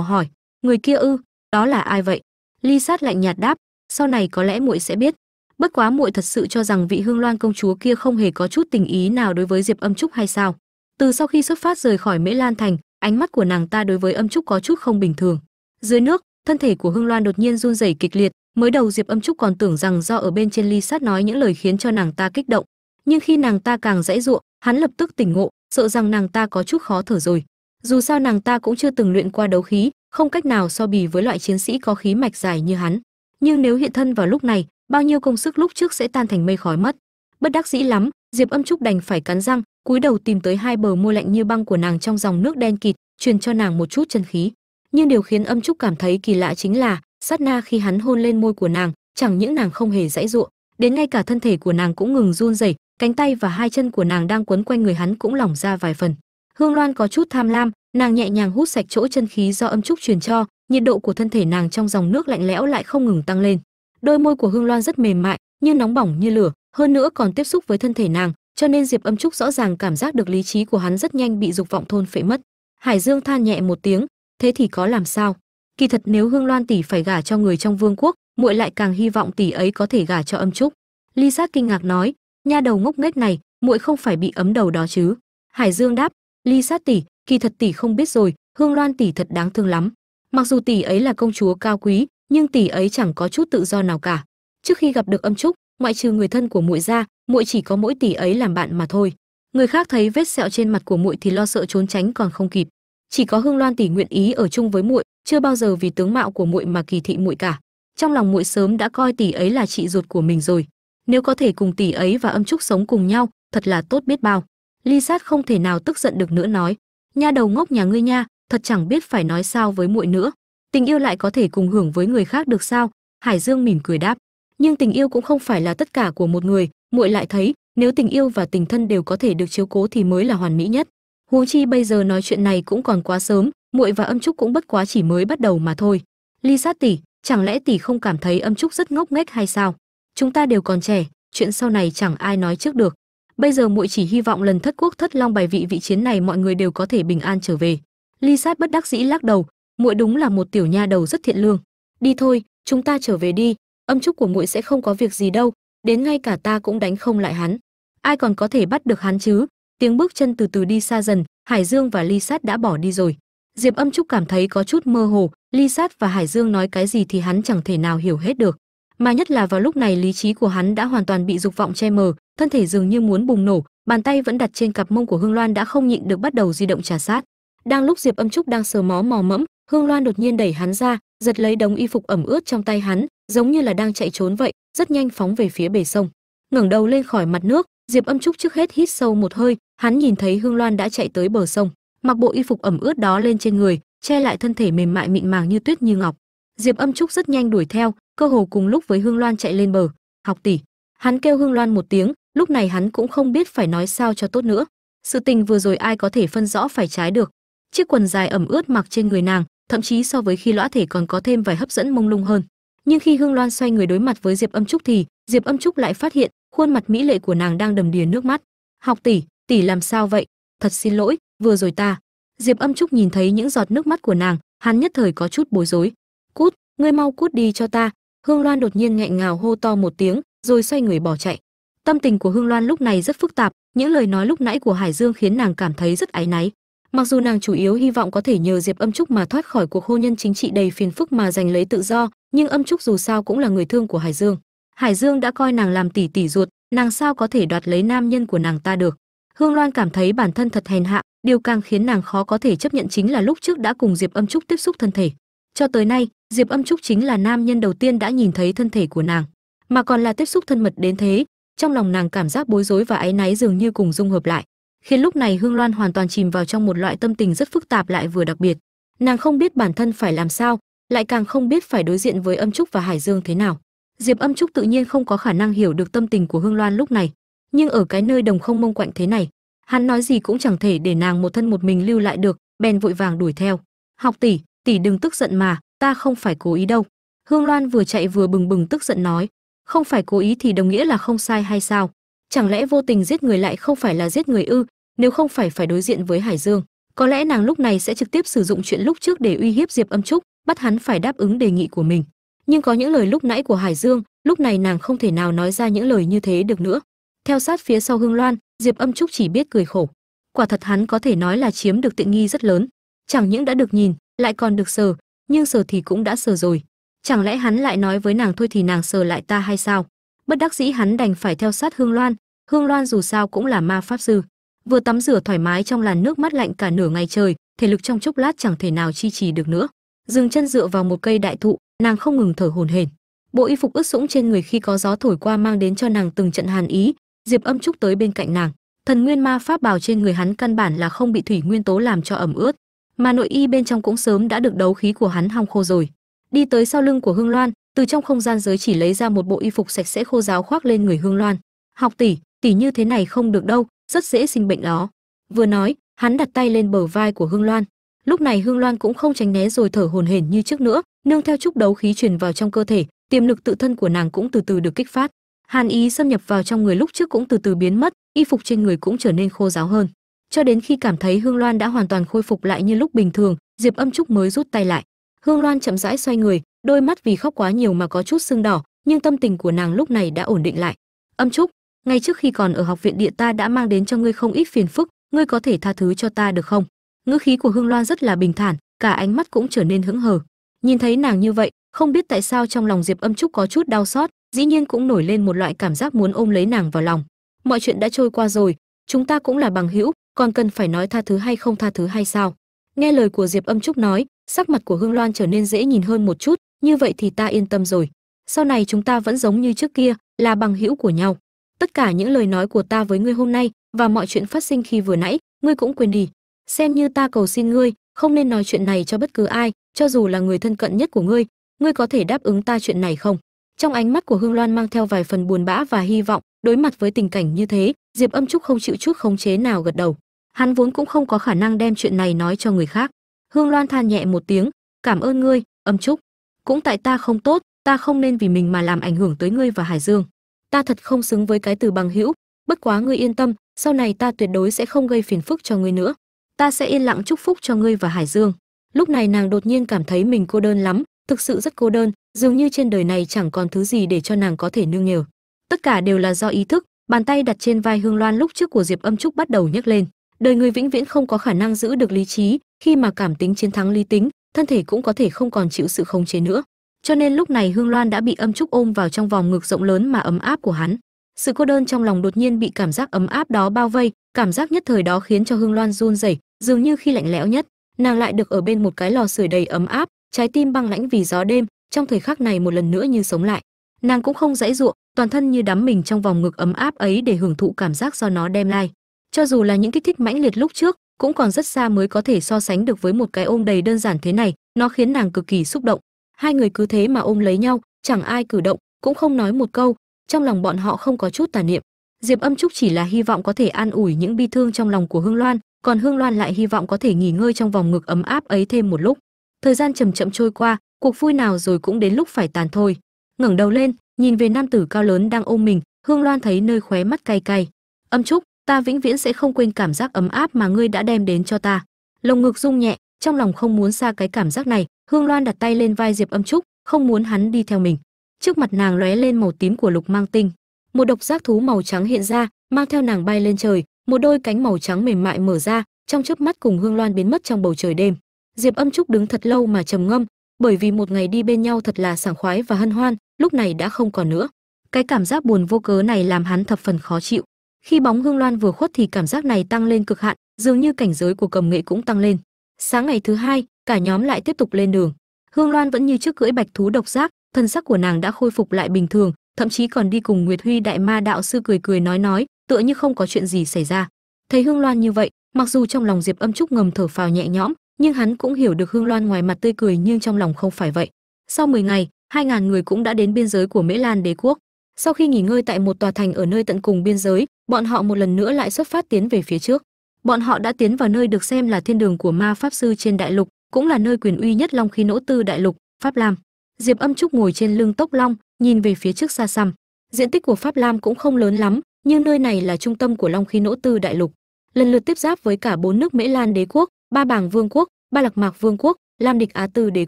hỏi, người kia ư, đó là ai vậy? Ly sát lạnh nhạt đáp, sau này có lẽ muội sẽ biết. Bất quá muội thật sự cho rằng vị hương loan công chúa kia không hề có chút tình ý nào đối với diệp âm trúc hay sao? Từ sau khi xuất phát rời khỏi mễ lan thành, ánh mắt của nàng ta đối với âm trúc có chút không bình thường. Dưới nước, thân thể của hương loan đột nhiên run rẩy kịch liệt mới đầu diệp âm trúc còn tưởng rằng do ở bên trên ly sát nói những lời khiến cho nàng ta kích động, nhưng khi nàng ta càng dãy giụa hắn lập tức tỉnh ngộ, sợ rằng nàng ta có chút khó thở rồi. Dù sao nàng ta cũng chưa từng luyện qua đấu khí, không cách nào so bì với loại chiến sĩ có khí mạch dài như hắn. Nhưng nếu hiện thân vào lúc này, bao nhiêu công sức lúc trước sẽ tan thành mây khói mất. Bất đắc dĩ lắm, diệp âm trúc đành phải cắn răng, cúi đầu tìm tới hai bờ môi lạnh như băng của nàng trong dòng nước đen kịt, truyền cho nàng một chút chân khí. Nhưng điều khiến âm trúc cảm thấy kỳ lạ chính là sát na khi hắn hôn lên môi của nàng, chẳng những nàng không hề dãy dụa đến ngay cả thân thể của nàng cũng ngừng run rẩy, cánh tay và hai chân của nàng đang quấn quanh người hắn cũng lỏng ra vài phần. Hương loan có chút tham lam, nàng nhẹ nhàng hút sạch chỗ chân khí do âm trúc truyền cho, nhiệt độ của thân thể nàng trong dòng nước lạnh lẽo lại không ngừng tăng lên. Đôi môi của hương loan rất mềm mại, như nóng bỏng như lửa, hơn nữa còn tiếp xúc với thân thể nàng, cho nên diệp âm trúc rõ ràng cảm giác được lý trí của hắn rất nhanh bị dục vọng thôn phệ mất. Hải dương than nhẹ một tiếng, thế thì có làm sao? Kỳ thật nếu hương loan tỷ phải gả cho người trong vương quốc, muội lại càng hy vọng tỷ ấy có thể gả cho âm trúc. Ly sát kinh ngạc nói, nha đầu ngốc nghếch này, muội không phải bị ấm đầu đó chứ. Hải dương đáp, ly sát tỷ, kỳ thật tỷ không biết rồi, hương loan tỷ thật đáng thương lắm. Mặc dù tỷ ấy là công chúa cao quý, nhưng tỷ ấy chẳng có chút tự do nào cả. Trước khi gặp được âm trúc, ngoại trừ người thân của muội ra, muội chỉ có mỗi tỷ ấy làm bạn mà thôi. Người khác thấy vết sẹo trên mặt của muội thì lo sợ trốn tránh còn không kịp chỉ có hương loan tỷ nguyện ý ở chung với muội, chưa bao giờ vì tướng mạo của muội mà kỳ thị muội cả. Trong lòng muội sớm đã coi tỷ ấy là chị ruột của mình rồi. Nếu có thể cùng tỷ ấy và âm trúc sống cùng nhau, thật là tốt biết bao. Ly sát không thể nào tức giận được nữa nói, nha đầu ngốc nhà ngươi nha, thật chẳng biết phải nói sao với muội nữa. Tình yêu lại có thể cùng hưởng với người khác được sao? Hải dương mỉm cười đáp, nhưng tình yêu cũng không phải là tất cả của một người, muội lại thấy, nếu tình yêu và tình thân đều có thể được chiếu cố thì mới là hoàn mỹ nhất huống chi bây giờ nói chuyện này cũng còn quá sớm, muội và âm trúc cũng bất quá chỉ mới bắt đầu mà thôi. Ly sát tỷ, chẳng lẽ tỷ không cảm thấy âm trúc rất ngốc nghếch hay sao? Chúng ta đều còn trẻ, chuyện sau này chẳng ai nói trước được. Bây giờ muội chỉ hy vọng lần thất quốc thất long bài vị vị chiến này mọi người đều có thể bình an trở về. Ly sát bất đắc dĩ lắc đầu, muội đúng là một tiểu nha đầu rất thiện lương. Đi thôi, chúng ta trở về đi, âm trúc của muội sẽ không có việc gì đâu, đến ngay cả ta cũng đánh không lại hắn. Ai còn có thể bắt được hắn chứ? Tiếng bước chân từ từ đi xa dần, hải dương và ly sát đã bỏ đi rồi. Diệp âm trúc cảm thấy có chút mơ hồ, ly sát và hải dương nói cái gì thì hắn chẳng thể nào hiểu hết được. Mà nhất là vào lúc này lý trí của hắn đã hoàn toàn bị dục vọng che mờ, thân thể dường như muốn bùng nổ, bàn tay vẫn đặt trên cặp mông của hương loan đã không nhịn được bắt đầu di động trà sát. Đang lúc diệp âm trúc đang sờ mó mò mẫm, hương loan đột nhiên đẩy hắn ra, giật lấy đống y phục ẩm ướt trong tay hắn, giống như là đang chạy trốn vậy, rất nhanh phóng về phía bể sông. Ngẩng đầu lên khỏi mặt nước, diệp âm trúc trước hết hít sâu một hơi hắn nhìn thấy hương loan đã chạy tới bờ sông, mặc bộ y phục ẩm ướt đó lên trên người, che lại thân thể mềm mại mịn màng như tuyết như ngọc. Diệp âm trúc rất nhanh đuổi theo, cơ hồ cùng lúc với hương loan chạy lên bờ. Học tỷ, hắn kêu hương loan một tiếng, lúc này hắn cũng không biết phải nói sao cho tốt nữa. Sự tình vừa rồi ai có thể phân rõ phải trái được. Chiếc quần dài ẩm ướt mặc trên người nàng, thậm chí so với khi lõa thể còn có thêm vài hấp dẫn mông lung hơn. Nhưng khi hương loan xoay người đối mặt với diệp âm trúc thì, diệp âm trúc lại phát hiện khuôn mặt mỹ lệ của nàng đang đầm đìa nước mắt. Học tỷ tỷ làm sao vậy? Thật xin lỗi, vừa rồi ta. Diệp âm trúc nhìn thấy những giọt nước mắt của nàng, hắn nhất thời có chút bối rối. Cút, ngươi mau cút đi cho ta. Hương loan đột nhiên nghẹn ngào hô to một tiếng, rồi xoay người bỏ chạy. Tâm tình của hương loan lúc này rất phức tạp, những lời nói lúc nãy của hải dương khiến nàng cảm thấy rất áy náy. Mặc dù nàng chủ yếu hy vọng có thể nhờ diệp âm trúc mà thoát khỏi cuộc hôn nhân chính trị đầy phiền phức mà giành lấy tự do, nhưng âm trúc dù sao cũng là người thương của hải dương. Hải dương đã coi nàng làm tỷ tỷ ruột, nàng sao có thể đoạt lấy nam nhân của nàng ta được? Hương loan cảm thấy bản thân thật hèn hạ, điều càng khiến nàng khó có thể chấp nhận chính là lúc trước đã cùng diệp âm trúc tiếp xúc thân thể. Cho tới nay, diệp âm trúc chính là nam nhân đầu tiên đã nhìn thấy thân thể của nàng, mà còn là tiếp xúc thân mật đến thế, trong lòng nàng cảm giác bối rối và áy náy dường như cùng dung hợp lại. Khiến lúc này hương loan hoàn toàn chìm vào trong một loại tâm tình rất phức tạp lại vừa đặc biệt. Nàng không biết bản thân phải làm sao, lại càng không biết phải đối diện với âm trúc và hải dương thế nào. Diệp âm trúc tự nhiên không có khả năng hiểu được tâm tình của hương loan lúc này nhưng ở cái nơi đồng không mông quạnh thế này, hắn nói gì cũng chẳng thể để nàng một thân một mình lưu lại được, bèn vội vàng đuổi theo. Học tỷ tỷ đừng tức giận mà, ta không phải cố ý đâu. Hương loan vừa chạy vừa bừng bừng tức giận nói, không phải cố ý thì đồng nghĩa là không sai hay sao? Chẳng lẽ vô tình giết người lại không phải là giết người ư? Nếu không phải phải đối diện với hải dương, có lẽ nàng lúc này sẽ trực tiếp sử dụng chuyện lúc trước để uy hiếp diệp âm trúc, bắt hắn phải đáp ứng đề nghị của mình. Nhưng có những lời lúc nãy của hải dương, lúc này nàng không thể nào nói ra những lời như thế được nữa theo sát phía sau hương loan, diệp âm trúc chỉ biết cười khổ. Quả thật hắn có thể nói là chiếm được tiện nghi rất lớn. Chẳng những đã được nhìn, lại còn được sờ, nhưng sờ thì cũng đã sờ rồi. Chẳng lẽ hắn lại nói với nàng thôi thì nàng sờ lại ta hay sao? Bất đắc dĩ hắn đành phải theo sát hương loan. Hương loan dù sao cũng là ma pháp sư. Vừa tắm rửa thoải mái trong làn nước mát lạnh cả nửa ngày trời, thể lực trong chốc lát chẳng thể nào chi trì được nữa. Dừng chân dựa vào một cây đại thụ, nàng không ngừng thở hổn hển. Bộ y phục ướt sũng trên người khi có gió thổi qua mang đến cho nàng từng trận hàn ý diệp âm trúc tới bên cạnh nàng. Thần nguyên ma pháp bào trên người hắn căn bản là không bị thủy nguyên tố làm cho ẩm ướt, mà nội y bên trong cũng sớm đã được đấu khí của hắn hong khô rồi. Đi tới sau lưng của hương loan, từ trong không gian giới chỉ lấy ra một bộ y phục sạch sẽ khô ráo khoác lên người hương loan. Học tỷ tỷ như thế này không được đâu, rất dễ sinh bệnh đó. Vừa nói, hắn đặt tay lên bờ vai của hương loan. Lúc này hương loan cũng không tránh né rồi thở hồn hển như trước nữa, nương theo chút đấu khí truyền vào trong cơ thể, tiềm lực tự thân của nàng cũng từ từ được kích phát hàn ý xâm nhập vào trong người lúc trước cũng từ từ biến mất, y phục trên người cũng trở nên khô ráo hơn. Cho đến khi cảm thấy hương loan đã hoàn toàn khôi phục lại như lúc bình thường, diệp âm trúc mới rút tay lại. Hương loan chậm rãi xoay người, đôi mắt vì khóc quá nhiều mà có chút sưng đỏ, nhưng tâm tình của nàng lúc này đã ổn định lại. Âm trúc, ngay trước khi còn ở học viện địa ta đã mang đến cho ngươi không ít phiền phức, ngươi có thể tha thứ cho ta được không? Ngữ khí của hương loan rất là bình thản, cả ánh mắt cũng trở nên hững hờ. Nhìn thấy nàng như vậy, không biết tại sao trong lòng diệp âm trúc có chút đau xót dĩ nhiên cũng nổi lên một loại cảm giác muốn ôm lấy nàng vào lòng. Mọi chuyện đã trôi qua rồi, chúng ta cũng là bằng hữu, còn cần phải nói tha thứ hay không tha thứ hay sao? Nghe lời của diệp âm trúc nói, sắc mặt của hương loan trở nên dễ nhìn hơn một chút, như vậy thì ta yên tâm rồi. Sau này chúng ta vẫn giống như trước kia, là bằng hữu của nhau. Tất cả những lời nói của ta với ngươi hôm nay, và mọi chuyện phát sinh khi vừa nãy, ngươi cũng quên đi. Xem như ta cầu xin ngươi, không nên nói chuyện này cho bất cứ ai, cho dù là người thân cận nhất của ngươi ngươi có thể đáp ứng ta chuyện này không? Trong ánh mắt của hương loan mang theo vài phần buồn bã và hy vọng, đối mặt với tình cảnh như thế, diệp âm trúc không chịu chút khống chế nào gật đầu. Hắn vốn cũng không có khả năng đem chuyện này nói cho người khác. Hương loan than nhẹ một tiếng, cảm ơn ngươi, âm trúc. Cũng tại ta không tốt, ta không nên vì mình mà làm ảnh hưởng tới ngươi và hải dương. Ta thật không xứng với cái từ bằng hữu. Bất quá ngươi yên tâm, sau này ta tuyệt đối sẽ không gây phiền phức cho ngươi nữa. Ta sẽ yên lặng chúc phúc cho ngươi và hải dương. Lúc này nàng đột nhiên cảm thấy mình cô đơn lắm thực sự rất cô đơn, dường như trên đời này chẳng còn thứ gì để cho nàng có thể nương nhờ. Tất cả đều là do ý thức, bàn tay đặt trên vai hương loan lúc trước của diệp âm trúc bắt đầu nhấc lên. Đời người vĩnh viễn không có khả năng giữ được lý trí, khi mà cảm tính chiến thắng lý tính, thân thể cũng có thể không còn chịu sự khống chế nữa. Cho nên lúc này hương loan đã bị âm trúc ôm vào trong vòng ngực rộng lớn mà ấm áp của hắn. Sự cô đơn trong lòng đột nhiên bị cảm giác ấm áp đó bao vây, cảm giác nhất thời đó khiến cho hương loan run rẩy, dường như khi lạnh lẽo nhất, nàng lại được ở bên một cái lò sưởi đầy ấm áp trái tim băng lãnh vì gió đêm trong thời khắc này một lần nữa như sống lại. Nàng cũng không dãy ruộng, toàn thân như đắm mình trong vòng ngực ấm áp ấy để hưởng thụ cảm giác do nó đem lại. Cho dù là những kích thích mãnh liệt lúc trước cũng còn rất xa mới có thể so sánh được với một cái ôm đầy đơn giản thế này nó khiến nàng cực kỳ xúc động. Hai người cứ thế mà ôm lấy nhau chẳng ai cử động cũng không nói một câu trong lòng bọn họ không có chút tà niệm. Diệp âm trúc chỉ là hy vọng có thể an ủi những bi thương trong lòng của hương loan còn hương loan lại hy vọng có thể nghỉ ngơi trong vòng ngực ấm áp ấy thêm một lúc thời gian chậm chậm trôi qua, cuộc vui nào rồi cũng đến lúc phải tàn thôi. Ngẩng đầu lên, nhìn về nam tử cao lớn đang ôm mình, hương loan thấy nơi khóe mắt cay cay. Âm trúc ta vĩnh viễn sẽ không quên cảm giác ấm áp mà ngươi đã đem đến cho ta. Lồng ngực rung nhẹ, trong lòng không muốn xa cái cảm giác này, hương loan đặt tay lên vai diệp âm trúc không muốn hắn đi theo mình. Trước mặt nàng lóe lên màu tím của lục mang tinh. Một độc giác thú màu trắng hiện ra, mang theo nàng bay lên trời, một đôi cánh màu trắng mềm mại mở ra, trong chớp mắt cùng hương loan biến mất trong bầu trời đêm diệp âm trúc đứng thật lâu mà trầm ngâm, bởi vì một ngày đi bên nhau thật là sảng khoái và hân hoan, lúc này đã không còn nữa. Cái cảm giác buồn vô cớ này làm hắn thập phần khó chịu. Khi bóng hương loan vừa khuất thì cảm giác này tăng lên cực hạn, dường như cảnh giới của cầm nghệ cũng tăng lên. Sáng ngày thứ hai, cả nhóm lại tiếp tục lên đường. Hương loan vẫn như trước cưỡi bạch thú độc giác, thân sắc của nàng đã khôi phục lại bình thường, thậm chí còn đi cùng nguyệt huy đại ma đạo sư cười cười nói nói, tựa như không có chuyện gì xảy ra. Thấy hương loan như vậy, mặc dù trong lòng diệp âm trúc ngầm thở phào nhẹ nhõm nhưng hắn cũng hiểu được hương loan ngoài mặt tươi cười nhưng trong lòng không phải vậy. Sau 10 ngày, hai ngàn người cũng đã đến biên giới của mễ lan đế quốc. Sau khi nghỉ ngơi tại một tòa thành ở nơi tận cùng biên giới, bọn họ một lần nữa lại xuất phát tiến về phía trước. Bọn họ đã tiến vào nơi được xem là thiên đường của ma pháp sư trên đại lục, cũng là nơi quyền uy nhất long khí nỗ tư đại lục, pháp lam. Diệp âm trúc ngồi trên lưng tốc long, nhìn về phía trước xa xăm. Diện tích của pháp lam cũng không lớn lắm, nhưng nơi này là trung tâm của long khí nỗ tư đại lục. Lần lượt tiếp giáp với cả bốn nước mễ lan đế quốc ba bảng vương quốc, ba lạc mạc vương quốc, lam địch á tư đế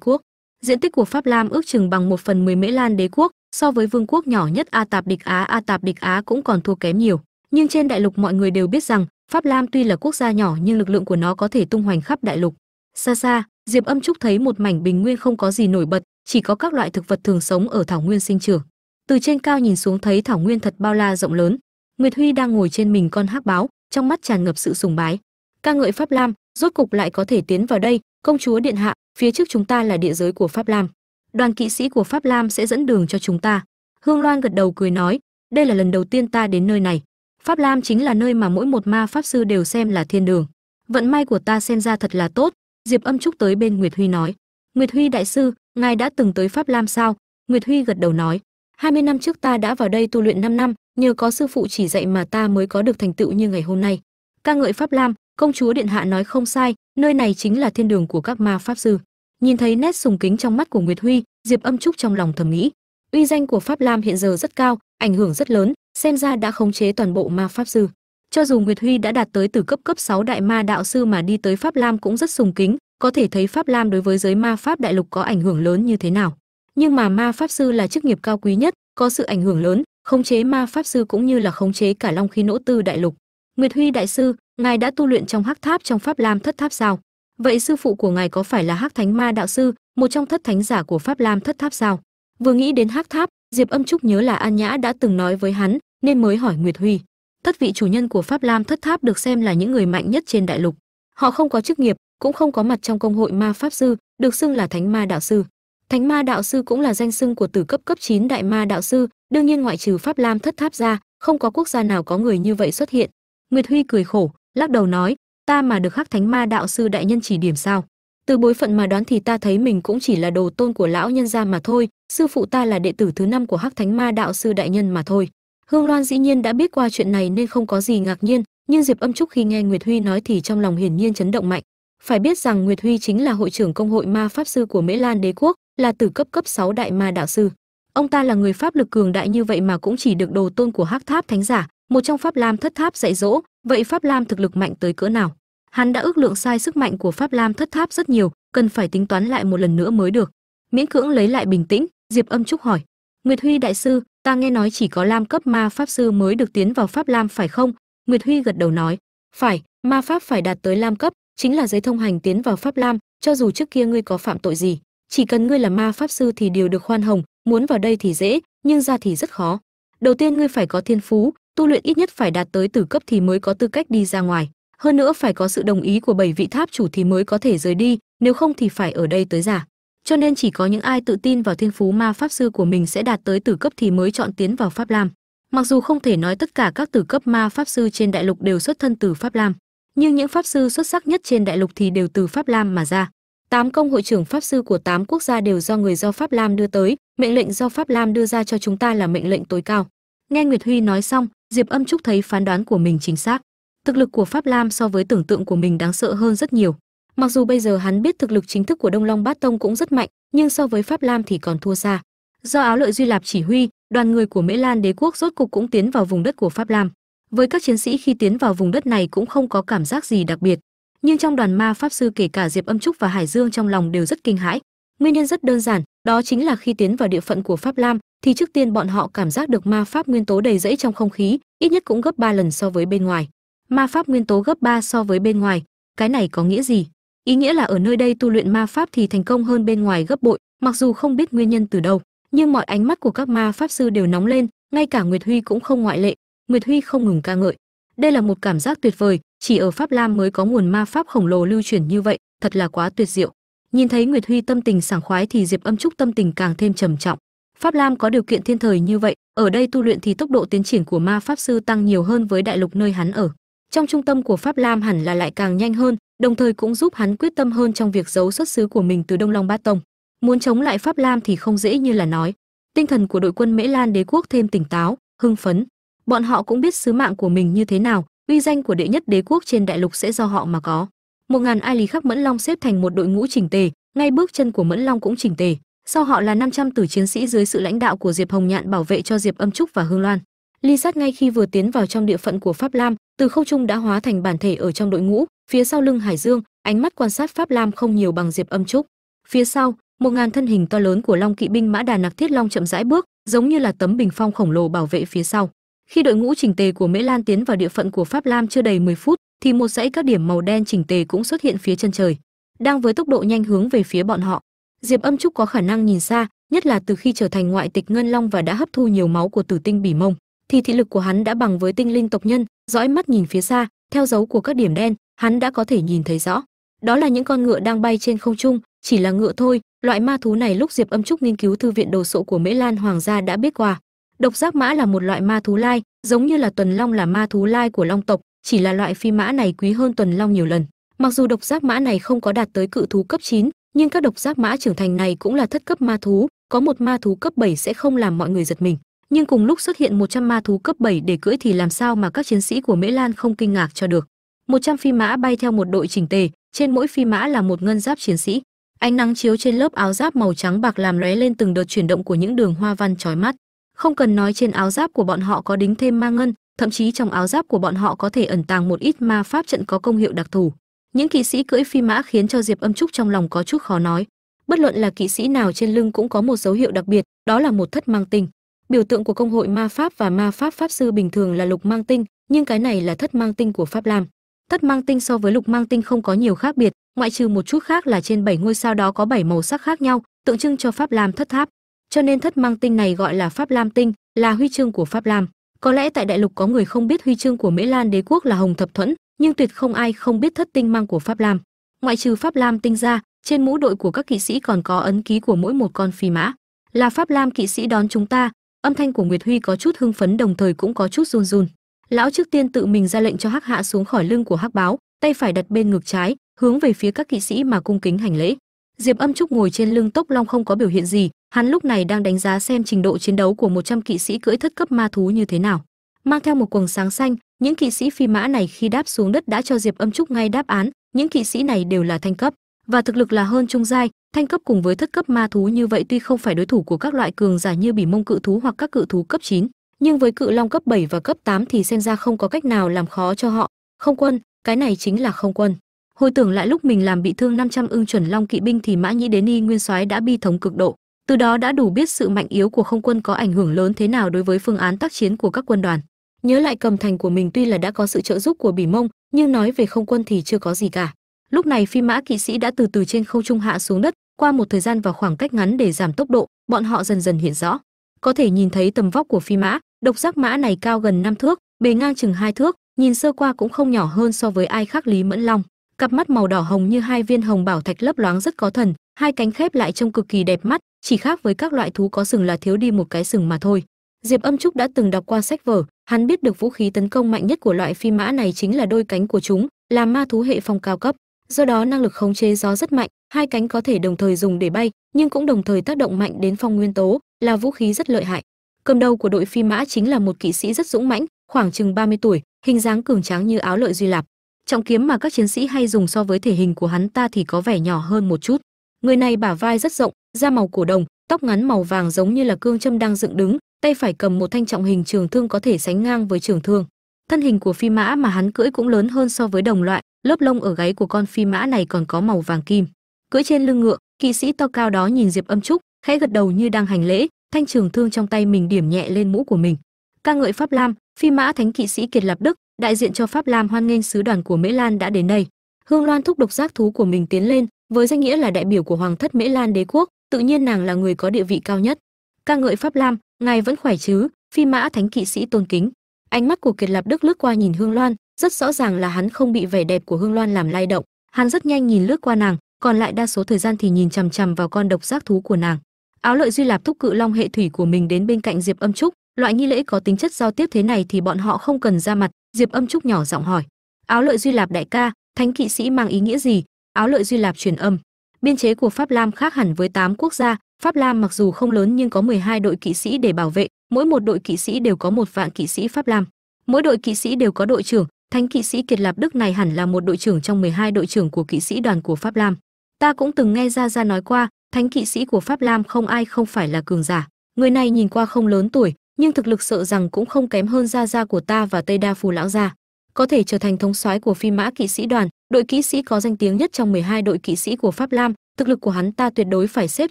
quốc. Diện tích của pháp lam ước chừng bằng một phần mười mễ lan đế quốc, so với vương quốc nhỏ nhất a tạp địch á. A tạp địch á cũng còn thua kém nhiều. Nhưng trên đại lục mọi người đều biết rằng, pháp lam tuy là quốc gia nhỏ nhưng lực lượng của nó có thể tung hoành khắp đại lục. Xa xa, diệp âm trúc thấy một mảnh bình nguyên không có gì nổi bật, chỉ có các loại thực vật thường sống ở thảo nguyên sinh trưởng. Từ trên cao nhìn xuống thấy thảo nguyên thật bao la rộng lớn. Nguyệt huy đang ngồi trên mình con hắc báo, trong mắt tràn ngập sự sùng bái. Ca ngợi pháp lam rốt cục lại có thể tiến vào đây, công chúa điện hạ, phía trước chúng ta là địa giới của pháp lam. Đoàn kỵ sĩ của pháp lam sẽ dẫn đường cho chúng ta. Hương loan gật đầu cười nói, đây là lần đầu tiên ta đến nơi này. Pháp lam chính là nơi mà mỗi một ma pháp sư đều xem là thiên đường. Vận may của ta xem ra thật là tốt, diệp âm trúc tới bên nguyệt huy nói. Nguyệt huy đại sư, ngài đã từng tới pháp lam sao? Nguyệt huy gật đầu nói. 20 năm trước ta đã vào đây tu luyện 5 năm, nhờ có sư phụ chỉ dạy mà ta mới có được thành tựu như ngày hôm nay. Ca ngợi pháp lam công chúa điện hạ nói không sai, nơi này chính là thiên đường của các ma pháp sư. Nhìn thấy nét sùng kính trong mắt của nguyệt huy, diệp âm trúc trong lòng thầm nghĩ, uy danh của pháp lam hiện giờ rất cao, ảnh hưởng rất lớn, xem ra đã khống chế toàn bộ ma pháp sư. Cho dù nguyệt huy đã đạt tới từ cấp cấp 6 đại ma đạo sư mà đi tới pháp lam cũng rất sùng kính, có thể thấy pháp lam đối với giới ma pháp đại lục có ảnh hưởng lớn như thế nào. Nhưng mà ma pháp sư là chức nghiệp cao quý nhất, có sự ảnh hưởng lớn, khống chế ma pháp sư cũng như là khống chế cả long khí nỗ tư đại lục nguyệt huy đại sư, ngài đã tu luyện trong hắc tháp trong pháp lam thất tháp sao? Vậy sư phụ của ngài có phải là hắc thánh ma đạo sư, một trong thất thánh giả của pháp lam thất tháp sao? Vừa nghĩ đến hắc tháp, diệp âm trúc nhớ là an nhã đã từng nói với hắn, nên mới hỏi nguyệt huy. Thất vị chủ nhân của pháp lam thất tháp được xem là những người mạnh nhất trên đại lục. Họ không có chức nghiệp, cũng không có mặt trong công hội ma pháp sư, được xưng là thánh ma đạo sư. Thánh ma đạo sư cũng là danh xưng của tử cấp cấp 9 đại ma đạo sư, đương nhiên ngoại trừ pháp lam thất tháp ra, không có quốc gia nào có người như vậy xuất hiện nguyệt huy cười khổ, lắc đầu nói, ta mà được khắc thánh ma đạo sư đại nhân chỉ điểm sao? Từ bối phận mà đoán thì ta thấy mình cũng chỉ là đồ tôn của lão nhân gia mà thôi, sư phụ ta là đệ tử thứ năm của hắc thánh ma đạo sư đại nhân mà thôi. Hương loan dĩ nhiên đã biết qua chuyện này nên không có gì ngạc nhiên, nhưng diệp âm trúc khi nghe nguyệt huy nói thì trong lòng hiển nhiên chấn động mạnh. Phải biết rằng nguyệt huy chính là hội trưởng công hội ma pháp sư của mễ lan đế quốc, là tử cấp cấp 6 đại ma đạo sư. Ông ta là người pháp lực cường đại như vậy mà cũng chỉ được đồ tôn của hắc tháp thánh giả một trong pháp lam thất tháp dạy dỗ, vậy pháp lam thực lực mạnh tới cỡ nào? Hắn đã ước lượng sai sức mạnh của pháp lam thất tháp rất nhiều, cần phải tính toán lại một lần nữa mới được. Miễn cưỡng lấy lại bình tĩnh, diệp âm trúc hỏi. Nguyệt huy đại sư, ta nghe nói chỉ có lam cấp ma pháp sư mới được tiến vào pháp lam phải không? Nguyệt huy gật đầu nói. Phải, ma pháp phải đạt tới lam cấp, chính là giấy thông hành tiến vào pháp lam, cho dù trước kia ngươi có phạm tội gì, chỉ cần ngươi là ma pháp sư thì đều được khoan hồng, muốn vào đây thì dễ, nhưng ra thì rất khó. Đầu tiên ngươi phải có thiên phú tu luyện ít nhất phải đạt tới tử cấp thì mới có tư cách đi ra ngoài. Hơn nữa phải có sự đồng ý của bảy vị tháp chủ thì mới có thể rời đi, nếu không thì phải ở đây tới giả cho nên chỉ có những ai tự tin vào thiên phú ma pháp sư của mình sẽ đạt tới tử cấp thì mới chọn tiến vào pháp lam. Mặc dù không thể nói tất cả các tử cấp ma pháp sư trên đại lục đều xuất thân từ pháp lam, nhưng những pháp sư xuất sắc nhất trên đại lục thì đều từ pháp lam mà ra. Tám công hội trưởng pháp sư của tám quốc gia đều do người do pháp lam đưa tới, mệnh lệnh do pháp lam đưa ra cho chúng ta là mệnh lệnh tối cao nghe nguyệt huy nói xong, diệp âm trúc thấy phán đoán của mình chính xác. Thực lực của pháp lam so với tưởng tượng của mình đáng sợ hơn rất nhiều. Mặc dù bây giờ hắn biết thực lực chính thức của đông long bát tông cũng rất mạnh, nhưng so với pháp lam thì còn thua xa. Do áo lợi duy lạp chỉ huy, đoàn người của mễ lan đế quốc rốt cục cũng tiến vào vùng đất của pháp lam. Với các chiến sĩ khi tiến vào vùng đất này cũng không có cảm giác gì đặc biệt. Nhưng trong đoàn ma pháp sư kể cả diệp âm trúc và hải dương trong lòng đều rất kinh hãi. Nguyên nhân rất đơn giản, đó chính là khi tiến vào địa phận của pháp lam thì trước tiên bọn họ cảm giác được ma pháp nguyên tố đầy rẫy trong không khí, ít nhất cũng gấp 3 lần so với bên ngoài. Ma pháp nguyên tố gấp 3 so với bên ngoài, cái này có nghĩa gì? Ý nghĩa là ở nơi đây tu luyện ma pháp thì thành công hơn bên ngoài gấp bội, mặc dù không biết nguyên nhân từ đâu, nhưng mọi ánh mắt của các ma pháp sư đều nóng lên, ngay cả nguyệt huy cũng không ngoại lệ. Nguyệt huy không ngừng ca ngợi. Đây là một cảm giác tuyệt vời, chỉ ở pháp lam mới có nguồn ma pháp khổng lồ lưu chuyển như vậy, thật là quá tuyệt diệu. Nhìn thấy nguyệt huy tâm tình sảng khoái thì diệp âm trúc tâm tình càng thêm trầm trọng pháp lam có điều kiện thiên thời như vậy, ở đây tu luyện thì tốc độ tiến triển của ma pháp sư tăng nhiều hơn với đại lục nơi hắn ở. Trong trung tâm của pháp lam hẳn là lại càng nhanh hơn, đồng thời cũng giúp hắn quyết tâm hơn trong việc giấu xuất xứ của mình từ đông long bát tông. Muốn chống lại pháp lam thì không dễ như là nói. Tinh thần của đội quân mễ lan đế quốc thêm tỉnh táo, hưng phấn. Bọn họ cũng biết sứ mạng của mình như thế nào, uy danh của đệ nhất đế quốc trên đại lục sẽ do họ mà có. Một ngàn ai lý khắc mẫn long xếp thành một đội ngũ chỉnh tề, ngay bước chân của mẫn long cũng chỉnh tề sau họ là 500 tử chiến sĩ dưới sự lãnh đạo của diệp hồng nhạn bảo vệ cho diệp âm trúc và hương loan. Ly sát ngay khi vừa tiến vào trong địa phận của pháp lam, từ khâu trung đã hóa thành bản thể ở trong đội ngũ, phía sau lưng hải dương, ánh mắt quan sát pháp lam không nhiều bằng diệp âm trúc. Phía sau, một ngàn thân hình to lớn của long kỵ binh mã đà nặc thiết long chậm rãi bước, giống như là tấm bình phong khổng lồ bảo vệ phía sau. Khi đội ngũ chỉnh tề của mễ lan tiến vào địa phận của pháp lam chưa đầy 10 phút, thì một dãy các điểm màu đen chỉnh tề cũng xuất hiện phía chân trời, đang với tốc độ nhanh hướng về phía bọn họ diệp âm trúc có khả năng nhìn xa nhất là từ khi trở thành ngoại tịch ngân long và đã hấp thu nhiều máu của tử tinh bỉ mông. Thì thị lực của hắn đã bằng với tinh linh tộc nhân dõi mắt nhìn phía xa theo dấu của các điểm đen hắn đã có thể nhìn thấy rõ. Đó là những con ngựa đang bay trên không trung chỉ là ngựa thôi loại ma thú này lúc diệp âm trúc nghiên cứu thư viện đồ sộ của mễ lan hoàng gia đã biết qua. Độc giác mã là một loại ma thú lai giống như là tuần long là ma thú lai của long tộc chỉ là loại phi mã này quý hơn tuần long nhiều lần. Mặc dù độc giác mã này không có đạt tới cự thú cấp 9, nhưng các độc giác mã trưởng thành này cũng là thất cấp ma thú có một ma thú cấp 7 sẽ không làm mọi người giật mình nhưng cùng lúc xuất hiện 100 ma thú cấp 7 để cưỡi thì làm sao mà các chiến sĩ của Mễ Lan không kinh ngạc cho được. 100 phi mã bay theo một đội chỉnh tề, trên mỗi phi mã là một ngân giáp chiến sĩ. Ánh nắng chiếu trên lớp áo giáp màu trắng bạc làm lóe lên từng đợt chuyển động của những đường hoa văn chói mắt. Không cần nói trên áo giáp của bọn họ có đính thêm ma ngân, thậm chí trong áo giáp của bọn họ có thể ẩn tàng một ít ma pháp trận có công hiệu đặc thù. Những kỵ sĩ cưỡi phi mã khiến cho Diệp Âm Trúc trong lòng có chút khó nói. Bất luận là kỵ sĩ nào trên lưng cũng có một dấu hiệu đặc biệt, đó là một thất mang tinh. Biểu tượng của công hội ma pháp và ma pháp pháp sư bình thường là lục mang tinh, nhưng cái này là thất mang tinh của Pháp Lam. Thất mang tinh so với lục mang tinh không có nhiều khác biệt, ngoại trừ một chút khác là trên bảy ngôi sao đó có bảy màu sắc khác nhau, tượng trưng cho Pháp Lam thất tháp. Cho nên thất mang tinh này gọi là Pháp Lam tinh, là huy chương của Pháp Lam. Có lẽ tại đại lục có người không biết huy chương của Mễ Lan đế quốc là Hồng Thập Thuẫn, nhưng tuyệt không ai không biết thất tinh mang của Pháp Lam. Ngoại trừ Pháp Lam tinh ra, trên mũ đội của các kỵ sĩ còn có ấn ký của mỗi một con phi mã. Là Pháp Lam kỵ sĩ đón chúng ta, âm thanh của Nguyệt Huy có chút hưng phấn đồng thời cũng có chút run run. Lão trước tiên tự mình ra lệnh cho Hắc Hạ xuống khỏi lưng của Hắc Báo, tay phải đặt bên ngực trái, hướng về phía các kỵ sĩ mà cung kính hành lễ. Diệp Âm Trúc ngồi trên lưng Tốc Long không có biểu hiện gì, hắn lúc này đang đánh giá xem trình độ chiến đấu của 100 kỵ sĩ cưỡi thất cấp ma thú như thế nào. Mang theo một quần sáng xanh, những kỵ sĩ phi mã này khi đáp xuống đất đã cho Diệp Âm Trúc ngay đáp án, những kỵ sĩ này đều là thanh cấp và thực lực là hơn trung giai, thanh cấp cùng với thất cấp ma thú như vậy tuy không phải đối thủ của các loại cường giả như bỉ mông cự thú hoặc các cự thú cấp 9, nhưng với cự long cấp 7 và cấp 8 thì xem ra không có cách nào làm khó cho họ. Không quân, cái này chính là không quân. Hồi tưởng lại lúc mình làm bị thương 500 ưng chuẩn long kỵ binh thì mã nhĩ đến y nguyên soái đã bi thống cực độ, từ đó đã đủ biết sự mạnh yếu của không quân có ảnh hưởng lớn thế nào đối với phương án tác chiến của các quân đoàn. Nhớ lại cầm thành của mình tuy là đã có sự trợ giúp của bỉ mông, nhưng nói về không quân thì chưa có gì cả. Lúc này phi mã kỵ sĩ đã từ từ trên không trung hạ xuống đất qua một thời gian và khoảng cách ngắn để giảm tốc độ bọn họ dần dần hiện rõ. Có thể nhìn thấy tầm vóc của phi mã độc giác mã này cao gần năm thước bề ngang chừng hai thước nhìn sơ qua cũng không nhỏ hơn so với ai khác lý mẫn long. Cặp mắt màu đỏ hồng như hai viên hồng bảo thạch lấp loáng rất có thần hai cánh khép lại trông cực kỳ đẹp mắt chỉ khác với các loại thú có sừng là thiếu đi một cái sừng mà thôi. Diệp âm trúc đã từng đọc qua sách vở hắn biết được vũ khí tấn công mạnh nhất của loại phi mã này chính là đôi cánh của chúng, là ma thú hệ phong cao cấp. Do đó năng lực khống chế gió rất mạnh, hai cánh có thể đồng thời dùng để bay, nhưng cũng đồng thời tác động mạnh đến phong nguyên tố, là vũ khí rất lợi hại. Cầm đầu của đội phi mã chính là một kỵ sĩ rất dũng mãnh, khoảng chừng 30 tuổi, hình dáng cường tráng như áo lợi duy lạp. Trọng kiếm mà các chiến sĩ hay dùng so với thể hình của hắn ta thì có vẻ nhỏ hơn một chút. Người này bả vai rất rộng, da màu cổ đồng, tóc ngắn màu vàng giống như là cương châm đang dựng đứng tay phải cầm một thanh trọng hình trường thương có thể sánh ngang với trường thương. Thân hình của phi mã mà hắn cưỡi cũng lớn hơn so với đồng loại, lớp lông ở gáy của con phi mã này còn có màu vàng kim. Cưỡi trên lưng ngựa, kỵ sĩ to cao đó nhìn diệp âm trúc, khẽ gật đầu như đang hành lễ, thanh trường thương trong tay mình điểm nhẹ lên mũ của mình. Ca ngợi pháp lam, phi mã thánh kỵ sĩ kiệt lập đức, đại diện cho pháp lam hoan nghênh sứ đoàn của mễ lan đã đến đây. Hương loan thúc độc giác thú của mình tiến lên, với danh nghĩa là đại biểu của hoàng thất mễ lan đế quốc, tự nhiên nàng là người có địa vị cao nhất. Ca ngợi pháp lam ngài vẫn khỏe chứ? Phi mã thánh kỵ sĩ tôn kính. Ánh mắt của kiệt lập đức lướt qua nhìn hương loan, rất rõ ràng là hắn không bị vẻ đẹp của hương loan làm lay động. Hắn rất nhanh nhìn lướt qua nàng, còn lại đa số thời gian thì nhìn chằm chằm vào con độc giác thú của nàng. Áo lợi duy lạp thúc cự long hệ thủy của mình đến bên cạnh diệp âm trúc, loại nghi lễ có tính chất giao tiếp thế này thì bọn họ không cần ra mặt, diệp âm trúc nhỏ giọng hỏi. Áo lợi duy lạp đại ca, thánh kỵ sĩ mang ý nghĩa gì? Áo lợi duy lạp truyền âm biên chế của pháp lam khác hẳn với 8 quốc gia. Pháp lam mặc dù không lớn nhưng có 12 đội kỵ sĩ để bảo vệ. Mỗi một đội kỵ sĩ đều có một vạn kỵ sĩ pháp lam. Mỗi đội kỵ sĩ đều có đội trưởng. Thánh kỵ sĩ kiệt lạp đức này hẳn là một đội trưởng trong 12 đội trưởng của kỵ sĩ đoàn của pháp lam. Ta cũng từng nghe ra ra nói qua, thánh kỵ sĩ của pháp lam không ai không phải là cường giả. Người này nhìn qua không lớn tuổi, nhưng thực lực sợ rằng cũng không kém hơn gia gia của ta và tây đa phù lão gia có thể trở thành thống soái của phi mã kỵ sĩ đoàn. Đội kỵ sĩ có danh tiếng nhất trong 12 đội kỵ sĩ của pháp lam. Thực lực của hắn ta tuyệt đối phải xếp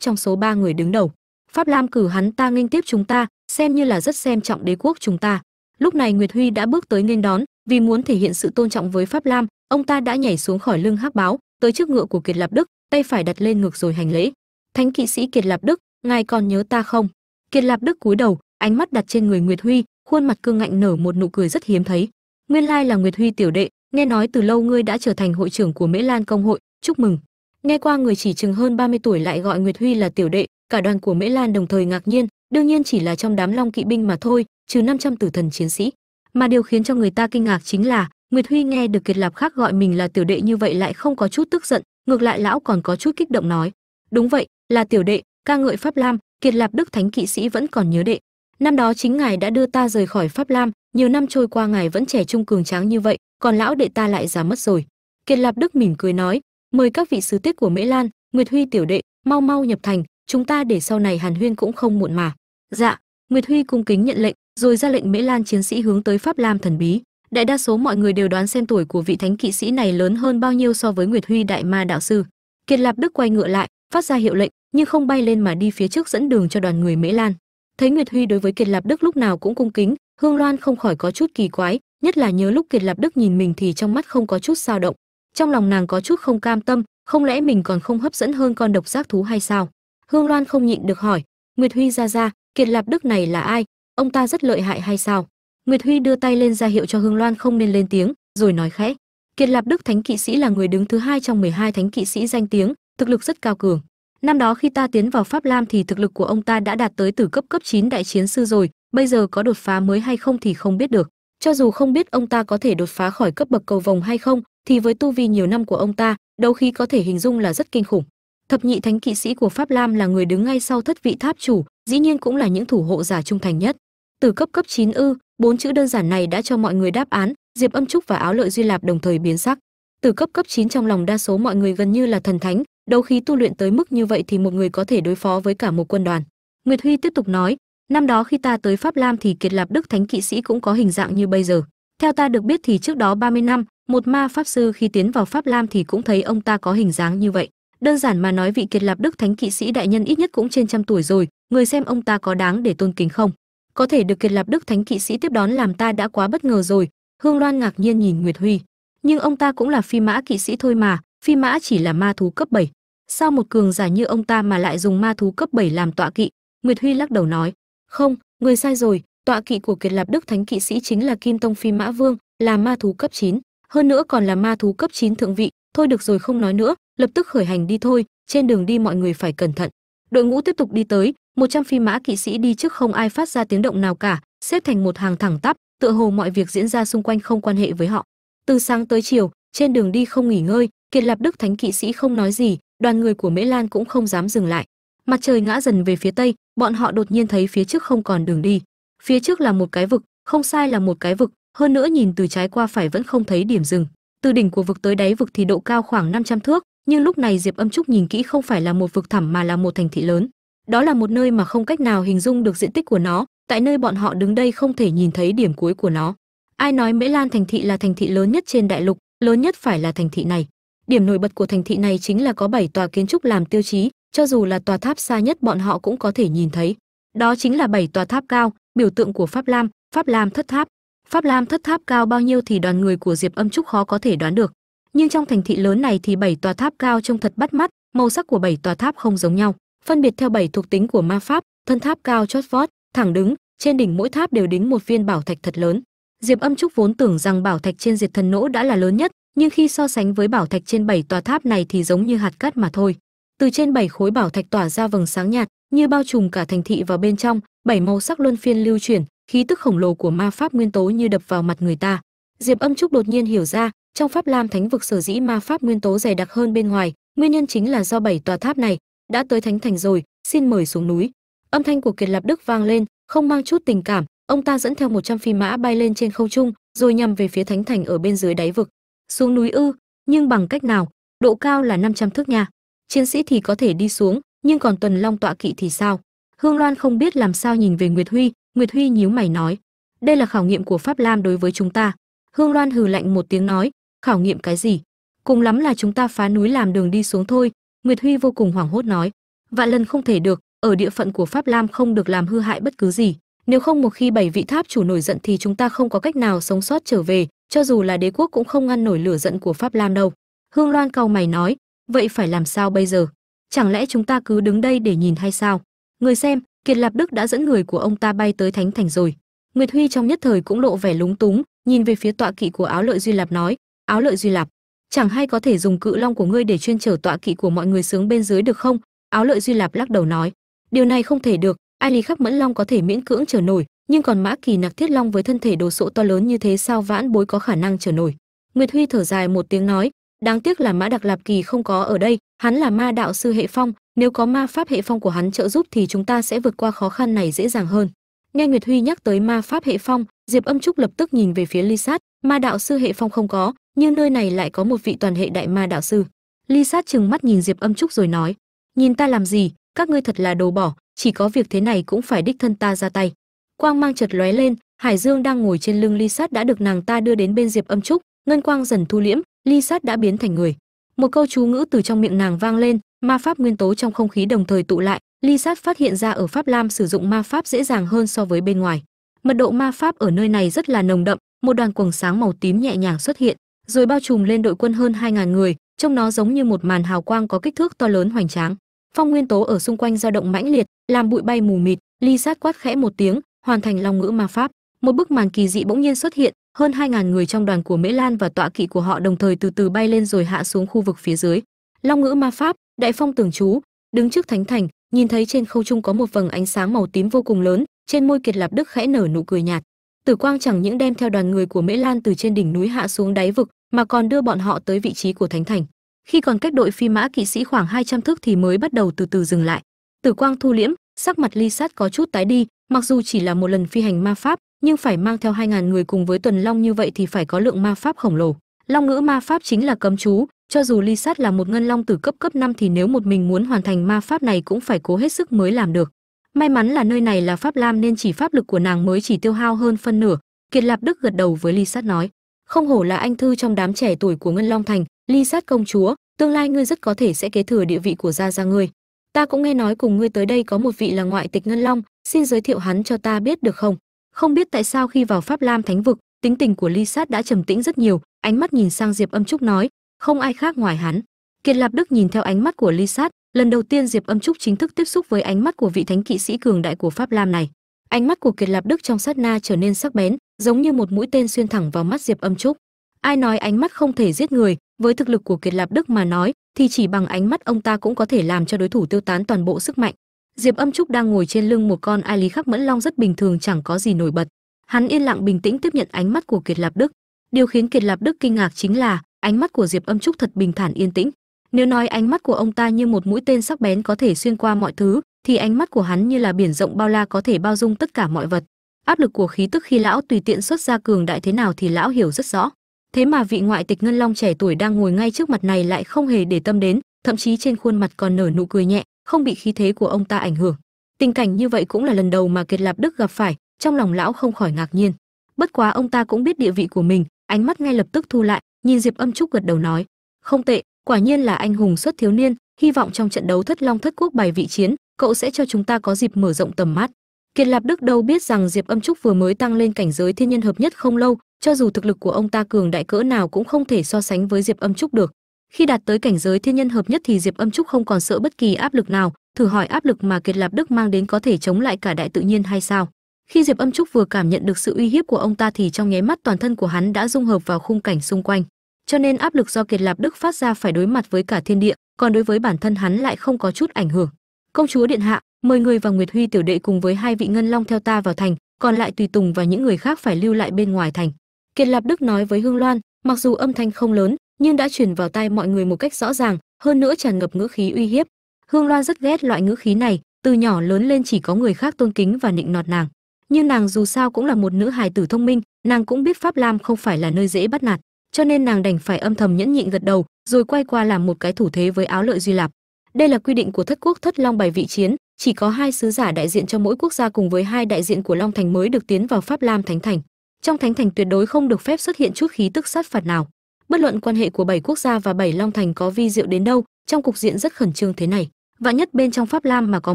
trong số ba người đứng đầu. Pháp lam cử hắn ta nghênh tiếp chúng ta, xem như là rất xem trọng đế quốc chúng ta. Lúc này nguyệt huy đã bước tới nghênh đón, vì muốn thể hiện sự tôn trọng với pháp lam, ông ta đã nhảy xuống khỏi lưng hắc báo, tới trước ngựa của kiệt lập đức, tay phải đặt lên ngực rồi hành lễ. Thánh kỵ sĩ kiệt lập đức, ngài còn nhớ ta không? Kiệt lập đức cúi đầu, ánh mắt đặt trên người nguyệt huy, khuôn mặt cương ngạnh nở một nụ cười rất hiếm thấy nguyên lai là nguyệt huy tiểu đệ, nghe nói từ lâu ngươi đã trở thành hội trưởng của mễ lan công hội, chúc mừng. Nghe qua người chỉ chừng hơn 30 tuổi lại gọi nguyệt huy là tiểu đệ, cả đoàn của mễ lan đồng thời ngạc nhiên, đương nhiên chỉ là trong đám long kỵ binh mà thôi, trừ 500 tử thần chiến sĩ. Mà điều khiến cho người ta kinh ngạc chính là, nguyệt huy nghe được kiệt lạp khác gọi mình là tiểu đệ như vậy lại không có chút tức giận, ngược lại lão còn có chút kích động nói. Đúng vậy, là tiểu đệ, ca ngợi pháp lam, kiệt lạp đức thánh kỵ sĩ vẫn còn nhớ đệ năm đó chính ngài đã đưa ta rời khỏi pháp lam, nhiều năm trôi qua ngài vẫn trẻ trung cường tráng như vậy, còn lão đệ ta lại già mất rồi. Kiệt lạp đức mỉm cười nói, mời các vị sứ tiết của mễ lan, nguyệt huy tiểu đệ, mau mau nhập thành, chúng ta để sau này hàn huyên cũng không muộn mà. Dạ. Nguyệt huy cung kính nhận lệnh, rồi ra lệnh mễ lan chiến sĩ hướng tới pháp lam thần bí. Đại đa số mọi người đều đoán xem tuổi của vị thánh kỵ sĩ này lớn hơn bao nhiêu so với nguyệt huy đại ma đạo sư. Kiệt lạp đức quay ngựa lại, phát ra hiệu lệnh, nhưng không bay lên mà đi phía trước dẫn đường cho đoàn người mễ lan thấy nguyệt huy đối với kiệt lạp đức lúc nào cũng cung kính, hương loan không khỏi có chút kỳ quái, nhất là nhớ lúc kiệt lạp đức nhìn mình thì trong mắt không có chút sao động. Trong lòng nàng có chút không cam tâm, không lẽ mình còn không hấp dẫn hơn con độc giác thú hay sao? Hương loan không nhịn được hỏi. Nguyệt huy ra ra, kiệt lạp đức này là ai? Ông ta rất lợi hại hay sao? Nguyệt huy đưa tay lên ra hiệu cho hương loan không nên lên tiếng, rồi nói khẽ. Kiệt lạp đức thánh kỵ sĩ là người đứng thứ hai trong 12 thánh kỵ sĩ danh tiếng, thực lực rất cao cường năm đó khi ta tiến vào pháp lam thì thực lực của ông ta đã đạt tới từ cấp cấp 9 đại chiến sư rồi, bây giờ có đột phá mới hay không thì không biết được. Cho dù không biết ông ta có thể đột phá khỏi cấp bậc cầu vồng hay không, thì với tu vi nhiều năm của ông ta, đấu khí có thể hình dung là rất kinh khủng. Thập nhị thánh kỵ sĩ của pháp lam là người đứng ngay sau thất vị tháp chủ, dĩ nhiên cũng là những thủ hộ giả trung thành nhất. Từ cấp cấp 9 ư, bốn chữ đơn giản này đã cho mọi người đáp án, diệp âm trúc và áo lợi duy lạp đồng thời biến sắc. Từ cấp cấp 9 trong lòng đa số mọi người gần như là thần thánh đấu khí tu luyện tới mức như vậy thì một người có thể đối phó với cả một quân đoàn. Nguyệt huy tiếp tục nói, năm đó khi ta tới pháp lam thì kiệt lạp đức thánh kỵ sĩ cũng có hình dạng như bây giờ. Theo ta được biết thì trước đó 30 năm, một ma pháp sư khi tiến vào pháp lam thì cũng thấy ông ta có hình dáng như vậy. Đơn giản mà nói vị kiệt lạp đức thánh kỵ sĩ đại nhân ít nhất cũng trên trăm tuổi rồi, người xem ông ta có đáng để tôn kính không? Có thể được kiệt lạp đức thánh kỵ sĩ tiếp đón làm ta đã quá bất ngờ rồi. Hương loan ngạc nhiên nhìn nguyệt huy. Nhưng ông ta cũng là phi mã kỵ sĩ thôi mà, phi mã chỉ là ma thú cấp 7 sao một cường giả như ông ta mà lại dùng ma thú cấp 7 làm tọa kỵ, nguyệt huy lắc đầu nói, không, người sai rồi, tọa kỵ của kiệt lạp đức thánh kỵ sĩ chính là kim tông phi mã vương, là ma thú cấp 9. hơn nữa còn là ma thú cấp 9 thượng vị, thôi được rồi không nói nữa, lập tức khởi hành đi thôi, trên đường đi mọi người phải cẩn thận đội ngũ tiếp tục đi tới 100 phi mã kỵ sĩ đi trước không ai phát ra tiếng động nào cả, xếp thành một hàng thẳng tắp, tựa hồ mọi việc diễn ra xung quanh không quan hệ với họ từ sáng tới chiều, trên đường đi không nghỉ ngơi, kiệt lạp đức thánh kỵ sĩ không nói gì đoàn người của mễ lan cũng không dám dừng lại. Mặt trời ngã dần về phía tây, bọn họ đột nhiên thấy phía trước không còn đường đi. Phía trước là một cái vực, không sai là một cái vực, hơn nữa nhìn từ trái qua phải vẫn không thấy điểm dừng. Từ đỉnh của vực tới đáy vực thì độ cao khoảng 500 thước, nhưng lúc này diệp âm trúc nhìn kỹ không phải là một vực thẳm mà là một thành thị lớn. Đó là một nơi mà không cách nào hình dung được diện tích của nó, tại nơi bọn họ đứng đây không thể nhìn thấy điểm cuối của nó. Ai nói mễ lan thành thị là thành thị lớn nhất trên đại lục, lớn nhất phải là thành thị này? Điểm nổi bật của thành thị này chính là có 7 tòa kiến trúc làm tiêu chí, cho dù là tòa tháp xa nhất bọn họ cũng có thể nhìn thấy. Đó chính là 7 tòa tháp cao, biểu tượng của pháp lam pháp lam thất tháp. Pháp lam thất tháp cao bao nhiêu thì đoàn người của diệp âm trúc khó có thể đoán được. Nhưng trong thành thị lớn này thì bảy tòa tháp cao trông thật bắt mắt, màu sắc của bảy tòa tháp không giống nhau. Phân biệt theo bảy thuộc tính của ma pháp, thân tháp cao chót vót, thẳng đứng, trên đỉnh mỗi tháp đều đính một viên bảo thạch thật lớn. Diệp âm trúc vốn tưởng rằng bảo thạch trên diệt thần nỗ đã là lớn nhất nhưng khi so sánh với bảo thạch trên bảy tòa tháp này thì giống như hạt cát mà thôi. Từ trên bảy khối bảo thạch tỏa ra vầng sáng nhạt, như bao trùm cả thành thị vào bên trong, bảy màu sắc luân phiên lưu chuyển, khí tức khổng lồ của ma pháp nguyên tố như đập vào mặt người ta. Diệp âm trúc đột nhiên hiểu ra, trong pháp lam thánh vực sở dĩ ma pháp nguyên tố dày đặc hơn bên ngoài, nguyên nhân chính là do bảy tòa tháp này đã tới thánh thành rồi, xin mời xuống núi. Âm thanh của kiệt lạp đức vang lên, không mang chút tình cảm, ông ta dẫn theo 100 phi mã bay lên trên không trung, rồi nhằm về phía thánh thành ở bên dưới đáy vực xuống núi ư, nhưng bằng cách nào? Độ cao là 500 thước nha. Chiến sĩ thì có thể đi xuống, nhưng còn tuần long tọa kỵ thì sao? Hương loan không biết làm sao nhìn về nguyệt huy nguyệt huy nhíu mày nói. Đây là khảo nghiệm của pháp lam đối với chúng ta. Hương loan hừ lạnh một tiếng nói. Khảo nghiệm cái gì? Cùng lắm là chúng ta phá núi làm đường đi xuống thôi. Nguyệt huy vô cùng hoảng hốt nói. Vạn lần không thể được, ở địa phận của pháp lam không được làm hư hại bất cứ gì. Nếu không một khi bảy vị tháp chủ nổi giận thì chúng ta không có cách nào sống sót trở về cho dù là đế quốc cũng không ngăn nổi lửa giận của pháp lam đâu. Hương loan cau mày nói, vậy phải làm sao bây giờ? Chẳng lẽ chúng ta cứ đứng đây để nhìn hay sao? Người xem, kiệt lạp đức đã dẫn người của ông ta bay tới thánh thành rồi. Nguyệt huy trong nhất thời cũng lộ vẻ lúng túng, nhìn về phía tọa kỵ của áo lợi duy lạp nói, áo lợi duy lạp, chẳng hay có thể dùng cự long của ngươi để chuyên chở tọa kỵ của mọi người sướng bên dưới được không? Áo lợi duy lạp lắc đầu nói, điều này không thể được, ai lý khắc mẫn long có thể miễn cưỡng chở nổi nhưng còn mã kỳ nặc thiết long với thân thể đồ sộ to lớn như thế sao vãn bối có khả năng trở nổi? Nguyệt huy thở dài một tiếng nói, đáng tiếc là mã đặc lạp kỳ không có ở đây, hắn là ma đạo sư hệ phong, nếu có ma pháp hệ phong của hắn trợ giúp thì chúng ta sẽ vượt qua khó khăn này dễ dàng hơn. Nghe nguyệt huy nhắc tới ma pháp hệ phong, diệp âm trúc lập tức nhìn về phía ly sát, ma đạo sư hệ phong không có, nhưng nơi này lại có một vị toàn hệ đại ma đạo sư. Ly sát chừng mắt nhìn diệp âm trúc rồi nói, nhìn ta làm gì, các ngươi thật là đồ bỏ, chỉ có việc thế này cũng phải đích thân ta ra tay quang mang chợt lóe lên, hải dương đang ngồi trên lưng ly sát đã được nàng ta đưa đến bên diệp âm trúc, ngân quang dần thu liễm, ly sát đã biến thành người. Một câu chú ngữ từ trong miệng nàng vang lên, ma pháp nguyên tố trong không khí đồng thời tụ lại, ly sát phát hiện ra ở pháp lam sử dụng ma pháp dễ dàng hơn so với bên ngoài. Mật độ ma pháp ở nơi này rất là nồng đậm, một đoàn quầng sáng màu tím nhẹ nhàng xuất hiện, rồi bao trùm lên đội quân hơn hai ngàn người, trông nó giống như một màn hào quang có kích thước to lớn hoành tráng. Phong nguyên tố ở xung quanh dao động mãnh liệt, làm bụi bay mù mịt, ly sát quát khẽ một tiếng hoàn thành long ngữ ma pháp. Một bức màn kỳ dị bỗng nhiên xuất hiện, hơn 2.000 người trong đoàn của mễ lan và tọa kỵ của họ đồng thời từ từ bay lên rồi hạ xuống khu vực phía dưới. Long ngữ ma pháp, đại phong tường chú, đứng trước thánh thành, nhìn thấy trên khâu trung có một vầng ánh sáng màu tím vô cùng lớn, trên môi kiệt lạp đức khẽ nở nụ cười nhạt. Tử quang chẳng những đem theo đoàn người của mễ lan từ trên đỉnh núi hạ xuống đáy vực, mà còn đưa bọn họ tới vị trí của thánh thành. Khi còn cách đội phi mã kỵ sĩ khoảng 200 thước thì mới bắt đầu từ từ dừng lại. Tử quang thu liễm, sắc mặt ly sát có chút tái đi mặc dù chỉ là một lần phi hành ma pháp, nhưng phải mang theo 2.000 người cùng với tuần long như vậy thì phải có lượng ma pháp khổng lồ. Long ngữ ma pháp chính là cấm chú, cho dù ly sát là một ngân long từ cấp cấp 5 thì nếu một mình muốn hoàn thành ma pháp này cũng phải cố hết sức mới làm được. May mắn là nơi này là pháp lam nên chỉ pháp lực của nàng mới chỉ tiêu hao hơn phân nửa, kiệt lạp đức gật đầu với ly sát nói. Không hổ là anh thư trong đám trẻ tuổi của ngân long thành, ly sát công chúa, tương lai ngươi rất có thể sẽ kế thừa địa vị của gia gia ngươi ta cũng nghe nói cùng ngươi tới đây có một vị là ngoại tịch ngân long, xin giới thiệu hắn cho ta biết được không? Không biết tại sao khi vào pháp lam thánh vực, tính tình của ly sát đã trầm tĩnh rất nhiều, ánh mắt nhìn sang diệp âm trúc nói, không ai khác ngoài hắn. Kiệt lạp đức nhìn theo ánh mắt của ly sát, lần đầu tiên diệp âm trúc chính thức tiếp xúc với ánh mắt của vị thánh kỵ sĩ cường đại của pháp lam này. Ánh mắt của kiệt lạp đức trong sát na trở nên sắc bén, giống như một mũi tên xuyên thẳng vào mắt diệp âm trúc. Ai nói ánh mắt không thể giết người, với thực lực của kiệt lạp đức mà nói thì chỉ bằng ánh mắt ông ta cũng có thể làm cho đối thủ tiêu tán toàn bộ sức mạnh. Diệp âm trúc đang ngồi trên lưng một con ai lý khắc mẫn long rất bình thường chẳng có gì nổi bật. Hắn yên lặng bình tĩnh tiếp nhận ánh mắt của kiệt lạp đức. Điều khiến kiệt lạp đức kinh ngạc chính là ánh mắt của diệp âm trúc thật bình thản yên tĩnh. Nếu nói ánh mắt của ông ta như một mũi tên sắc bén có thể xuyên qua mọi thứ, thì ánh mắt của hắn như là biển rộng bao la có thể bao dung tất cả mọi vật. Áp lực của khí tức khi lão tùy tiện xuất ra cường đại thế nào thì lão hiểu rất rõ thế mà vị ngoại tịch ngân long trẻ tuổi đang ngồi ngay trước mặt này lại không hề để tâm đến, thậm chí trên khuôn mặt còn nở nụ cười nhẹ, không bị khí thế của ông ta ảnh hưởng. Tình cảnh như vậy cũng là lần đầu mà kiệt lạp đức gặp phải, trong lòng lão không khỏi ngạc nhiên. Bất quá ông ta cũng biết địa vị của mình, ánh mắt ngay lập tức thu lại, nhìn diệp âm trúc gật đầu nói, không tệ, quả nhiên là anh hùng xuất thiếu niên, hy vọng trong trận đấu thất long thất quốc bài vị chiến, cậu sẽ cho chúng ta có dịp mở rộng tầm mắt. Kiệt lạp đức đâu biết rằng diệp âm trúc vừa mới tăng lên cảnh giới thiên nhân hợp nhất không lâu cho dù thực lực của ông ta cường đại cỡ nào cũng không thể so sánh với diệp âm trúc được. Khi đạt tới cảnh giới thiên nhân hợp nhất thì diệp âm trúc không còn sợ bất kỳ áp lực nào, thử hỏi áp lực mà kiệt lạp đức mang đến có thể chống lại cả đại tự nhiên hay sao? Khi diệp âm trúc vừa cảm nhận được sự uy hiếp của ông ta thì trong nháy mắt toàn thân của hắn đã dung hợp vào khung cảnh xung quanh. Cho nên áp lực do kiệt lạp đức phát ra phải đối mặt với cả thiên địa, còn đối với bản thân hắn lại không có chút ảnh hưởng. Công chúa điện hạ, mời người và nguyệt huy tiểu đệ cùng với hai vị ngân long theo ta vào thành, còn lại tùy tùng và những người khác phải lưu lại bên ngoài thành kiệt lạp đức nói với hương loan, mặc dù âm thanh không lớn, nhưng đã truyền vào tai mọi người một cách rõ ràng, hơn nữa tràn ngập ngữ khí uy hiếp. Hương loan rất ghét loại ngữ khí này, từ nhỏ lớn lên chỉ có người khác tôn kính và nịnh nọt nàng. Nhưng nàng dù sao cũng là một nữ hài tử thông minh, nàng cũng biết pháp lam không phải là nơi dễ bắt nạt, cho nên nàng đành phải âm thầm nhẫn nhịn gật đầu, rồi quay qua làm một cái thủ thế với áo lợi duy lạp. Đây là quy định của thất quốc thất long bài vị chiến, chỉ có hai sứ giả đại diện cho mỗi quốc gia cùng với hai đại diện của long thành mới được tiến vào pháp lam thánh thành trong thánh thành tuyệt đối không được phép xuất hiện chút khí tức sát phạt nào. Bất luận quan hệ của bảy quốc gia và bảy long thành có vi diệu đến đâu, trong cục diện rất khẩn trương thế này. Vạn nhất bên trong pháp lam mà có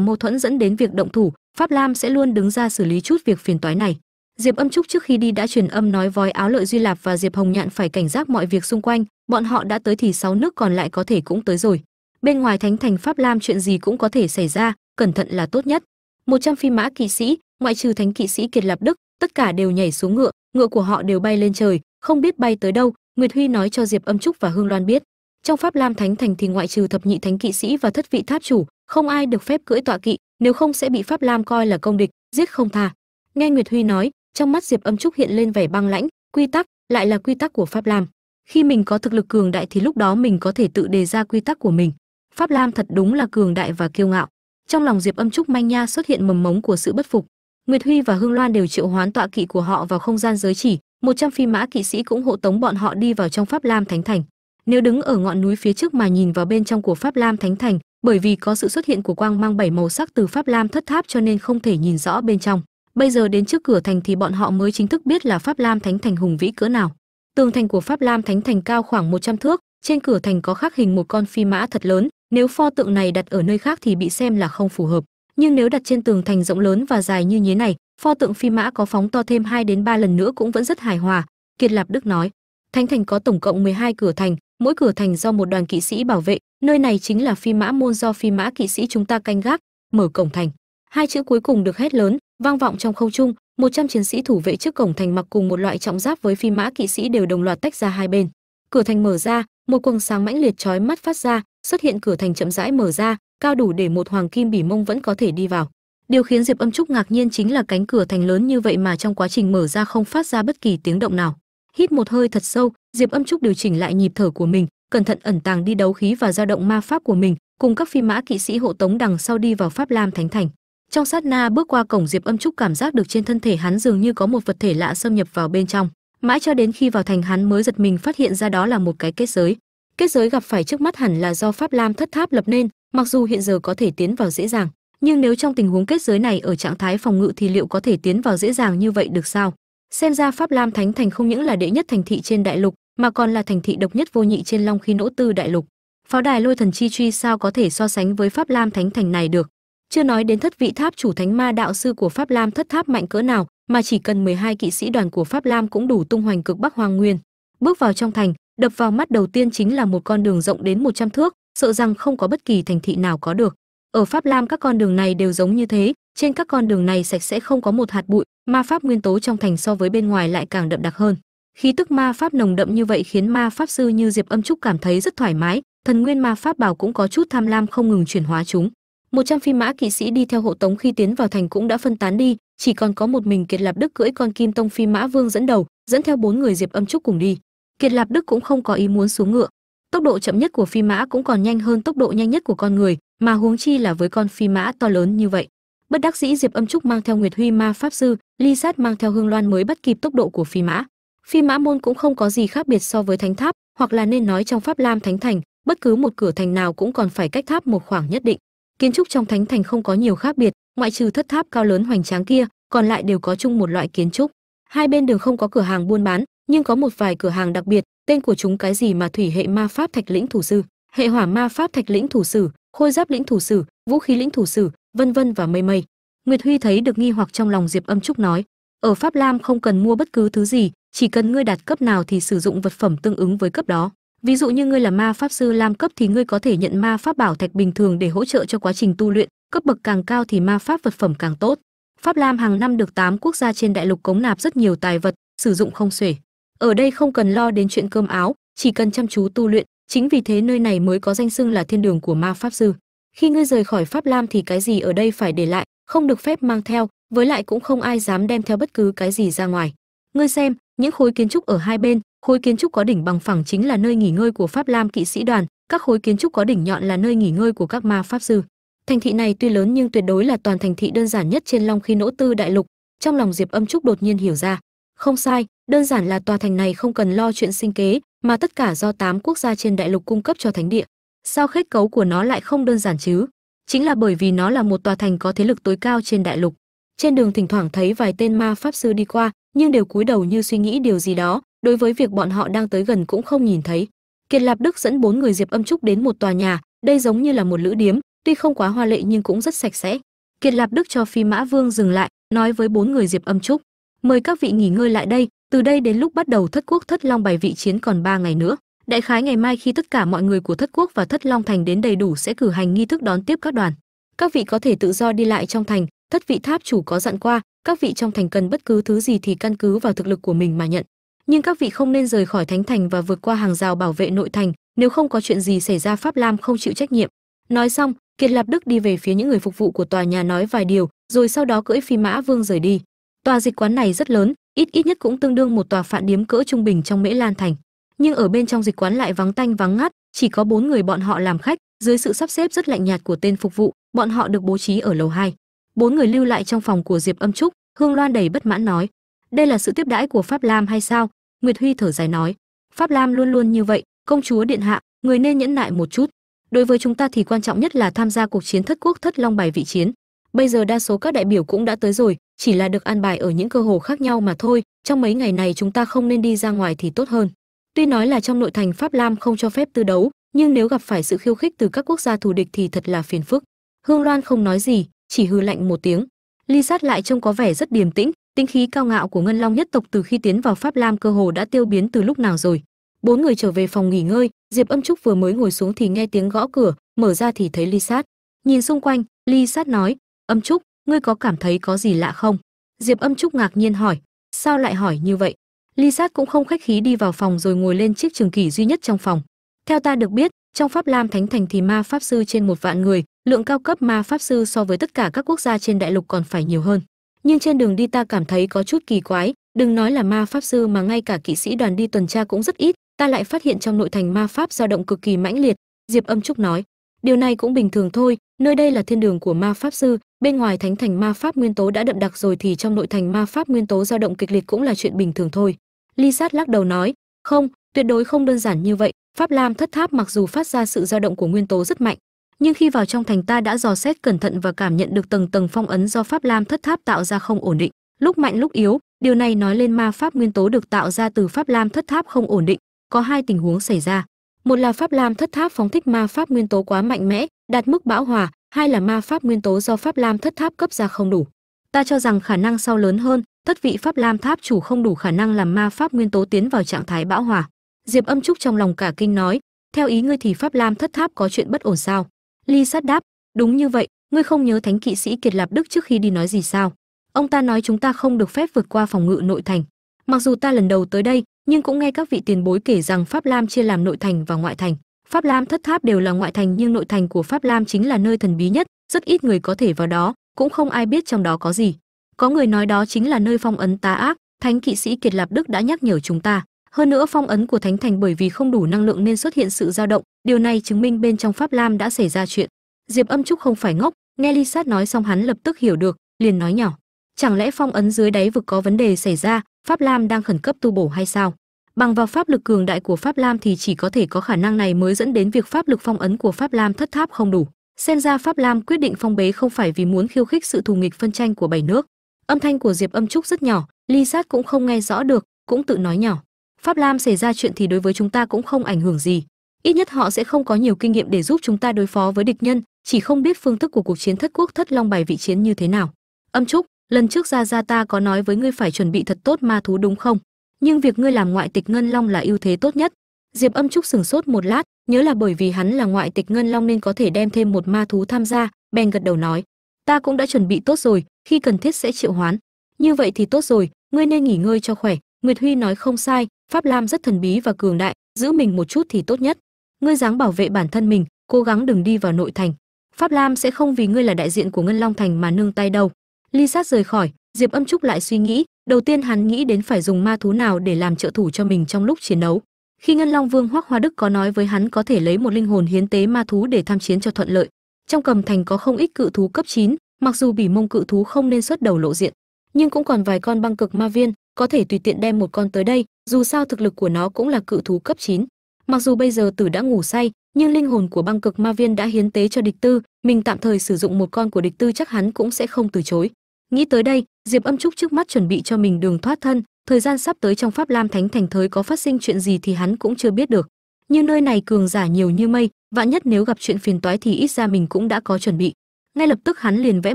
mâu thuẫn dẫn đến việc động thủ, pháp lam sẽ luôn đứng ra xử lý chút việc phiền toái này. Diệp âm trúc trước khi đi đã truyền âm nói vói áo lợi duy lạp và diệp hồng nhạn phải cảnh giác mọi việc xung quanh, bọn họ đã tới thì sáu nước còn lại có thể cũng tới rồi. Bên ngoài thánh thành pháp lam chuyện gì cũng có thể xảy ra, cẩn thận là tốt nhất. Một trăm phi mã kỵ sĩ, ngoại trừ thánh kỵ sĩ kiệt lạp đức, tất cả đều nhảy xuống ngựa ngựa của họ đều bay lên trời, không biết bay tới đâu, nguyệt huy nói cho diệp âm trúc và hương loan biết. Trong pháp lam thánh thành thì ngoại trừ thập nhị thánh kỵ sĩ và thất vị tháp chủ, không ai được phép cưỡi tọa kỵ, nếu không sẽ bị pháp lam coi là công địch, giết không tha. Nghe nguyệt huy nói, trong mắt diệp âm trúc hiện lên vẻ băng lãnh, quy tắc lại là quy tắc của pháp lam. Khi mình có thực lực cường đại thì lúc đó mình có thể tự đề ra quy tắc của mình. Pháp lam thật đúng là cường đại và kiêu ngạo. Trong lòng diệp âm trúc manh nha xuất hiện mầm mống của sự bất phục nguyệt huy và hương loan đều triệu hoán tọa kỵ của họ vào không gian giới chỉ, một trăm phi mã kỵ sĩ cũng hộ tống bọn họ đi vào trong pháp lam thánh thành. Nếu đứng ở ngọn núi phía trước mà nhìn vào bên trong của pháp lam thánh thành, bởi vì có sự xuất hiện của quang mang bảy màu sắc từ pháp lam thất tháp cho nên không thể nhìn rõ bên trong. Bây giờ đến trước cửa thành thì bọn họ mới chính thức biết là pháp lam thánh thành hùng vĩ cỡ nào. Tường thành của pháp lam thánh thành cao khoảng 100 thước, trên cửa thành có khắc hình một con phi mã thật lớn, nếu pho tượng này đặt ở nơi khác thì bị xem là không phù hợp nhưng nếu đặt trên tường thành rộng lớn và dài như nhế này, pho tượng phi mã có phóng to thêm 2 đến 3 lần nữa cũng vẫn rất hài hòa, kiệt lạp đức nói. Thánh thành có tổng cộng 12 cửa thành, mỗi cửa thành do một đoàn kỵ sĩ bảo vệ, nơi này chính là phi mã môn do phi mã kỵ sĩ chúng ta canh gác, mở cổng thành. Hai chữ cuối cùng được hét lớn, vang vọng trong không trung 100 chiến sĩ thủ vệ trước cổng thành mặc cùng một loại trọng giáp với phi mã kỵ sĩ đều đồng loạt tách ra hai bên. Cửa thành mở ra, một quầng sáng mãnh liệt chói mắt phát ra xuất hiện cửa thành chậm rãi mở ra, cao đủ để một hoàng kim bỉ mông vẫn có thể đi vào. Điều khiến diệp âm trúc ngạc nhiên chính là cánh cửa thành lớn như vậy mà trong quá trình mở ra không phát ra bất kỳ tiếng động nào. Hít một hơi thật sâu, diệp âm trúc điều chỉnh lại nhịp thở của mình, cẩn thận ẩn tàng đi đấu khí và dao động ma pháp của mình, cùng các phi mã kỵ sĩ hộ tống đằng sau đi vào pháp lam thánh thành. Trong sát na bước qua cổng, diệp âm trúc cảm giác được trên thân thể hắn dường như có một vật thể lạ xâm nhập vào bên trong. Mãi cho đến khi vào thành, hắn mới giật mình phát hiện ra đó là một cái kết giới kết giới gặp phải trước mắt hẳn là do pháp lam thất tháp lập nên, mặc dù hiện giờ có thể tiến vào dễ dàng, nhưng nếu trong tình huống kết giới này ở trạng thái phòng ngự thì liệu có thể tiến vào dễ dàng như vậy được sao? Xem ra pháp lam thánh thành không những là đệ nhất thành thị trên đại lục, mà còn là thành thị độc nhất vô nhị trên long khí nỗ tư đại lục. Pháo đài lôi thần chi truy sao có thể so sánh với pháp lam thánh thành này được? Chưa nói đến thất vị tháp chủ thánh ma đạo sư của pháp lam thất tháp mạnh cỡ nào, mà chỉ cần 12 kỵ sĩ đoàn của pháp lam cũng đủ tung hoành cực bắc hoàng nguyên. Bước vào trong thành đập vào mắt đầu tiên chính là một con đường rộng đến 100 thước, sợ rằng không có bất kỳ thành thị nào có được. Ở pháp lam, các con đường này đều giống như thế, trên các con đường này sạch sẽ không có một hạt bụi, ma pháp nguyên tố trong thành so với bên ngoài lại càng đậm đặc hơn. Khí tức ma pháp nồng đậm như vậy khiến ma pháp sư như diệp âm trúc cảm thấy rất thoải mái, thần nguyên ma pháp bảo cũng có chút tham lam không ngừng chuyển hóa chúng. Một trăm phi mã kỵ sĩ đi theo hộ tống khi tiến vào thành cũng đã phân tán đi, chỉ còn có một mình kiệt lạp đức cưỡi con kim tông phi mã vương dẫn đầu, dẫn theo bốn người diệp âm trúc cùng đi kiệt lạp đức cũng không có ý muốn xuống ngựa. Tốc độ chậm nhất của phi mã cũng còn nhanh hơn tốc độ nhanh nhất của con người, mà huống chi là với con phi mã to lớn như vậy. Bất đắc dĩ diệp âm trúc mang theo nguyệt huy ma pháp sư, ly sát mang theo hương loan mới bắt kịp tốc độ của phi mã. Phi mã môn cũng không có gì khác biệt so với thánh tháp, hoặc là nên nói trong pháp lam thánh thành, bất cứ một cửa thành nào cũng còn phải cách tháp một khoảng nhất định. Kiến trúc trong thánh thành không có nhiều khác biệt, ngoại trừ thất tháp cao lớn hoành tráng kia, còn lại đều có chung một loại kiến trúc. Hai bên đường không có cửa hàng buôn bán nhưng có một vài cửa hàng đặc biệt, tên của chúng cái gì mà thủy hệ ma pháp thạch lĩnh thủ sư, hệ hỏa ma pháp thạch lĩnh thủ sử khôi giáp lĩnh thủ sử vũ khí lĩnh thủ sử vân vân và mây mây. Nguyệt huy thấy được nghi hoặc trong lòng diệp âm trúc nói, ở pháp lam không cần mua bất cứ thứ gì, chỉ cần ngươi đạt cấp nào thì sử dụng vật phẩm tương ứng với cấp đó. Ví dụ như ngươi là ma pháp sư lam cấp thì ngươi có thể nhận ma pháp bảo thạch bình thường để hỗ trợ cho quá trình tu luyện, cấp bậc càng cao thì ma pháp vật phẩm càng tốt. Pháp lam hàng năm được 8 quốc gia trên đại lục cống nạp rất nhiều tài vật, sử dụng không xuể ở đây không cần lo đến chuyện cơm áo, chỉ cần chăm chú tu luyện, chính vì thế nơi này mới có danh xưng là thiên đường của ma pháp sư. Khi ngươi rời khỏi pháp lam thì cái gì ở đây phải để lại, không được phép mang theo, với lại cũng không ai dám đem theo bất cứ cái gì ra ngoài. Ngươi xem, những khối kiến trúc ở hai bên, khối kiến trúc có đỉnh bằng phẳng chính là nơi nghỉ ngơi của pháp lam kỵ sĩ đoàn, các khối kiến trúc có đỉnh nhọn là nơi nghỉ ngơi của các ma pháp sư. Thành thị này tuy lớn nhưng tuyệt đối là toàn thành thị đơn giản nhất trên long khí nỗ tư đại lục. Trong lòng diệp âm trúc đột nhiên hiểu ra. Không sai đơn giản là tòa thành này không cần lo chuyện sinh kế, mà tất cả do tám quốc gia trên đại lục cung cấp cho thánh địa. Sao kết cấu của nó lại không đơn giản chứ? Chính là bởi vì nó là một tòa thành có thế lực tối cao trên đại lục. Trên đường thỉnh thoảng thấy vài tên ma pháp sư đi qua, nhưng đều cúi đầu như suy nghĩ điều gì đó, đối với việc bọn họ đang tới gần cũng không nhìn thấy. Kiệt lạp đức dẫn bốn người diệp âm trúc đến một tòa nhà, đây giống như là một lữ điếm, tuy không quá hoa lệ nhưng cũng rất sạch sẽ. Kiệt lạp đức cho phi mã vương dừng lại, nói với bốn người diệp âm trúc, mời các vị nghỉ ngơi lại đây từ đây đến lúc bắt đầu thất quốc thất long bài vị chiến còn ba ngày nữa, đại khái ngày mai khi tất cả mọi người của thất quốc và thất long thành đến đầy đủ sẽ cử hành nghi thức đón tiếp các đoàn. Các vị có thể tự do đi lại trong thành, thất vị tháp chủ có dặn qua, các vị trong thành cần bất cứ thứ gì thì căn cứ vào thực lực của mình mà nhận. Nhưng các vị không nên rời khỏi thánh thành và vượt qua hàng rào bảo vệ nội thành, nếu không có chuyện gì xảy ra pháp lam không chịu trách nhiệm. Nói xong, kiệt lạp đức đi về phía những người phục vụ của tòa nhà nói vài điều, rồi sau đó cưỡi phi mã vương rời đi. Tòa dịch quán này rất lớn ít ít nhất cũng tương đương một tòa phạn điếm cỡ trung bình trong mễ lan thành. Nhưng ở bên trong dịch quán lại vắng tanh, vắng ngắt, chỉ có bốn người bọn họ làm khách, dưới sự sắp xếp rất lạnh nhạt của tên phục vụ, bọn họ được bố trí ở lầu hai. Bốn người lưu lại trong phòng của diệp âm trúc, hương loan đầy bất mãn nói, đây là sự tiếp đãi của pháp lam hay sao? Nguyệt huy thở dài nói, pháp lam luôn luôn như vậy, công chúa điện hạ, người nên nhẫn nại một chút. Đối với chúng ta thì quan trọng nhất là tham gia cuộc chiến thất quốc thất long bài vị chiến bây giờ đa số các đại biểu cũng đã tới rồi, chỉ là được an bài ở những cơ hồ khác nhau mà thôi, trong mấy ngày này chúng ta không nên đi ra ngoài thì tốt hơn. Tuy nói là trong nội thành pháp lam không cho phép tư đấu, nhưng nếu gặp phải sự khiêu khích từ các quốc gia thù địch thì thật là phiền phức. Hương loan không nói gì, chỉ hư lạnh một tiếng. Ly sát lại trông có vẻ rất điềm tĩnh tinh khí cao ngạo của ngân long nhất tộc từ khi tiến vào pháp lam cơ hồ đã tiêu biến từ lúc nào rồi. Bốn người trở về phòng nghỉ ngơi, diệp âm trúc vừa mới ngồi xuống thì nghe tiếng gõ cửa, mở ra thì thấy ly sát. Nhìn xung quanh, ly sát nói âm trúc, ngươi có cảm thấy có gì lạ không? Diệp âm trúc ngạc nhiên hỏi. Sao lại hỏi như vậy? Ly sát cũng không khách khí đi vào phòng rồi ngồi lên chiếc trường kỷ duy nhất trong phòng. Theo ta được biết, trong pháp lam thánh thành thì ma pháp sư trên một vạn người, lượng cao cấp ma pháp sư so với tất cả các quốc gia trên đại lục còn phải nhiều hơn. Nhưng trên đường đi ta cảm thấy có chút kỳ quái, đừng nói là ma pháp sư mà ngay cả kỵ sĩ đoàn đi tuần tra cũng rất ít, ta lại phát hiện trong nội thành ma pháp dao động cực kỳ mãnh liệt. Diệp âm trúc nói điều này cũng bình thường thôi, nơi đây là thiên đường của ma pháp sư, bên ngoài thánh thành ma pháp nguyên tố đã đậm đặc rồi thì trong nội thành ma pháp nguyên tố dao động kịch liệt cũng là chuyện bình thường thôi. Ly sát lắc đầu nói, không, tuyệt đối không đơn giản như vậy, pháp lam thất tháp mặc dù phát ra sự dao động của nguyên tố rất mạnh, nhưng khi vào trong thành ta đã dò xét cẩn thận và cảm nhận được tầng tầng phong ấn do pháp lam thất tháp tạo ra không ổn định. Lúc mạnh lúc yếu, điều này nói lên ma pháp nguyên tố được tạo ra từ pháp lam thất tháp không ổn định, có hai tình huống xảy ra một là pháp lam thất tháp phóng thích ma pháp nguyên tố quá mạnh mẽ, đạt mức bão hòa, hai là ma pháp nguyên tố do pháp lam thất tháp cấp ra không đủ. Ta cho rằng khả năng sau lớn hơn thất vị pháp lam tháp chủ không đủ khả năng làm ma pháp nguyên tố tiến vào trạng thái bão hòa. Diệp âm trúc trong lòng cả kinh nói, theo ý ngươi thì pháp lam thất tháp có chuyện bất ổn sao? Ly sát đáp, đúng như vậy, ngươi không nhớ thánh kỵ sĩ kiệt lạp đức trước khi đi nói gì sao? Ông ta nói chúng ta không được phép vượt qua phòng ngự nội thành. Mặc dù ta lần đầu tới đây nhưng cũng nghe các vị tiền bối kể rằng pháp lam chia làm nội thành và ngoại thành. Pháp lam thất tháp đều là ngoại thành, nhưng nội thành của pháp lam chính là nơi thần bí nhất, rất ít người có thể vào đó, cũng không ai biết trong đó có gì. Có người nói đó chính là nơi phong ấn tá ác, thánh kỵ sĩ kiệt lạp đức đã nhắc nhở chúng ta. Hơn nữa phong ấn của thánh thành bởi vì không đủ năng lượng nên xuất hiện sự dao động, điều này chứng minh bên trong pháp lam đã xảy ra chuyện. Diệp âm trúc không phải ngốc, nghe ly sát nói xong hắn lập tức hiểu được, liền nói nhỏ, chẳng lẽ phong ấn dưới đáy vực có vấn đề xảy ra? Pháp lam đang khẩn cấp tu bổ hay sao? Bằng vào pháp lực cường đại của pháp lam thì chỉ có thể có khả năng này mới dẫn đến việc pháp lực phong ấn của pháp lam thất tháp không đủ. Xem ra pháp lam quyết định phong bế không phải vì muốn khiêu khích sự thù nghịch phân tranh của bảy nước. Âm thanh của diệp âm trúc rất nhỏ, ly sát cũng không nghe rõ được, cũng tự nói nhỏ. Pháp lam xảy ra chuyện thì đối với chúng ta cũng không ảnh hưởng gì. Ít nhất họ sẽ không có nhiều kinh nghiệm để giúp chúng ta đối phó với địch nhân, chỉ không biết phương thức của cuộc chiến thất quốc thất long bài vị chiến như thế nào. Âm trúc lần trước ra ra ta có nói với ngươi phải chuẩn bị thật tốt ma thú đúng không? Nhưng việc ngươi làm ngoại tịch ngân long là ưu thế tốt nhất. Diệp âm trúc sừng sốt một lát, nhớ là bởi vì hắn là ngoại tịch ngân long nên có thể đem thêm một ma thú tham gia, bèn gật đầu nói, ta cũng đã chuẩn bị tốt rồi, khi cần thiết sẽ triệu hoán. Như vậy thì tốt rồi, ngươi nên nghỉ ngơi cho khỏe. Nguyệt huy nói không sai, pháp lam rất thần bí và cường đại, giữ mình một chút thì tốt nhất. Ngươi dáng bảo vệ bản thân mình, cố gắng đừng đi vào nội thành. Pháp lam sẽ không vì ngươi là đại diện của ngân long thành mà nương tay đâu ly sát rời khỏi diệp âm trúc lại suy nghĩ đầu tiên hắn nghĩ đến phải dùng ma thú nào để làm trợ thủ cho mình trong lúc chiến đấu khi ngân long vương hoắc hoa đức có nói với hắn có thể lấy một linh hồn hiến tế ma thú để tham chiến cho thuận lợi trong cầm thành có không ít cự thú cấp 9, mặc dù bỉ mông cự thú không nên xuất đầu lộ diện nhưng cũng còn vài con băng cực ma viên có thể tùy tiện đem một con tới đây dù sao thực lực của nó cũng là cự thú cấp 9. mặc dù bây giờ tử đã ngủ say nhưng linh hồn của băng cực ma viên đã hiến tế cho địch tư mình tạm thời sử dụng một con của địch tư chắc hắn cũng sẽ không từ chối nghĩ tới đây, diệp âm trúc trước mắt chuẩn bị cho mình đường thoát thân, thời gian sắp tới trong pháp lam thánh thành thới có phát sinh chuyện gì thì hắn cũng chưa biết được. Nhưng nơi này cường giả nhiều như mây, vạn nhất nếu gặp chuyện phiền toái thì ít ra mình cũng đã có chuẩn bị. Ngay lập tức hắn liền vẽ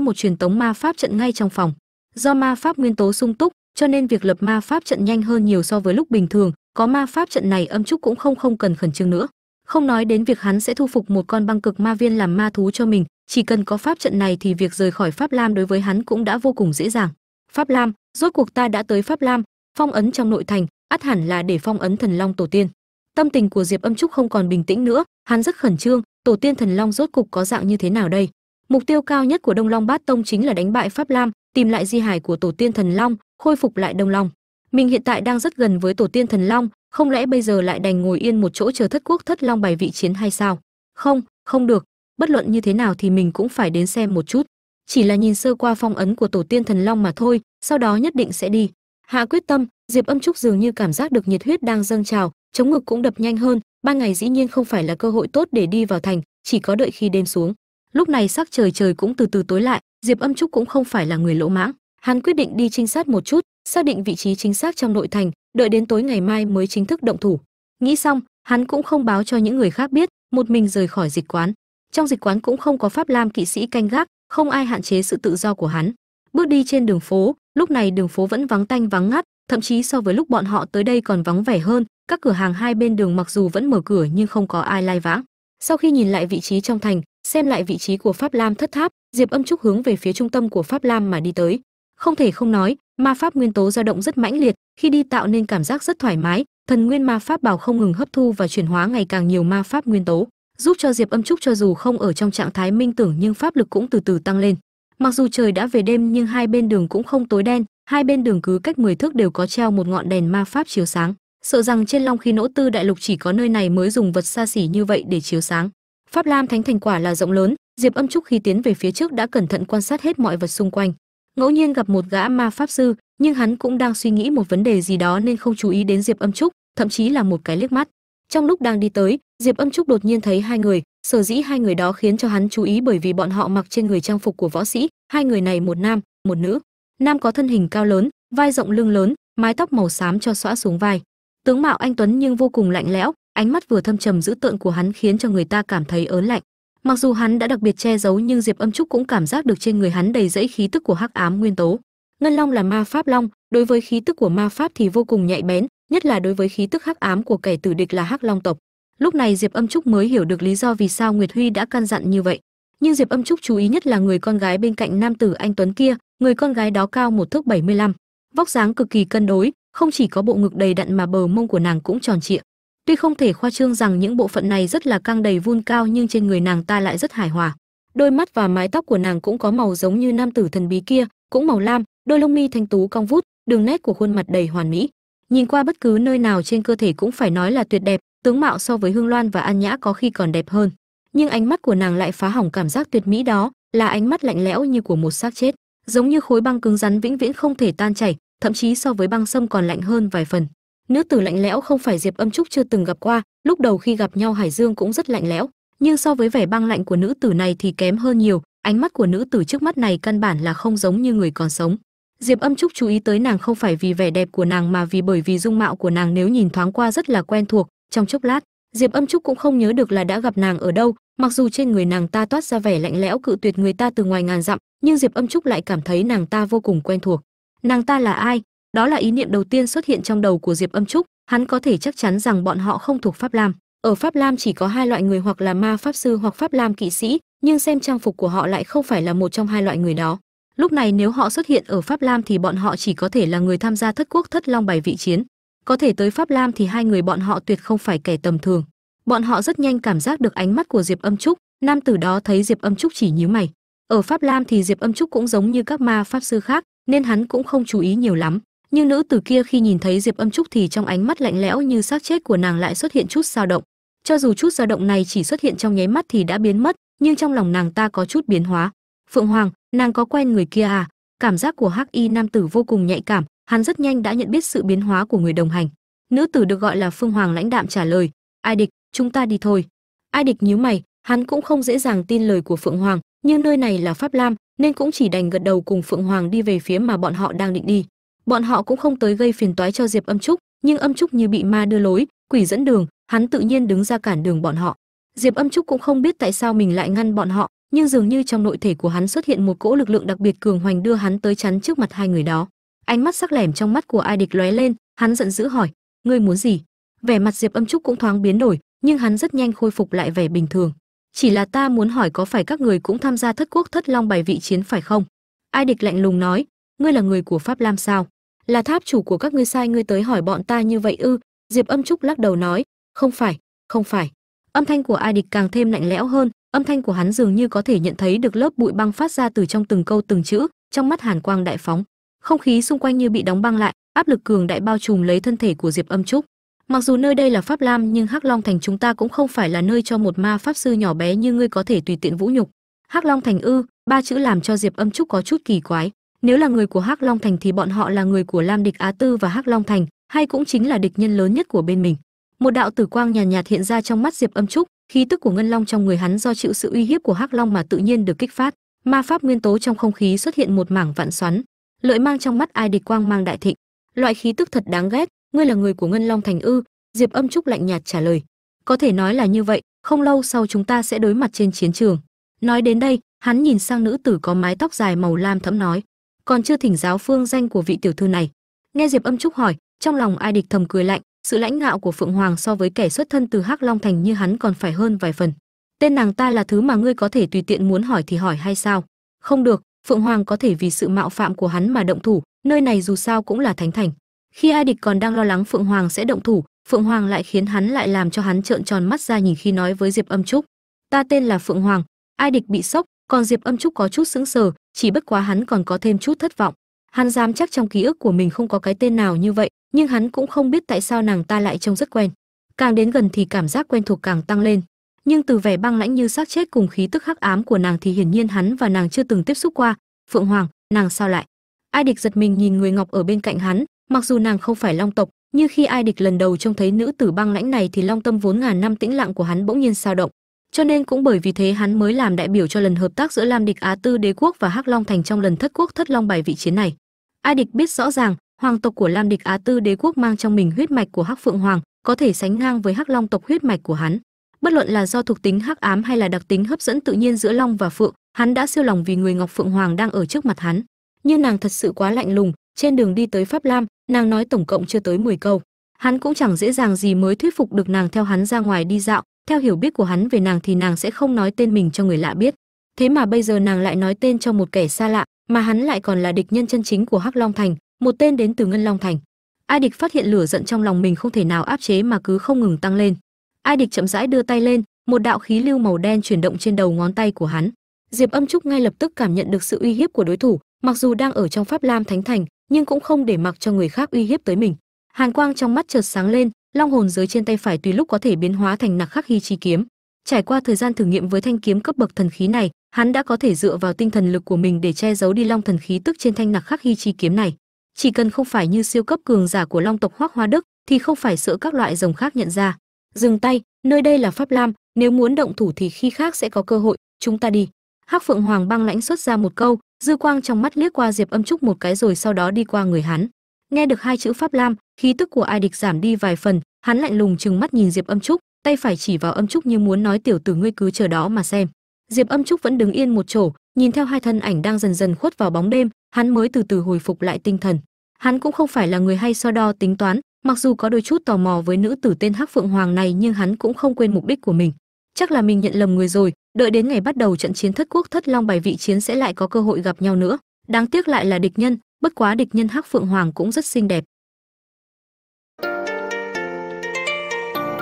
một truyền tống ma pháp trận ngay trong phòng. Do ma pháp nguyên tố sung túc, cho nên việc lập ma pháp trận nhanh hơn nhiều so với lúc bình thường, có ma pháp trận này âm trúc cũng không không cần khẩn trương nữa. Không nói đến việc hắn sẽ thu phục một con băng cực ma viên làm ma thú cho mình chỉ cần có pháp trận này thì việc rời khỏi pháp lam đối với hắn cũng đã vô cùng dễ dàng. Pháp lam, rốt cuộc ta đã tới pháp lam, phong ấn trong nội thành, ắt hẳn là để phong ấn thần long tổ tiên. Tâm tình của diệp âm trúc không còn bình tĩnh nữa, hắn rất khẩn trương, tổ tiên thần long rốt cục có dạng như thế nào đây? Mục tiêu cao nhất của đông long bát tông chính là đánh bại pháp lam, tìm lại di hài của tổ tiên thần long, khôi phục lại đông long. Mình hiện tại đang rất gần với tổ tiên thần long, không lẽ bây giờ lại đành ngồi yên một chỗ chờ thất quốc thất long bày vị chiến hay sao? Không không được bất luận như thế nào thì mình cũng phải đến xem một chút. Chỉ là nhìn sơ qua phong ấn của tổ tiên thần long mà thôi, sau đó nhất định sẽ đi. Hạ quyết tâm, diệp âm trúc dường như cảm giác được nhiệt huyết đang dâng trào, chống ngực cũng đập nhanh hơn, ban ngày dĩ nhiên không phải là cơ hội tốt để đi vào thành, chỉ có đợi khi đêm xuống. Lúc này sắc trời trời cũng từ từ tối lại, diệp âm trúc cũng không phải là người lỗ mãng. Hắn quyết định đi trinh sát một chút, xác định vị trí chính xác trong nội thành, đợi đến tối ngày mai mới chính thức động thủ. Nghĩ xong, hắn cũng không báo cho những người khác biết, một mình rời khỏi dịch quán trong dịch quán cũng không có pháp lam kỵ sĩ canh gác, không ai hạn chế sự tự do của hắn. Bước đi trên đường phố, lúc này đường phố vẫn vắng tanh vắng ngắt, thậm chí so với lúc bọn họ tới đây còn vắng vẻ hơn, các cửa hàng hai bên đường mặc dù vẫn mở cửa nhưng không có ai lai vãng. Sau khi nhìn lại vị trí trong thành, xem lại vị trí của pháp lam thất tháp, diệp âm trúc hướng về phía trung tâm của pháp lam mà đi tới. Không thể không nói, ma pháp nguyên tố dao động rất mãnh liệt, khi đi tạo nên cảm giác rất thoải mái, thần nguyên ma pháp bảo không ngừng hấp thu và chuyển hóa ngày càng nhiều ma pháp nguyên tố giúp cho diệp âm trúc cho dù không ở trong trạng thái minh tưởng nhưng pháp lực cũng từ từ tăng lên. Mặc dù trời đã về đêm nhưng hai bên đường cũng không tối đen, hai bên đường cứ cách 10 thước đều có treo một ngọn đèn ma pháp chiếu sáng. Sợ rằng trên long khí nỗ tư đại lục chỉ có nơi này mới dùng vật xa xỉ như vậy để chiếu sáng. Pháp lam thánh thành quả là rộng lớn, diệp âm trúc khi tiến về phía trước đã cẩn thận quan sát hết mọi vật xung quanh. Ngẫu nhiên gặp một gã ma pháp sư, nhưng hắn cũng đang suy nghĩ một vấn đề gì đó nên không chú ý đến diệp âm trúc, thậm chí là một cái liếc mắt trong lúc đang đi tới, diệp âm trúc đột nhiên thấy hai người, sở dĩ hai người đó khiến cho hắn chú ý bởi vì bọn họ mặc trên người trang phục của võ sĩ, hai người này một nam, một nữ. Nam có thân hình cao lớn, vai rộng lưng lớn, mái tóc màu xám cho xõa xuống vai. Tướng mạo anh tuấn nhưng vô cùng lạnh lẽo, ánh mắt vừa thâm trầm dữ tợn của hắn khiến cho người ta cảm thấy ớn lạnh. Mặc dù hắn đã đặc biệt che giấu nhưng diệp âm trúc cũng cảm giác được trên người hắn đầy dẫy khí tức của hắc ám nguyên tố. Ngân long là ma pháp long, đối với khí tức của ma pháp thì vô cùng nhạy bén nhất là đối với khí tức hắc ám của kẻ tử địch là hắc long tộc. Lúc này diệp âm trúc mới hiểu được lý do vì sao nguyệt huy đã căn dặn như vậy. Nhưng diệp âm trúc chú ý nhất là người con gái bên cạnh nam tử anh tuấn kia người con gái đó cao một thước 75, vóc dáng cực kỳ cân đối không chỉ có bộ ngực đầy đặn mà bờ mông của nàng cũng tròn trịa. Tuy không thể khoa trương rằng những bộ phận này rất là căng đầy vun cao nhưng trên người nàng ta lại rất hài hòa. Đôi mắt và mái tóc của nàng cũng có màu giống như nam tử thần bí kia cũng màu lam đôi lông mi thanh tú cong vút đường nét của khuôn mặt đầy hoàn mỹ nhìn qua bất cứ nơi nào trên cơ thể cũng phải nói là tuyệt đẹp, tướng mạo so với hương loan và an nhã có khi còn đẹp hơn. Nhưng ánh mắt của nàng lại phá hỏng cảm giác tuyệt mỹ đó, là ánh mắt lạnh lẽo như của một xác chết, giống như khối băng cứng rắn vĩnh viễn không thể tan chảy, thậm chí so với băng sâm còn lạnh hơn vài phần. Nữ tử lạnh lẽo không phải diệp âm trúc chưa từng gặp qua, lúc đầu khi gặp nhau hải dương cũng rất lạnh lẽo, nhưng so với vẻ băng lạnh của nữ tử này thì kém hơn nhiều, ánh mắt của nữ tử trước mắt này căn bản là không giống như người còn sống diệp âm trúc chú ý tới nàng không phải vì vẻ đẹp của nàng mà vì bởi vì dung mạo của nàng nếu nhìn thoáng qua rất là quen thuộc. Trong chốc lát, diệp âm trúc cũng không nhớ được là đã gặp nàng ở đâu. Mặc dù trên người nàng ta toát ra vẻ lạnh lẽo cự tuyệt người ta từ ngoài ngàn dặm, nhưng diệp âm trúc lại cảm thấy nàng ta vô cùng quen thuộc. Nàng ta là ai? Đó là ý niệm đầu tiên xuất hiện trong đầu của diệp âm trúc. Hắn có thể chắc chắn rằng bọn họ không thuộc pháp lam. Ở pháp lam chỉ có hai loại người hoặc là ma pháp sư hoặc pháp lam kỵ sĩ, nhưng xem trang phục của họ lại không phải là một trong hai loại người đó lúc này nếu họ xuất hiện ở pháp lam thì bọn họ chỉ có thể là người tham gia thất quốc thất long bài vị chiến. Có thể tới pháp lam thì hai người bọn họ tuyệt không phải kẻ tầm thường. Bọn họ rất nhanh cảm giác được ánh mắt của diệp âm trúc, nam tử đó thấy diệp âm trúc chỉ nhíu mày. Ở pháp lam thì diệp âm trúc cũng giống như các ma pháp sư khác, nên hắn cũng không chú ý nhiều lắm. Nhưng nữ tử kia khi nhìn thấy diệp âm trúc thì trong ánh mắt lạnh lẽo như xác chết của nàng lại xuất hiện chút dao động. Cho dù chút dao động này chỉ xuất hiện trong nháy mắt thì đã biến mất, nhưng trong lòng nàng ta có chút biến hóa. Phượng hoàng nàng có quen người kia à? Cảm giác của hắc y nam tử vô cùng nhạy cảm, hắn rất nhanh đã nhận biết sự biến hóa của người đồng hành. Nữ tử được gọi là phương hoàng lãnh đạm trả lời, ai địch, chúng ta đi thôi. Ai địch nhíu mày, hắn cũng không dễ dàng tin lời của phượng hoàng nhưng nơi này là pháp lam, nên cũng chỉ đành gật đầu cùng phượng hoàng đi về phía mà bọn họ đang định đi. Bọn họ cũng không tới gây phiền toái cho diệp âm trúc, nhưng âm trúc như bị ma đưa lối, quỷ dẫn đường, hắn tự nhiên đứng ra cản đường bọn họ. Diệp âm trúc cũng không biết tại sao mình lại ngăn bọn họ nhưng dường như trong nội thể của hắn xuất hiện một cỗ lực lượng đặc biệt cường hoành đưa hắn tới chắn trước mặt hai người đó. Ánh mắt sắc lẻm trong mắt của ai địch lóe lên, hắn giận dữ hỏi, ngươi muốn gì? Vẻ mặt diệp âm trúc cũng thoáng biến đổi, nhưng hắn rất nhanh khôi phục lại vẻ bình thường. Chỉ là ta muốn hỏi có phải các người cũng tham gia thất quốc thất long bài vị chiến phải không? Ai địch lạnh lùng nói, ngươi là người của pháp lam sao? Là tháp chủ của các ngươi sai ngươi tới hỏi bọn ta như vậy ư? Diệp âm trúc lắc đầu nói, không phải không phải. Âm thanh của ai địch càng thêm lạnh lẽo hơn âm thanh của hắn dường như có thể nhận thấy được lớp bụi băng phát ra từ trong từng câu từng chữ trong mắt hàn quang đại phóng. Không khí xung quanh như bị đóng băng lại áp lực cường đại bao trùm lấy thân thể của diệp âm trúc. Mặc dù nơi đây là pháp lam nhưng hắc long thành chúng ta cũng không phải là nơi cho một ma pháp sư nhỏ bé như ngươi có thể tùy tiện vũ nhục. Hắc long thành ư ba chữ làm cho diệp âm trúc có chút kỳ quái. Nếu là người của hắc long thành thì bọn họ là người của lam địch á tư và hắc long thành hay cũng chính là địch nhân lớn nhất của bên mình. Một đạo tử quang nhàn nhạt, nhạt hiện ra trong mắt diệp âm trúc khí tức của ngân long trong người hắn do chịu sự uy hiếp của hắc long mà tự nhiên được kích phát. Ma pháp nguyên tố trong không khí xuất hiện một mảng vạn xoắn, lợi mang trong mắt ai địch quang mang đại thịnh. Loại khí tức thật đáng ghét, ngươi là người của ngân long thành ư? Diệp âm trúc lạnh nhạt trả lời. Có thể nói là như vậy, không lâu sau chúng ta sẽ đối mặt trên chiến trường. Nói đến đây, hắn nhìn sang nữ tử có mái tóc dài màu lam thẫm nói, còn chưa thỉnh giáo phương danh của vị tiểu thư này. Nghe diệp âm trúc hỏi, trong lòng ai địch thầm cười lạnh sự lãnh ngạo của phượng hoàng so với kẻ xuất thân từ hắc long thành như hắn còn phải hơn vài phần. Tên nàng ta là thứ mà ngươi có thể tùy tiện muốn hỏi thì hỏi hay sao? Không được, phượng hoàng có thể vì sự mạo phạm của hắn mà động thủ, nơi này dù sao cũng là thánh thành. Khi ai địch còn đang lo lắng phượng hoàng sẽ động thủ, phượng hoàng lại khiến hắn lại làm cho hắn trợn tròn mắt ra nhìn khi nói với diệp âm trúc. Ta tên là phượng hoàng ai địch bị sốc, còn diệp âm trúc có chút sững sờ, chỉ bất quá hắn còn có thêm chút thất vọng. Hắn dám chắc trong ký ức của mình không có cái tên nào như vậy nhưng hắn cũng không biết tại sao nàng ta lại trông rất quen. Càng đến gần thì cảm giác quen thuộc càng tăng lên. Nhưng từ vẻ băng lãnh như xác chết cùng khí tức hắc ám của nàng thì hiển nhiên hắn và nàng chưa từng tiếp xúc qua. Phượng hoàng, nàng sao lại? Ai địch giật mình nhìn người ngọc ở bên cạnh hắn? Mặc dù nàng không phải long tộc, nhưng khi ai địch lần đầu trông thấy nữ tử băng lãnh này thì long tâm vốn ngàn năm tĩnh lặng của hắn bỗng nhiên sao động. Cho nên cũng bởi vì thế hắn mới làm đại biểu cho lần hợp tác giữa lam địch á tư đế quốc và hắc long thành trong lần thất quốc thất long bài vị chiến này. Ai địch biết rõ ràng hoàng tộc của lam địch á tư đế quốc mang trong mình huyết mạch của hắc phượng hoàng, có thể sánh ngang với hắc long tộc huyết mạch của hắn. Bất luận là do thuộc tính hắc ám hay là đặc tính hấp dẫn tự nhiên giữa long và phượng, hắn đã siêu lòng vì người ngọc phượng hoàng đang ở trước mặt hắn. Nhưng nàng thật sự quá lạnh lùng, trên đường đi tới pháp lam, nàng nói tổng cộng chưa tới 10 câu. Hắn cũng chẳng dễ dàng gì mới thuyết phục được nàng theo hắn ra ngoài đi dạo, theo hiểu biết của hắn về nàng thì nàng sẽ không nói tên mình cho người lạ biết. Thế mà bây giờ nàng lại nói tên cho một kẻ xa lạ, mà hắn lại còn là địch nhân chân chính của hắc long thành một tên đến từ ngân long thành. Ai địch phát hiện lửa giận trong lòng mình không thể nào áp chế mà cứ không ngừng tăng lên. Ai địch chậm rãi đưa tay lên, một đạo khí lưu màu đen chuyển động trên đầu ngón tay của hắn. Diệp âm trúc ngay lập tức cảm nhận được sự uy hiếp của đối thủ, mặc dù đang ở trong pháp lam thánh thành, nhưng cũng không để mặc cho người khác uy hiếp tới mình. Hàn quang trong mắt chợt sáng lên, long hồn giới trên tay phải tùy lúc có thể biến hóa thành nặc khắc hy chi kiếm. Trải qua thời gian thử nghiệm với thanh kiếm cấp bậc thần khí này, hắn đã có thể dựa vào tinh thần lực của mình để che giấu đi long thần khí tức trên thanh nặc khắc hy chi kiếm này chỉ cần không phải như siêu cấp cường giả của long tộc hoác hoa đức, thì không phải sợ các loại rồng khác nhận ra. Dừng tay, nơi đây là pháp lam, nếu muốn động thủ thì khi khác sẽ có cơ hội, chúng ta đi. Hắc phượng hoàng băng lãnh xuất ra một câu, dư quang trong mắt liếc qua diệp âm trúc một cái rồi sau đó đi qua người hắn. Nghe được hai chữ pháp lam, khí tức của ai địch giảm đi vài phần, hắn lạnh lùng chừng mắt nhìn diệp âm trúc, tay phải chỉ vào âm trúc như muốn nói tiểu tử ngươi cứ chờ đó mà xem. Diệp âm trúc vẫn đứng yên một chỗ, nhìn theo hai thân ảnh đang dần dần khuất vào bóng đêm, hắn mới từ từ hồi phục lại tinh thần hắn cũng không phải là người hay so đo tính toán, mặc dù có đôi chút tò mò với nữ tử tên hắc phượng hoàng này nhưng hắn cũng không quên mục đích của mình. Chắc là mình nhận lầm người rồi, đợi đến ngày bắt đầu trận chiến thất quốc thất long bài vị chiến sẽ lại có cơ hội gặp nhau nữa. Đáng tiếc lại là địch nhân, bất quá địch nhân hắc phượng hoàng cũng rất xinh đẹp.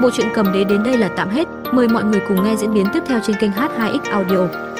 Bộ truyện cầm đế đến đây là tạm hết. Mời mọi người cùng nghe diễn biến tiếp theo trên kênh h2x audio.